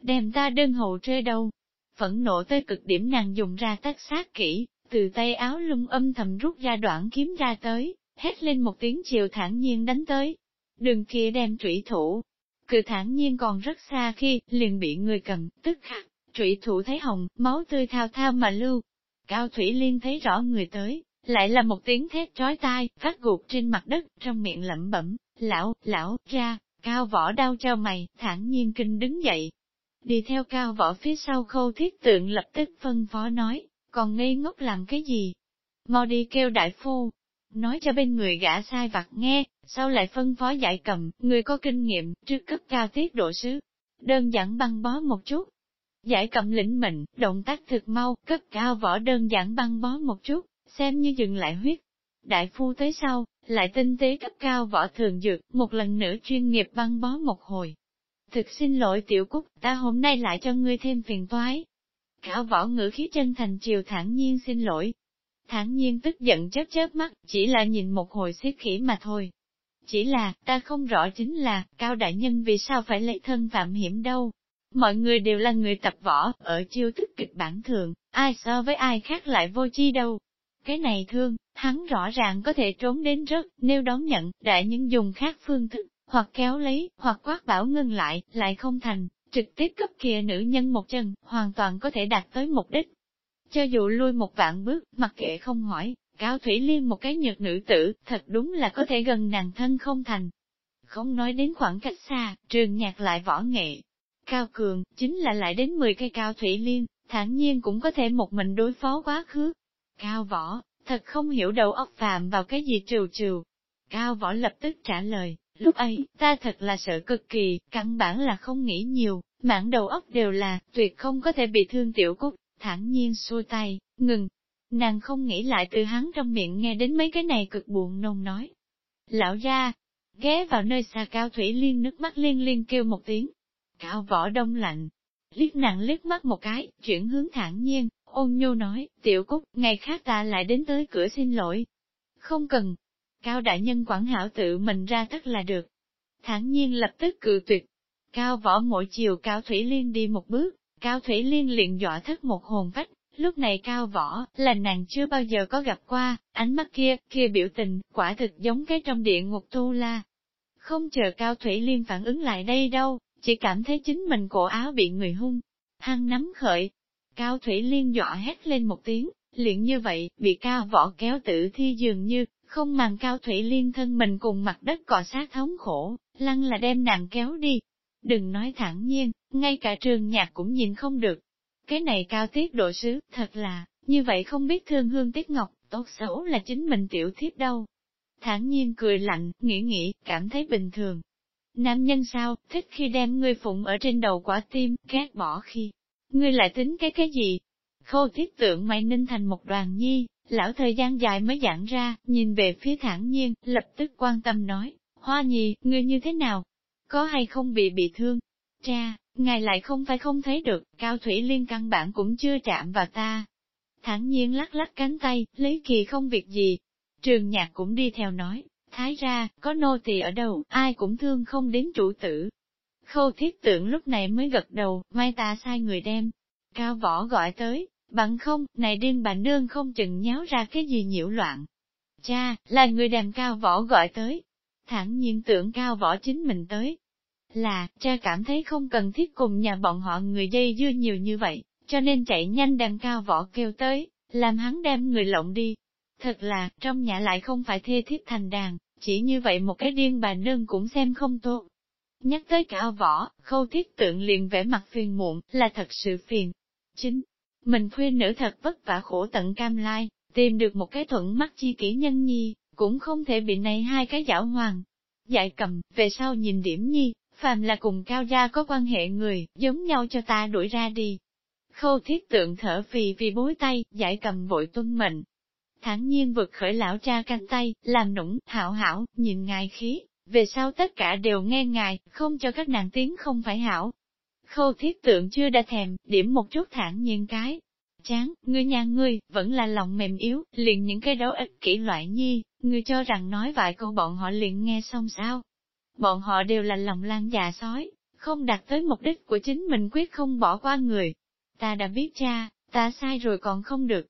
Đem ta đơn hậu trê đâu? Phẫn nộ tới cực điểm nàng dùng ra tất sát kỹ, từ tay áo lung âm thầm rút ra đoạn kiếm ra tới, hét lên một tiếng chiều thản nhiên đánh tới. Đường kia đem trụy thủ. Cự thản nhiên còn rất xa khi, liền bị người cầm, tức khắc, trụy thủ thấy hồng, máu tươi thao thao mà lưu, Cao Thủy Liên thấy rõ người tới, lại là một tiếng thét trói tai, phát gục trên mặt đất, trong miệng lẩm bẩm, lão, lão, ra, cao võ đau cho mày, thản nhiên kinh đứng dậy. Đi theo cao võ phía sau khâu thiết tượng lập tức phân phó nói, còn ngây ngốc làm cái gì? Mau đi kêu đại phu, nói cho bên người gã sai vặt nghe, sau lại phân phó giải cầm, người có kinh nghiệm, trước cấp cao tiết độ sứ. Đơn giản băng bó một chút, Giải cầm lĩnh mệnh, động tác thực mau, cất cao võ đơn giản băng bó một chút, xem như dừng lại huyết. Đại phu tới sau, lại tinh tế cấp cao võ thường dược, một lần nữa chuyên nghiệp băng bó một hồi. Thực xin lỗi tiểu cúc, ta hôm nay lại cho ngươi thêm phiền toái. Cao võ ngữ khí chân thành chiều thản nhiên xin lỗi. Thản nhiên tức giận chớp chớp mắt, chỉ là nhìn một hồi xiết khỉ mà thôi. Chỉ là, ta không rõ chính là, cao đại nhân vì sao phải lấy thân phạm hiểm đâu. Mọi người đều là người tập võ, ở chiêu thức kịch bản thường, ai so với ai khác lại vô chi đâu. Cái này thương, hắn rõ ràng có thể trốn đến rất, nếu đón nhận, đại những dùng khác phương thức, hoặc kéo lấy, hoặc quát bảo ngưng lại, lại không thành, trực tiếp cấp kia nữ nhân một chân, hoàn toàn có thể đạt tới mục đích. Cho dù lui một vạn bước, mặc kệ không hỏi, Cao Thủy Liên một cái nhược nữ tử, thật đúng là có thể gần nàng thân không thành. Không nói đến khoảng cách xa, trường nhạc lại võ nghệ, Cao cường, chính là lại đến 10 cây cao thủy liên, thản nhiên cũng có thể một mình đối phó quá khứ. Cao võ, thật không hiểu đầu óc phạm vào cái gì trừ trừ. Cao võ lập tức trả lời, lúc ấy, ta thật là sợ cực kỳ, căn bản là không nghĩ nhiều, mảng đầu óc đều là, tuyệt không có thể bị thương tiểu cúc, thản nhiên xua tay, ngừng. Nàng không nghĩ lại từ hắn trong miệng nghe đến mấy cái này cực buồn nôn nói. Lão ra, ghé vào nơi xa cao thủy liên nước mắt liên liên kêu một tiếng, Cao võ đông lạnh, liếc nặng liếc mắt một cái, chuyển hướng thản nhiên, ôn nhu nói, tiểu cúc, ngày khác ta lại đến tới cửa xin lỗi. Không cần, cao đại nhân quản hảo tự mình ra tất là được. Thản nhiên lập tức cự tuyệt. Cao võ mỗi chiều Cao Thủy Liên đi một bước, Cao Thủy Liên liền dọa thất một hồn vách lúc này Cao võ, là nàng chưa bao giờ có gặp qua, ánh mắt kia, kia biểu tình, quả thực giống cái trong địa ngục tu la. Không chờ Cao Thủy Liên phản ứng lại đây đâu, chỉ cảm thấy chính mình cổ áo bị người hung, hăng nắm khởi. Cao Thủy Liên dọa hét lên một tiếng, liền như vậy, bị Cao võ kéo tự thi dường như, không màng Cao Thủy Liên thân mình cùng mặt đất cọ sát thống khổ, lăng là đem nàng kéo đi. Đừng nói thẳng nhiên, ngay cả trường nhạc cũng nhìn không được. Cái này cao tiết độ sứ, thật là, như vậy không biết thương hương tiết ngọc, tốt xấu là chính mình tiểu thiếp đâu. Thản nhiên cười lạnh, nghĩ nghĩ, cảm thấy bình thường. Nam nhân sao, thích khi đem ngươi phụng ở trên đầu quả tim, ghét bỏ khi. Ngươi lại tính cái cái gì? Khâu thiết tượng mày ninh thành một đoàn nhi, lão thời gian dài mới giãn ra, nhìn về phía thản nhiên, lập tức quan tâm nói, hoa nhi, ngươi như thế nào? Có hay không bị bị thương? Cha, ngài lại không phải không thấy được, cao thủy liên căn bản cũng chưa chạm vào ta. Thản nhiên lắc lắc cánh tay, lấy kỳ không việc gì. Trường nhạc cũng đi theo nói, thái ra, có nô tỳ ở đâu, ai cũng thương không đến chủ tử. Khâu thiết tượng lúc này mới gật đầu, mai ta sai người đem. Cao võ gọi tới, bằng không, này điên bà nương không chừng nháo ra cái gì nhiễu loạn. Cha, là người đem cao võ gọi tới. Thẳng nhiên tưởng cao võ chính mình tới, là, cha cảm thấy không cần thiết cùng nhà bọn họ người dây dưa nhiều như vậy, cho nên chạy nhanh đem cao võ kêu tới, làm hắn đem người lộng đi. Thật là, trong nhà lại không phải thê thiếp thành đàn, chỉ như vậy một cái điên bà nương cũng xem không tốt. Nhắc tới cao võ, khâu thiết tượng liền vẻ mặt phiền muộn, là thật sự phiền. Chính, mình khuyên nữ thật vất vả khổ tận cam lai, tìm được một cái thuận mắt chi kỷ nhân nhi, cũng không thể bị này hai cái giảo hoàng. Dạy cầm, về sau nhìn điểm nhi, phàm là cùng cao gia có quan hệ người, giống nhau cho ta đuổi ra đi. Khâu thiết tượng thở phì vì bối tay, giải cầm vội tuân mệnh. Thẳng nhiên vực khởi lão cha canh tay, làm nũng, hảo hảo, nhìn ngài khí, về sau tất cả đều nghe ngài, không cho các nàng tiếng không phải hảo. Khâu thiết tượng chưa đã thèm, điểm một chút thẳng nhiên cái. Chán, ngươi nhà ngươi, vẫn là lòng mềm yếu, liền những cái đấu ích kỷ loại nhi, ngươi cho rằng nói vài câu bọn họ liền nghe xong sao bọn họ đều là lòng lan già dạ sói, không đạt tới mục đích của chính mình quyết không bỏ qua người. Ta đã biết cha, ta sai rồi còn không được.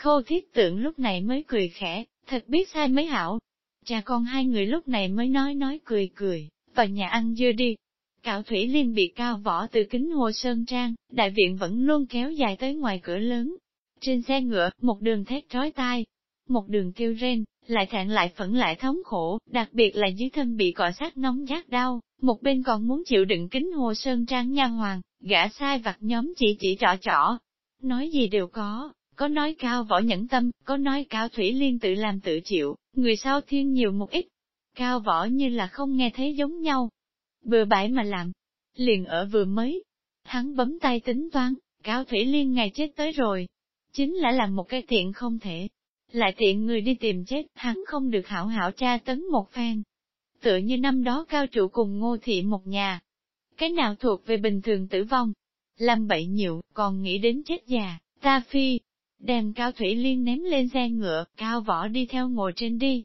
Khâu thiết tượng lúc này mới cười khẽ, thật biết sai mới hảo. Cha con hai người lúc này mới nói nói cười cười, vào nhà ăn dưa đi. Cạo Thủy Liên bị cao võ từ kính hồ sơn trang, đại viện vẫn luôn kéo dài tới ngoài cửa lớn. Trên xe ngựa, một đường thét trói tai, một đường kêu rên, lại thẹn lại phẫn lại thống khổ, đặc biệt là dưới thân bị cọ sát nóng giác đau, một bên còn muốn chịu đựng kính hồ sơn trang nha hoàng, gã sai vặt nhóm chỉ chỉ trọ trọ. Nói gì đều có, có nói cao võ nhẫn tâm, có nói cao thủy liên tự làm tự chịu, người sau thiên nhiều một ít. Cao võ như là không nghe thấy giống nhau. Bừa bãi mà làm, liền ở vừa mới. Hắn bấm tay tính toán, cao thủy liên ngày chết tới rồi. Chính là làm một cái thiện không thể, lại tiện người đi tìm chết, hắn không được hảo hảo tra tấn một phen. Tựa như năm đó cao trụ cùng ngô thị một nhà. Cái nào thuộc về bình thường tử vong? Làm bậy nhiều, còn nghĩ đến chết già, ta phi. Đem cao thủy liên ném lên xe ngựa, cao võ đi theo ngồi trên đi.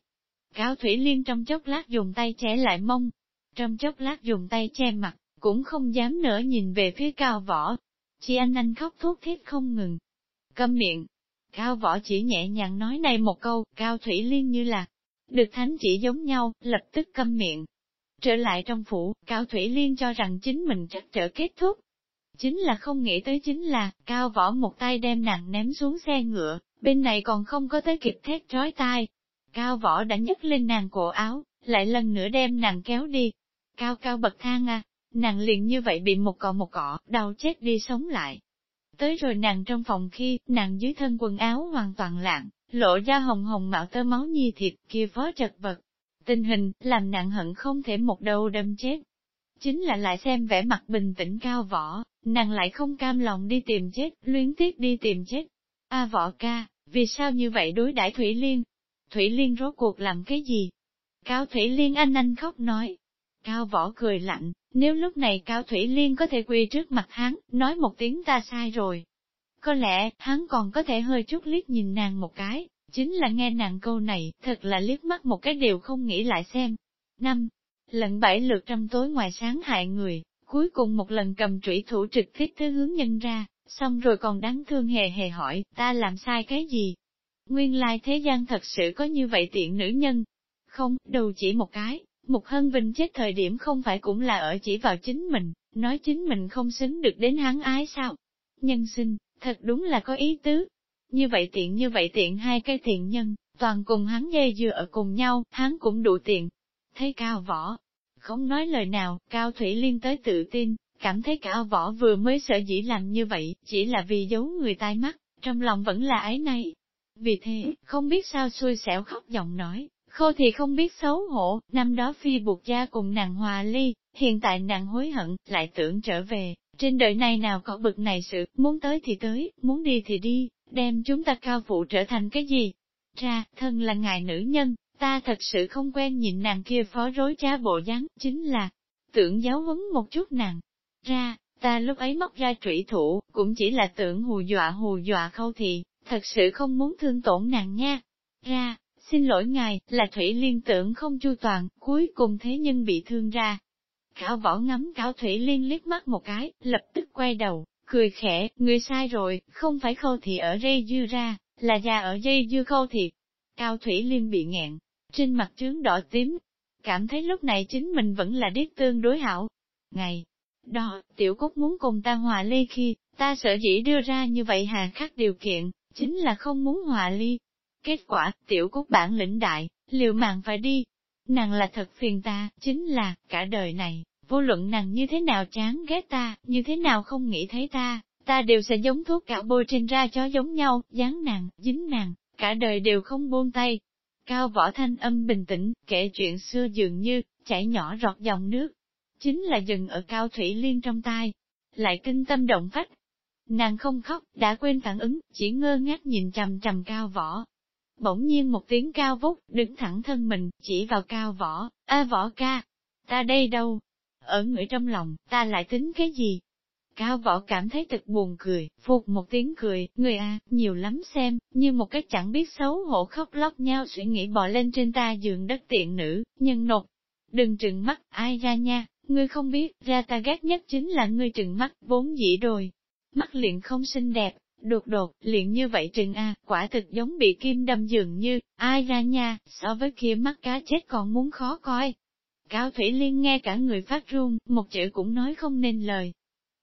Cao thủy liên trong chốc lát dùng tay che lại mông, trong chốc lát dùng tay che mặt, cũng không dám nữa nhìn về phía cao võ. Chị anh anh khóc thuốc thiết không ngừng. Câm miệng, Cao võ chỉ nhẹ nhàng nói này một câu, Cao Thủy Liên như là, được thánh chỉ giống nhau, lập tức câm miệng. Trở lại trong phủ, Cao Thủy Liên cho rằng chính mình chắc trở kết thúc. Chính là không nghĩ tới chính là, Cao võ một tay đem nàng ném xuống xe ngựa, bên này còn không có tới kịp thét trói tai. Cao võ đã nhấc lên nàng cổ áo, lại lần nữa đem nàng kéo đi. Cao cao bậc thang à, nàng liền như vậy bị một cọ một cọ, đau chết đi sống lại. Tới rồi nàng trong phòng khi, nàng dưới thân quần áo hoàn toàn lạng, lộ ra hồng hồng mạo tơ máu nhi thịt kia phó chật vật. Tình hình, làm nàng hận không thể một đầu đâm chết. Chính là lại xem vẻ mặt bình tĩnh cao võ, nàng lại không cam lòng đi tìm chết, luyến tiếc đi tìm chết. A võ ca, vì sao như vậy đối đãi Thủy Liên? Thủy Liên rốt cuộc làm cái gì? Cao Thủy Liên anh anh khóc nói. Cao võ cười lạnh, Nếu lúc này Cao Thủy Liên có thể quỳ trước mặt hắn, nói một tiếng ta sai rồi. Có lẽ, hắn còn có thể hơi chút liếc nhìn nàng một cái, chính là nghe nàng câu này, thật là liếc mắt một cái điều không nghĩ lại xem. Năm, lận bảy lượt trăm tối ngoài sáng hại người, cuối cùng một lần cầm trủy thủ trực tiếp tới hướng nhân ra, xong rồi còn đáng thương hề hề hỏi, ta làm sai cái gì? Nguyên lai thế gian thật sự có như vậy tiện nữ nhân. Không, đầu chỉ một cái, Mục Hân Vinh chết thời điểm không phải cũng là ở chỉ vào chính mình, nói chính mình không xứng được đến hắn ái sao. Nhân sinh, thật đúng là có ý tứ. Như vậy tiện như vậy tiện hai cái thiện nhân, toàn cùng hắn dây dưa ở cùng nhau, hắn cũng đủ tiện. Thấy cao võ, không nói lời nào, cao thủy liên tới tự tin, cảm thấy cao võ vừa mới sợ dĩ làm như vậy, chỉ là vì giấu người tai mắt, trong lòng vẫn là ái này. Vì thế, không biết sao xui xẻo khóc giọng nói, Khô thì không biết xấu hổ, năm đó phi buộc gia cùng nàng hòa ly, hiện tại nàng hối hận, lại tưởng trở về, trên đời này nào có bực này sự, muốn tới thì tới, muốn đi thì đi, đem chúng ta cao phụ trở thành cái gì? Ra, thân là ngài nữ nhân, ta thật sự không quen nhìn nàng kia phó rối trá bộ dáng, chính là, tưởng giáo huấn một chút nàng. Ra, ta lúc ấy móc ra trụy thủ, cũng chỉ là tưởng hù dọa hù dọa khâu thì, thật sự không muốn thương tổn nàng nha. Ra, xin lỗi ngài, là Thủy Liên tưởng không chu toàn, cuối cùng thế nhân bị thương ra. Khảo võ ngắm cáo Thủy Liên liếc mắt một cái, lập tức quay đầu, cười khẽ, người sai rồi, không phải khâu thị ở dây dưa ra, là già ở dây dưa khâu thị. Cao Thủy Liên bị nghẹn, trên mặt trướng đỏ tím, cảm thấy lúc này chính mình vẫn là điếc tương đối hảo. Ngày đó, tiểu cúc muốn cùng ta hòa ly khi, ta sợ dĩ đưa ra như vậy hà khắc điều kiện, chính là không muốn hòa ly, Kết quả, tiểu cúc bản lĩnh đại, liệu mạng phải đi. Nàng là thật phiền ta, chính là, cả đời này, vô luận nàng như thế nào chán ghét ta, như thế nào không nghĩ thấy ta, ta đều sẽ giống thuốc cạo bôi trên ra cho giống nhau, dán nàng, dính nàng, cả đời đều không buông tay. Cao võ thanh âm bình tĩnh, kể chuyện xưa dường như, chảy nhỏ rọt dòng nước. Chính là dừng ở cao thủy liên trong tai, lại kinh tâm động phách. Nàng không khóc, đã quên phản ứng, chỉ ngơ ngác nhìn trầm trầm cao võ, Bỗng nhiên một tiếng cao vút, đứng thẳng thân mình, chỉ vào cao võ, a võ ca, ta đây đâu? Ở người trong lòng, ta lại tính cái gì? Cao võ cảm thấy thật buồn cười, phục một tiếng cười, người a, nhiều lắm xem, như một cái chẳng biết xấu hổ khóc lóc nhau suy nghĩ bò lên trên ta giường đất tiện nữ, nhân nột. Đừng trừng mắt, ai ra nha, ngươi không biết, ra ta ghét nhất chính là ngươi trừng mắt, vốn dĩ đồi. Mắt liền không xinh đẹp, Đột đột, liền như vậy trừng A, quả thực giống bị kim đâm dường như, ai ra nha, so với kia mắt cá chết còn muốn khó coi. Cao Thủy Liên nghe cả người phát run, một chữ cũng nói không nên lời.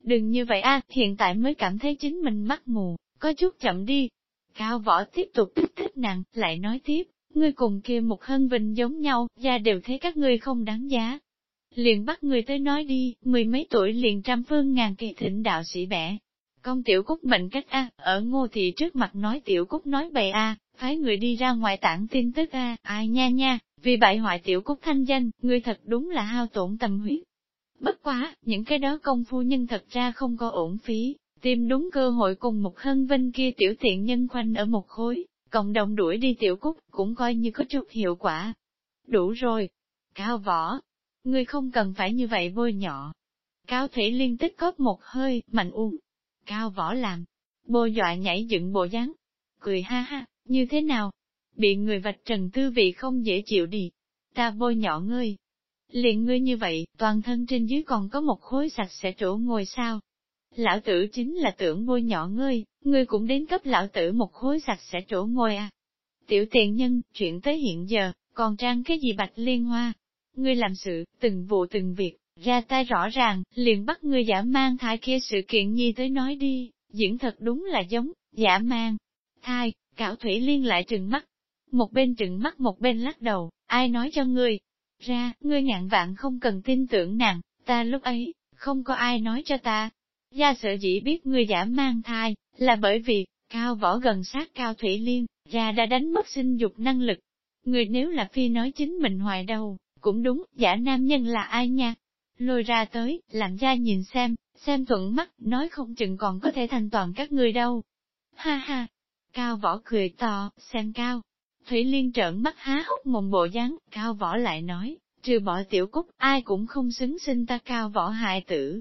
Đừng như vậy a, hiện tại mới cảm thấy chính mình mắt mù, có chút chậm đi. Cao Võ tiếp tục kích thích nặng, lại nói tiếp, ngươi cùng kia một hân vinh giống nhau, gia đều thấy các ngươi không đáng giá. Liền bắt người tới nói đi, mười mấy tuổi liền trăm phương ngàn kỳ thịnh đạo sĩ bẻ, Công tiểu cúc mệnh cách A, ở ngô thị trước mặt nói tiểu cúc nói bậy A, phái người đi ra ngoài tảng tin tức A, ai nha nha, vì bại hoại tiểu cúc thanh danh, người thật đúng là hao tổn tâm huyết. Bất quá, những cái đó công phu nhân thật ra không có ổn phí, tìm đúng cơ hội cùng một hân vinh kia tiểu tiện nhân khoanh ở một khối, cộng đồng đuổi đi tiểu cúc, cũng coi như có chút hiệu quả. Đủ rồi. Cao võ, ngươi không cần phải như vậy vôi nhỏ. Cao thủy liên tích cóp một hơi, mạnh uống, cao võ làm, bồ dọa nhảy dựng bộ dáng, cười ha ha, như thế nào? Bị người vạch trần tư vị không dễ chịu đi, ta bôi nhỏ ngươi. Liền ngươi như vậy, toàn thân trên dưới còn có một khối sạch sẽ chỗ ngồi sao? Lão tử chính là tưởng ngôi nhỏ ngươi, ngươi cũng đến cấp lão tử một khối sạch sẽ chỗ ngồi à. Tiểu tiền nhân, chuyện tới hiện giờ, còn trang cái gì bạch liên hoa? Ngươi làm sự, từng vụ từng việc, ra tay rõ ràng, liền bắt ngươi giả mang thai kia sự kiện nhi tới nói đi, diễn thật đúng là giống, giả mang. Thai, cảo thủy liên lại trừng mắt. Một bên trừng mắt một bên lắc đầu, ai nói cho ngươi? Ra, ngươi ngạn vạn không cần tin tưởng nàng, ta lúc ấy, không có ai nói cho ta. Gia sợ dĩ biết ngươi giả mang thai, là bởi vì, cao võ gần sát cao thủy liên, ra đã đánh mất sinh dục năng lực. Người nếu là phi nói chính mình hoài đầu cũng đúng, giả nam nhân là ai nha? lôi ra tới, làm ra nhìn xem, xem thuận mắt, nói không chừng còn có thể thành toàn các người đâu. Ha ha, cao võ cười to, xem cao. Thủy Liên trợn mắt há hốc mồm bộ dáng, cao võ lại nói, trừ bỏ tiểu cúc, ai cũng không xứng sinh ta cao võ hại tử.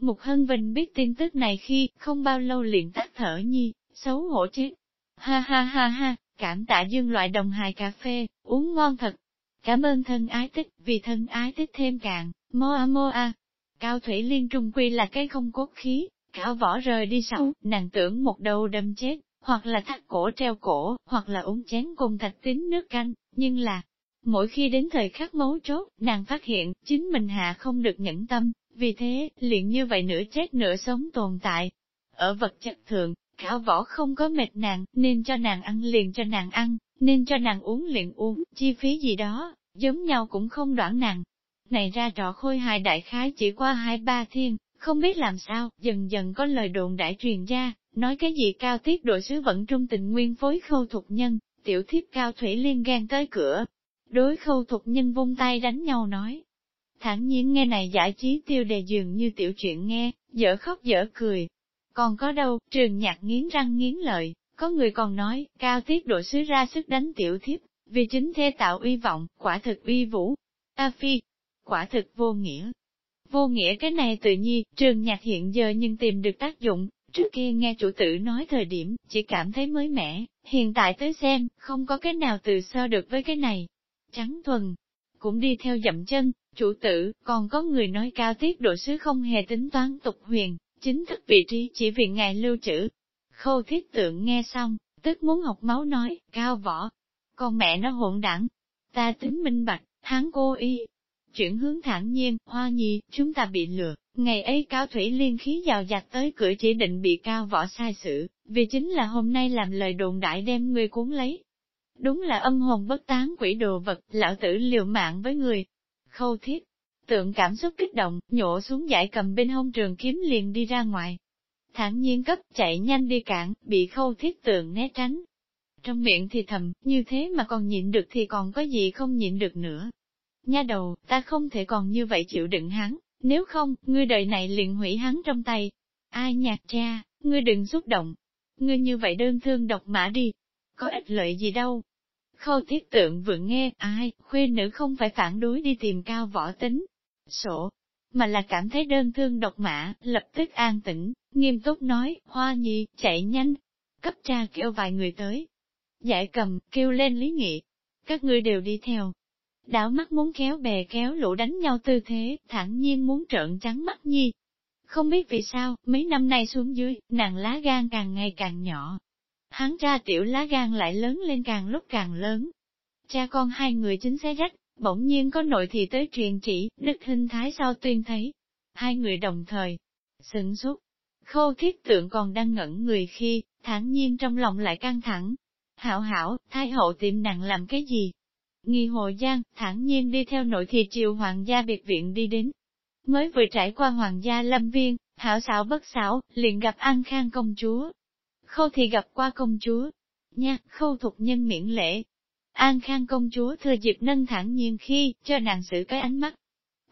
Mục Hân Vinh biết tin tức này khi, không bao lâu liền tắt thở nhi, xấu hổ chứ. Ha ha ha ha, cảm tạ dương loại đồng hài cà phê, uống ngon thật. Cảm ơn thân ái tích, vì thân ái tích thêm càng, Moa moa. Cao Thủy Liên trung quy là cái không cốt khí, cao võ rời đi sau, nàng tưởng một đầu đâm chết, hoặc là thắt cổ treo cổ, hoặc là uống chén cùng thạch tín nước canh, nhưng là, mỗi khi đến thời khắc mấu chốt, nàng phát hiện, chính mình hạ không được nhẫn tâm, vì thế, liền như vậy nửa chết nửa sống tồn tại. Ở vật chất thượng, khảo võ không có mệt nàng, nên cho nàng ăn liền cho nàng ăn, nên cho nàng uống liền uống, chi phí gì đó, giống nhau cũng không đoạn nàng. Này ra trọ khôi hài đại khái chỉ qua hai ba thiên, không biết làm sao, dần dần có lời đồn đại truyền ra, nói cái gì cao tiết đội sứ vẫn trung tình nguyên phối khâu thục nhân, tiểu thiếp cao thủy liên gan tới cửa. Đối khâu thục nhân vung tay đánh nhau nói. Thẳng nhiên nghe này giải trí tiêu đề dường như tiểu chuyện nghe, dở khóc dở cười. Còn có đâu, trường nhạc nghiến răng nghiến lợi, có người còn nói, cao tiết đội sứ ra sức đánh tiểu thiếp, vì chính thế tạo uy vọng, quả thực uy vũ. A phi, quả thực vô nghĩa. Vô nghĩa cái này tự nhiên, trường nhạc hiện giờ nhưng tìm được tác dụng, Trước kia nghe chủ tử nói thời điểm, chỉ cảm thấy mới mẻ, hiện tại tới xem, không có cái nào từ sơ được với cái này. Trắng thuần, cũng đi theo dậm chân, chủ tử, còn có người nói cao tiết độ sứ không hề tính toán tục huyền, chính thức vị trí chỉ vì ngài lưu trữ. Khâu thiết tượng nghe xong, tức muốn học máu nói, cao võ, con mẹ nó hỗn đảng, ta tính minh bạch, hắn cô y. Chuyển hướng thản nhiên, hoa nhi, chúng ta bị lừa, Ngày ấy Cao Thủy Liên khí giàu giặt tới cửa chỉ định bị Cao Võ sai sự, vì chính là hôm nay làm lời đồn đại đem người cuốn lấy. Đúng là âm hồn bất tán quỷ đồ vật, lão tử liều mạng với người. Khâu thiết, tượng cảm xúc kích động, nhổ xuống giải cầm bên hông trường kiếm liền đi ra ngoài. Thẳng nhiên cấp chạy nhanh đi cản, bị khâu thiết tượng né tránh. Trong miệng thì thầm, như thế mà còn nhịn được thì còn có gì không nhịn được nữa. Nha đầu, ta không thể còn như vậy chịu đựng hắn, nếu không, ngươi đời này liền hủy hắn trong tay. Ai nhạc cha, ngươi đừng xúc động. Ngươi như vậy đơn thương độc mã đi. Có ích lợi gì đâu. Khâu thiết tượng vừa nghe, ai, khuê nữ không phải phản đối đi tìm cao võ tính. Sổ, mà là cảm thấy đơn thương độc mã, lập tức an tĩnh, nghiêm túc nói, hoa nhi, chạy nhanh. Cấp cha kêu vài người tới. Giải cầm, kêu lên lý nghị. Các ngươi đều đi theo, đảo mắt muốn kéo bè kéo lũ đánh nhau tư thế, thẳng nhiên muốn trợn trắng mắt nhi. Không biết vì sao, mấy năm nay xuống dưới, nàng lá gan càng ngày càng nhỏ. Hắn ra tiểu lá gan lại lớn lên càng lúc càng lớn. Cha con hai người chính xé rách, bỗng nhiên có nội thì tới truyền chỉ, đức hình thái sau tuyên thấy. Hai người đồng thời, sừng sốt. Khô thiết tượng còn đang ngẩn người khi, thản nhiên trong lòng lại căng thẳng. Hảo hảo, thái hậu tìm nàng làm cái gì? Nghi hồ giang, thản nhiên đi theo nội thị triều hoàng gia biệt viện đi đến. Mới vừa trải qua hoàng gia lâm viên, hảo xảo bất xảo, liền gặp An Khang công chúa. Khâu thì gặp qua công chúa. Nha, khâu thục nhân miễn lễ. An Khang công chúa thừa dịp nâng thản nhiên khi, cho nàng xử cái ánh mắt.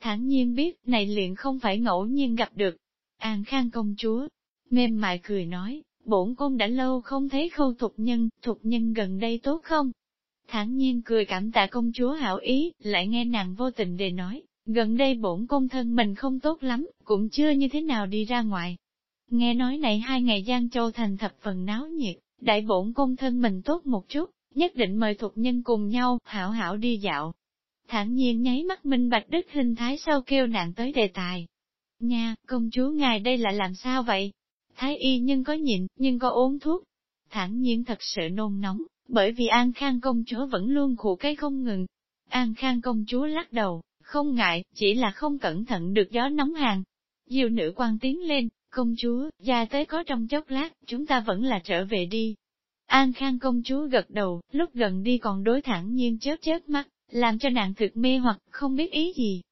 Thản nhiên biết, này liền không phải ngẫu nhiên gặp được. An Khang công chúa, mềm mại cười nói, bổn cung đã lâu không thấy khâu thục nhân, thục nhân gần đây tốt không? Thản nhiên cười cảm tạ công chúa hảo ý, lại nghe nàng vô tình đề nói, gần đây bổn công thân mình không tốt lắm, cũng chưa như thế nào đi ra ngoài. Nghe nói này hai ngày Giang Châu thành thập phần náo nhiệt, đại bổn công thân mình tốt một chút, nhất định mời thuộc nhân cùng nhau, hảo hảo đi dạo. Thản nhiên nháy mắt minh bạch đức hình thái sau kêu nàng tới đề tài. Nha, công chúa ngài đây là làm sao vậy? Thái y nhưng có nhịn, nhưng có uống thuốc. Thản nhiên thật sự nôn nóng, bởi vì An Khang công chúa vẫn luôn khổ cái không ngừng. An Khang công chúa lắc đầu, không ngại, chỉ là không cẩn thận được gió nóng hàng. Diệu nữ quan tiến lên, công chúa, gia tới có trong chốc lát, chúng ta vẫn là trở về đi. An Khang công chúa gật đầu, lúc gần đi còn đối thẳng nhiên chớp chớp mắt, làm cho nàng thực mê hoặc không biết ý gì.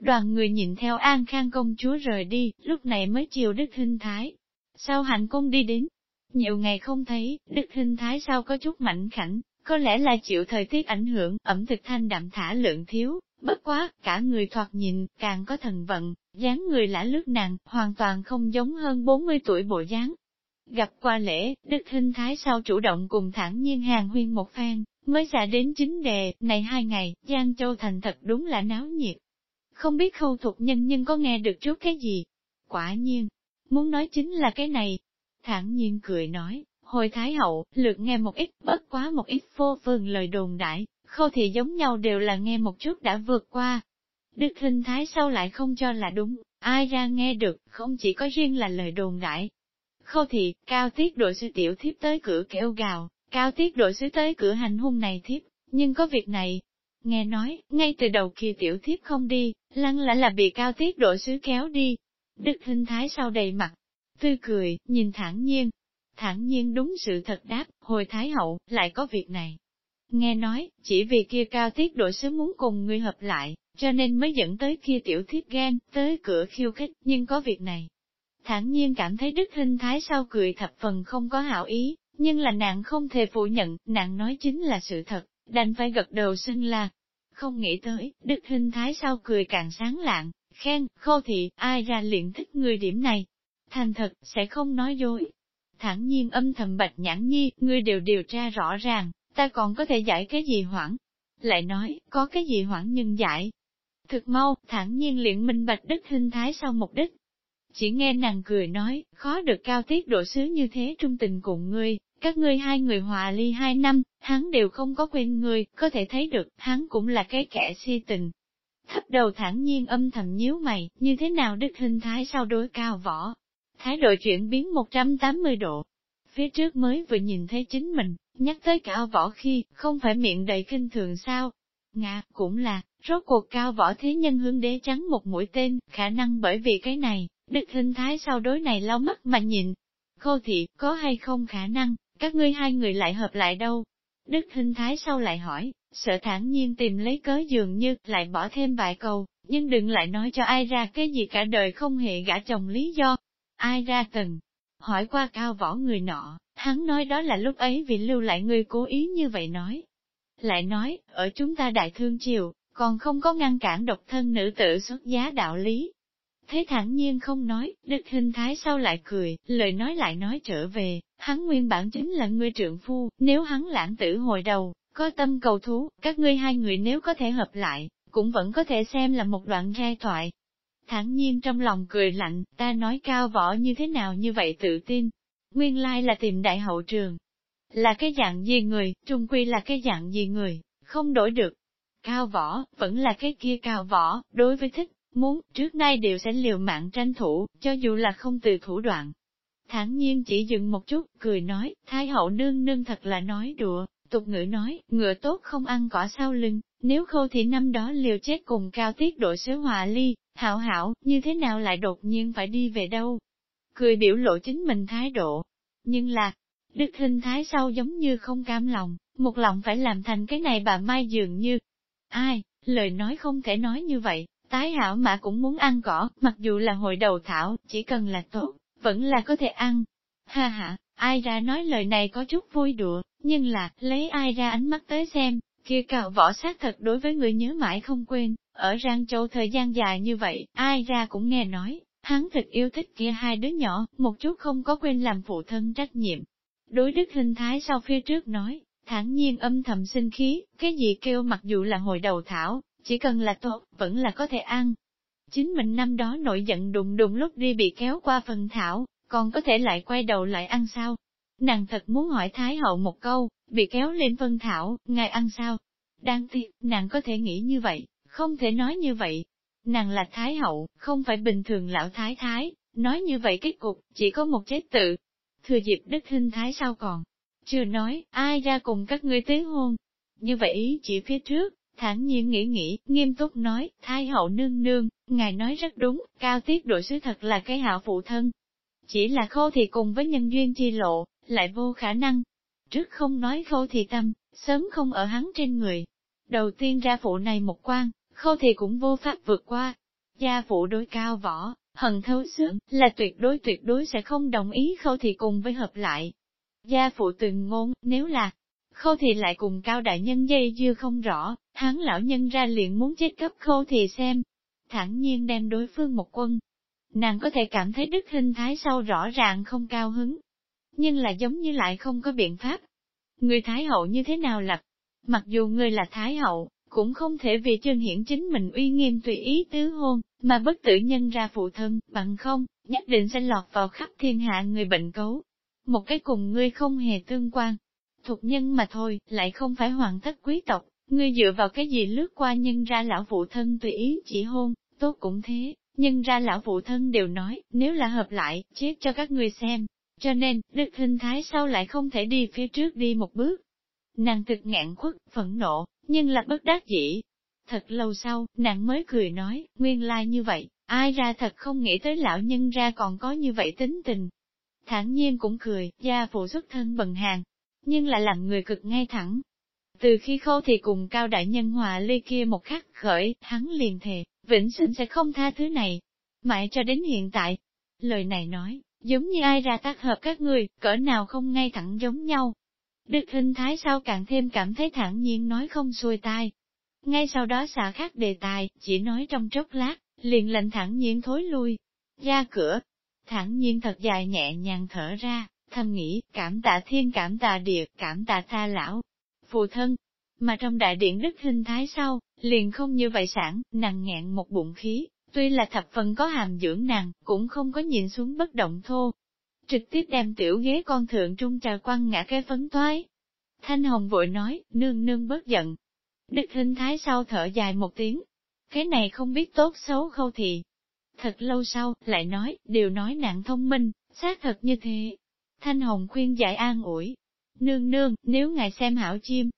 Đoàn người nhìn theo An Khang công chúa rời đi, lúc này mới chiều đức hình thái. Sau hạnh công đi đến, nhiều ngày không thấy, đức hình thái sao có chút mạnh khảnh, có lẽ là chịu thời tiết ảnh hưởng, ẩm thực thanh đạm thả lượng thiếu, bất quá, cả người thoạt nhìn, càng có thần vận, dáng người lã lướt nàng hoàn toàn không giống hơn 40 tuổi bộ dáng. Gặp qua lễ, đức hình thái sau chủ động cùng thẳng nhiên hàng huyên một phen, Mới ra đến chính đề, này hai ngày, Giang Châu Thành thật đúng là náo nhiệt. Không biết khâu thuộc nhân nhưng có nghe được chút cái gì? Quả nhiên, muốn nói chính là cái này thản nhiên cười nói, hồi Thái Hậu, lượt nghe một ít, bất quá một ít vô phương lời đồn đại, khâu thì giống nhau đều là nghe một chút đã vượt qua. Đức Hinh thái sau lại không cho là đúng, ai ra nghe được, không chỉ có riêng là lời đồn đại. Khâu thị, cao tiết đội sư tiểu thiếp tới cửa kêu gào, cao tiết đội sứ tới cửa hành hung này thiếp, nhưng có việc này. Nghe nói, ngay từ đầu kia tiểu thiếp không đi, lăng lã là bị cao tiết đội sứ kéo đi. Đức Hinh thái sau đầy mặt, tươi cười, nhìn thẳng nhiên. Thẳng nhiên đúng sự thật đáp, hồi thái hậu, lại có việc này. Nghe nói, chỉ vì kia cao tiết đội sứ muốn cùng ngươi hợp lại, cho nên mới dẫn tới kia tiểu thiết gan, tới cửa khiêu khích, nhưng có việc này. Thẳng nhiên cảm thấy đức Hinh thái sau cười thập phần không có hảo ý, nhưng là nàng không thể phủ nhận, nàng nói chính là sự thật, đành phải gật đầu xưng là. Không nghĩ tới, đức Hinh thái sau cười càng sáng lạng, khen, khô thị, ai ra liền thích người điểm này. Thành thật, sẽ không nói dối. Thẳng nhiên âm thầm bạch nhãn nhi, ngươi đều điều tra rõ ràng, ta còn có thể giải cái gì hoảng. Lại nói, có cái gì hoảng nhưng giải. Thực mau, thẳng nhiên liền minh bạch đức hình thái sau mục đích. Chỉ nghe nàng cười nói, khó được cao tiết độ sứ như thế trung tình cùng ngươi, các ngươi hai người hòa ly hai năm, hắn đều không có quên ngươi, có thể thấy được, hắn cũng là cái kẻ si tình. Thấp đầu thẳng nhiên âm thầm nhíu mày, như thế nào đức hình thái sau đối cao võ. Thái độ chuyển biến 180 độ. Phía trước mới vừa nhìn thấy chính mình, nhắc tới cao võ khi, không phải miệng đầy kinh thường sao. Ngạ, cũng là, rốt cuộc cao võ thế nhân hướng đế trắng một mũi tên, khả năng bởi vì cái này, đức hình thái sau đối này lau mắt mà nhìn. Khô thị, có hay không khả năng, các ngươi hai người lại hợp lại đâu? Đức hình thái sau lại hỏi, sợ thản nhiên tìm lấy cớ dường như, lại bỏ thêm vài câu, nhưng đừng lại nói cho ai ra cái gì cả đời không hề gả chồng lý do. Ai ra từng hỏi qua cao võ người nọ, hắn nói đó là lúc ấy vì lưu lại người cố ý như vậy nói. Lại nói, ở chúng ta đại thương triều, còn không có ngăn cản độc thân nữ tử xuất giá đạo lý. Thế thẳng nhiên không nói, đức hình thái sau lại cười, lời nói lại nói trở về, hắn nguyên bản chính là người trượng phu, nếu hắn lãng tử hồi đầu, có tâm cầu thú, các ngươi hai người nếu có thể hợp lại, cũng vẫn có thể xem là một đoạn giai thoại. Thẳng nhiên trong lòng cười lạnh, ta nói cao võ như thế nào như vậy tự tin. Nguyên lai là tìm đại hậu trường. Là cái dạng gì người, trung quy là cái dạng gì người, không đổi được. Cao võ, vẫn là cái kia cao võ, đối với thích, muốn, trước nay đều sẽ liều mạng tranh thủ, cho dù là không từ thủ đoạn. Thẳng nhiên chỉ dừng một chút, cười nói, Thái hậu nương nương thật là nói đùa, tục ngữ nói, ngựa tốt không ăn cỏ sau lưng, nếu khô thì năm đó liều chết cùng cao tiết đội sứ hòa ly, hảo hảo, như thế nào lại đột nhiên phải đi về đâu? Cười biểu lộ chính mình thái độ. Nhưng là, đức hình thái sau giống như không cam lòng, một lòng phải làm thành cái này bà Mai dường như. Ai, lời nói không thể nói như vậy, tái hảo mà cũng muốn ăn cỏ, mặc dù là hồi đầu thảo, chỉ cần là tốt, vẫn là có thể ăn. Ha ha, ai ra nói lời này có chút vui đùa, nhưng là, lấy ai ra ánh mắt tới xem, kia cào võ sát thật đối với người nhớ mãi không quên, ở Giang Châu thời gian dài như vậy, ai ra cũng nghe nói, hắn thật yêu thích kia hai đứa nhỏ, một chút không có quên làm phụ thân trách nhiệm. Đối đức hình thái sau phía trước nói, thản nhiên âm thầm sinh khí, cái gì kêu mặc dù là hồi đầu thảo, chỉ cần là tốt, vẫn là có thể ăn. Chính mình năm đó nổi giận đùng đùng lúc đi bị kéo qua phần thảo, còn có thể lại quay đầu lại ăn sao? Nàng thật muốn hỏi Thái hậu một câu, bị kéo lên vân thảo, ngài ăn sao? Đang tiếc, nàng có thể nghĩ như vậy, không thể nói như vậy. Nàng là Thái hậu, không phải bình thường lão Thái Thái, nói như vậy kết cục, chỉ có một chết tự. Thừa dịp đức hình Thái sao còn? Chưa nói, ai ra cùng các ngươi tế hôn? Như vậy ý chỉ phía trước, thản nhiên nghĩ nghĩ, nghiêm túc nói, Thái hậu nương nương, ngài nói rất đúng, cao tiết đội sứ thật là cái hạ phụ thân. Chỉ là khô thì cùng với nhân duyên chi lộ, lại vô khả năng. Trước không nói khâu thì tâm, sớm không ở hắn trên người. Đầu tiên ra phụ này một quan, khâu thì cũng vô pháp vượt qua. Gia phụ đối cao võ, hận thấu xưởng, là tuyệt đối tuyệt đối sẽ không đồng ý khâu thì cùng với hợp lại. Gia phụ từng ngôn, nếu là khâu thì lại cùng cao đại nhân dây dưa không rõ, hắn lão nhân ra liền muốn chết cấp khâu thì xem. Thẳng nhiên đem đối phương một quân. Nàng có thể cảm thấy đức hình thái sau rõ ràng không cao hứng, nhưng là giống như lại không có biện pháp. Người Thái Hậu như thế nào lập? Mặc dù ngươi là Thái Hậu, cũng không thể vì chân hiển chính mình uy nghiêm tùy ý tứ hôn, mà bất tử nhân ra phụ thân, bằng không, nhất định sẽ lọt vào khắp thiên hạ người bệnh cấu. Một cái cùng ngươi không hề tương quan. Thuộc nhân mà thôi, lại không phải hoàng thất quý tộc, ngươi dựa vào cái gì lướt qua nhân ra lão phụ thân tùy ý chỉ hôn, tốt cũng thế, nhân ra lão phụ thân đều nói, nếu là hợp lại, chết cho các ngươi xem. Cho nên, Đức Hình Thái sau lại không thể đi phía trước đi một bước. Nàng thực ngạn khuất, phẫn nộ, nhưng là bất đắc dĩ. Thật lâu sau, nàng mới cười nói, nguyên lai like như vậy, ai ra thật không nghĩ tới lão nhân ra còn có như vậy tính tình. Thản nhiên cũng cười, gia phụ xuất thân bần hàng, nhưng lại làm người cực ngay thẳng. Từ khi khâu thì cùng cao đại nhân hòa ly kia một khắc khởi, hắn liền thề, vĩnh sinh sẽ không tha thứ này. Mãi cho đến hiện tại, lời này nói, giống như ai ra tác hợp các người, cỡ nào không ngay thẳng giống nhau. Đức hình thái sao càng thêm cảm thấy thản nhiên nói không xuôi tai. Ngay sau đó xả khác đề tài, chỉ nói trong chốc lát, liền lệnh thẳng nhiên thối lui. Ra cửa, thẳng nhiên thật dài nhẹ nhàng thở ra, thầm nghĩ, cảm tạ thiên cảm tạ địa, cảm tạ tha lão, phụ thân. Mà trong đại điện đức hình thái sau, liền không như vậy sản, nàng nghẹn một bụng khí, tuy là thập phần có hàm dưỡng nàng, cũng không có nhìn xuống bất động thô. Trực tiếp đem tiểu ghế con thượng trung trà quăng ngã cái phấn toái. Thanh Hồng vội nói, nương nương bớt giận. Đức hình thái sau thở dài một tiếng. Cái này không biết tốt xấu khâu thì. Thật lâu sau, lại nói, đều nói nàng thông minh, xác thật như thế. Thanh Hồng khuyên giải an ủi. Nương nương, nếu ngài xem hảo chim,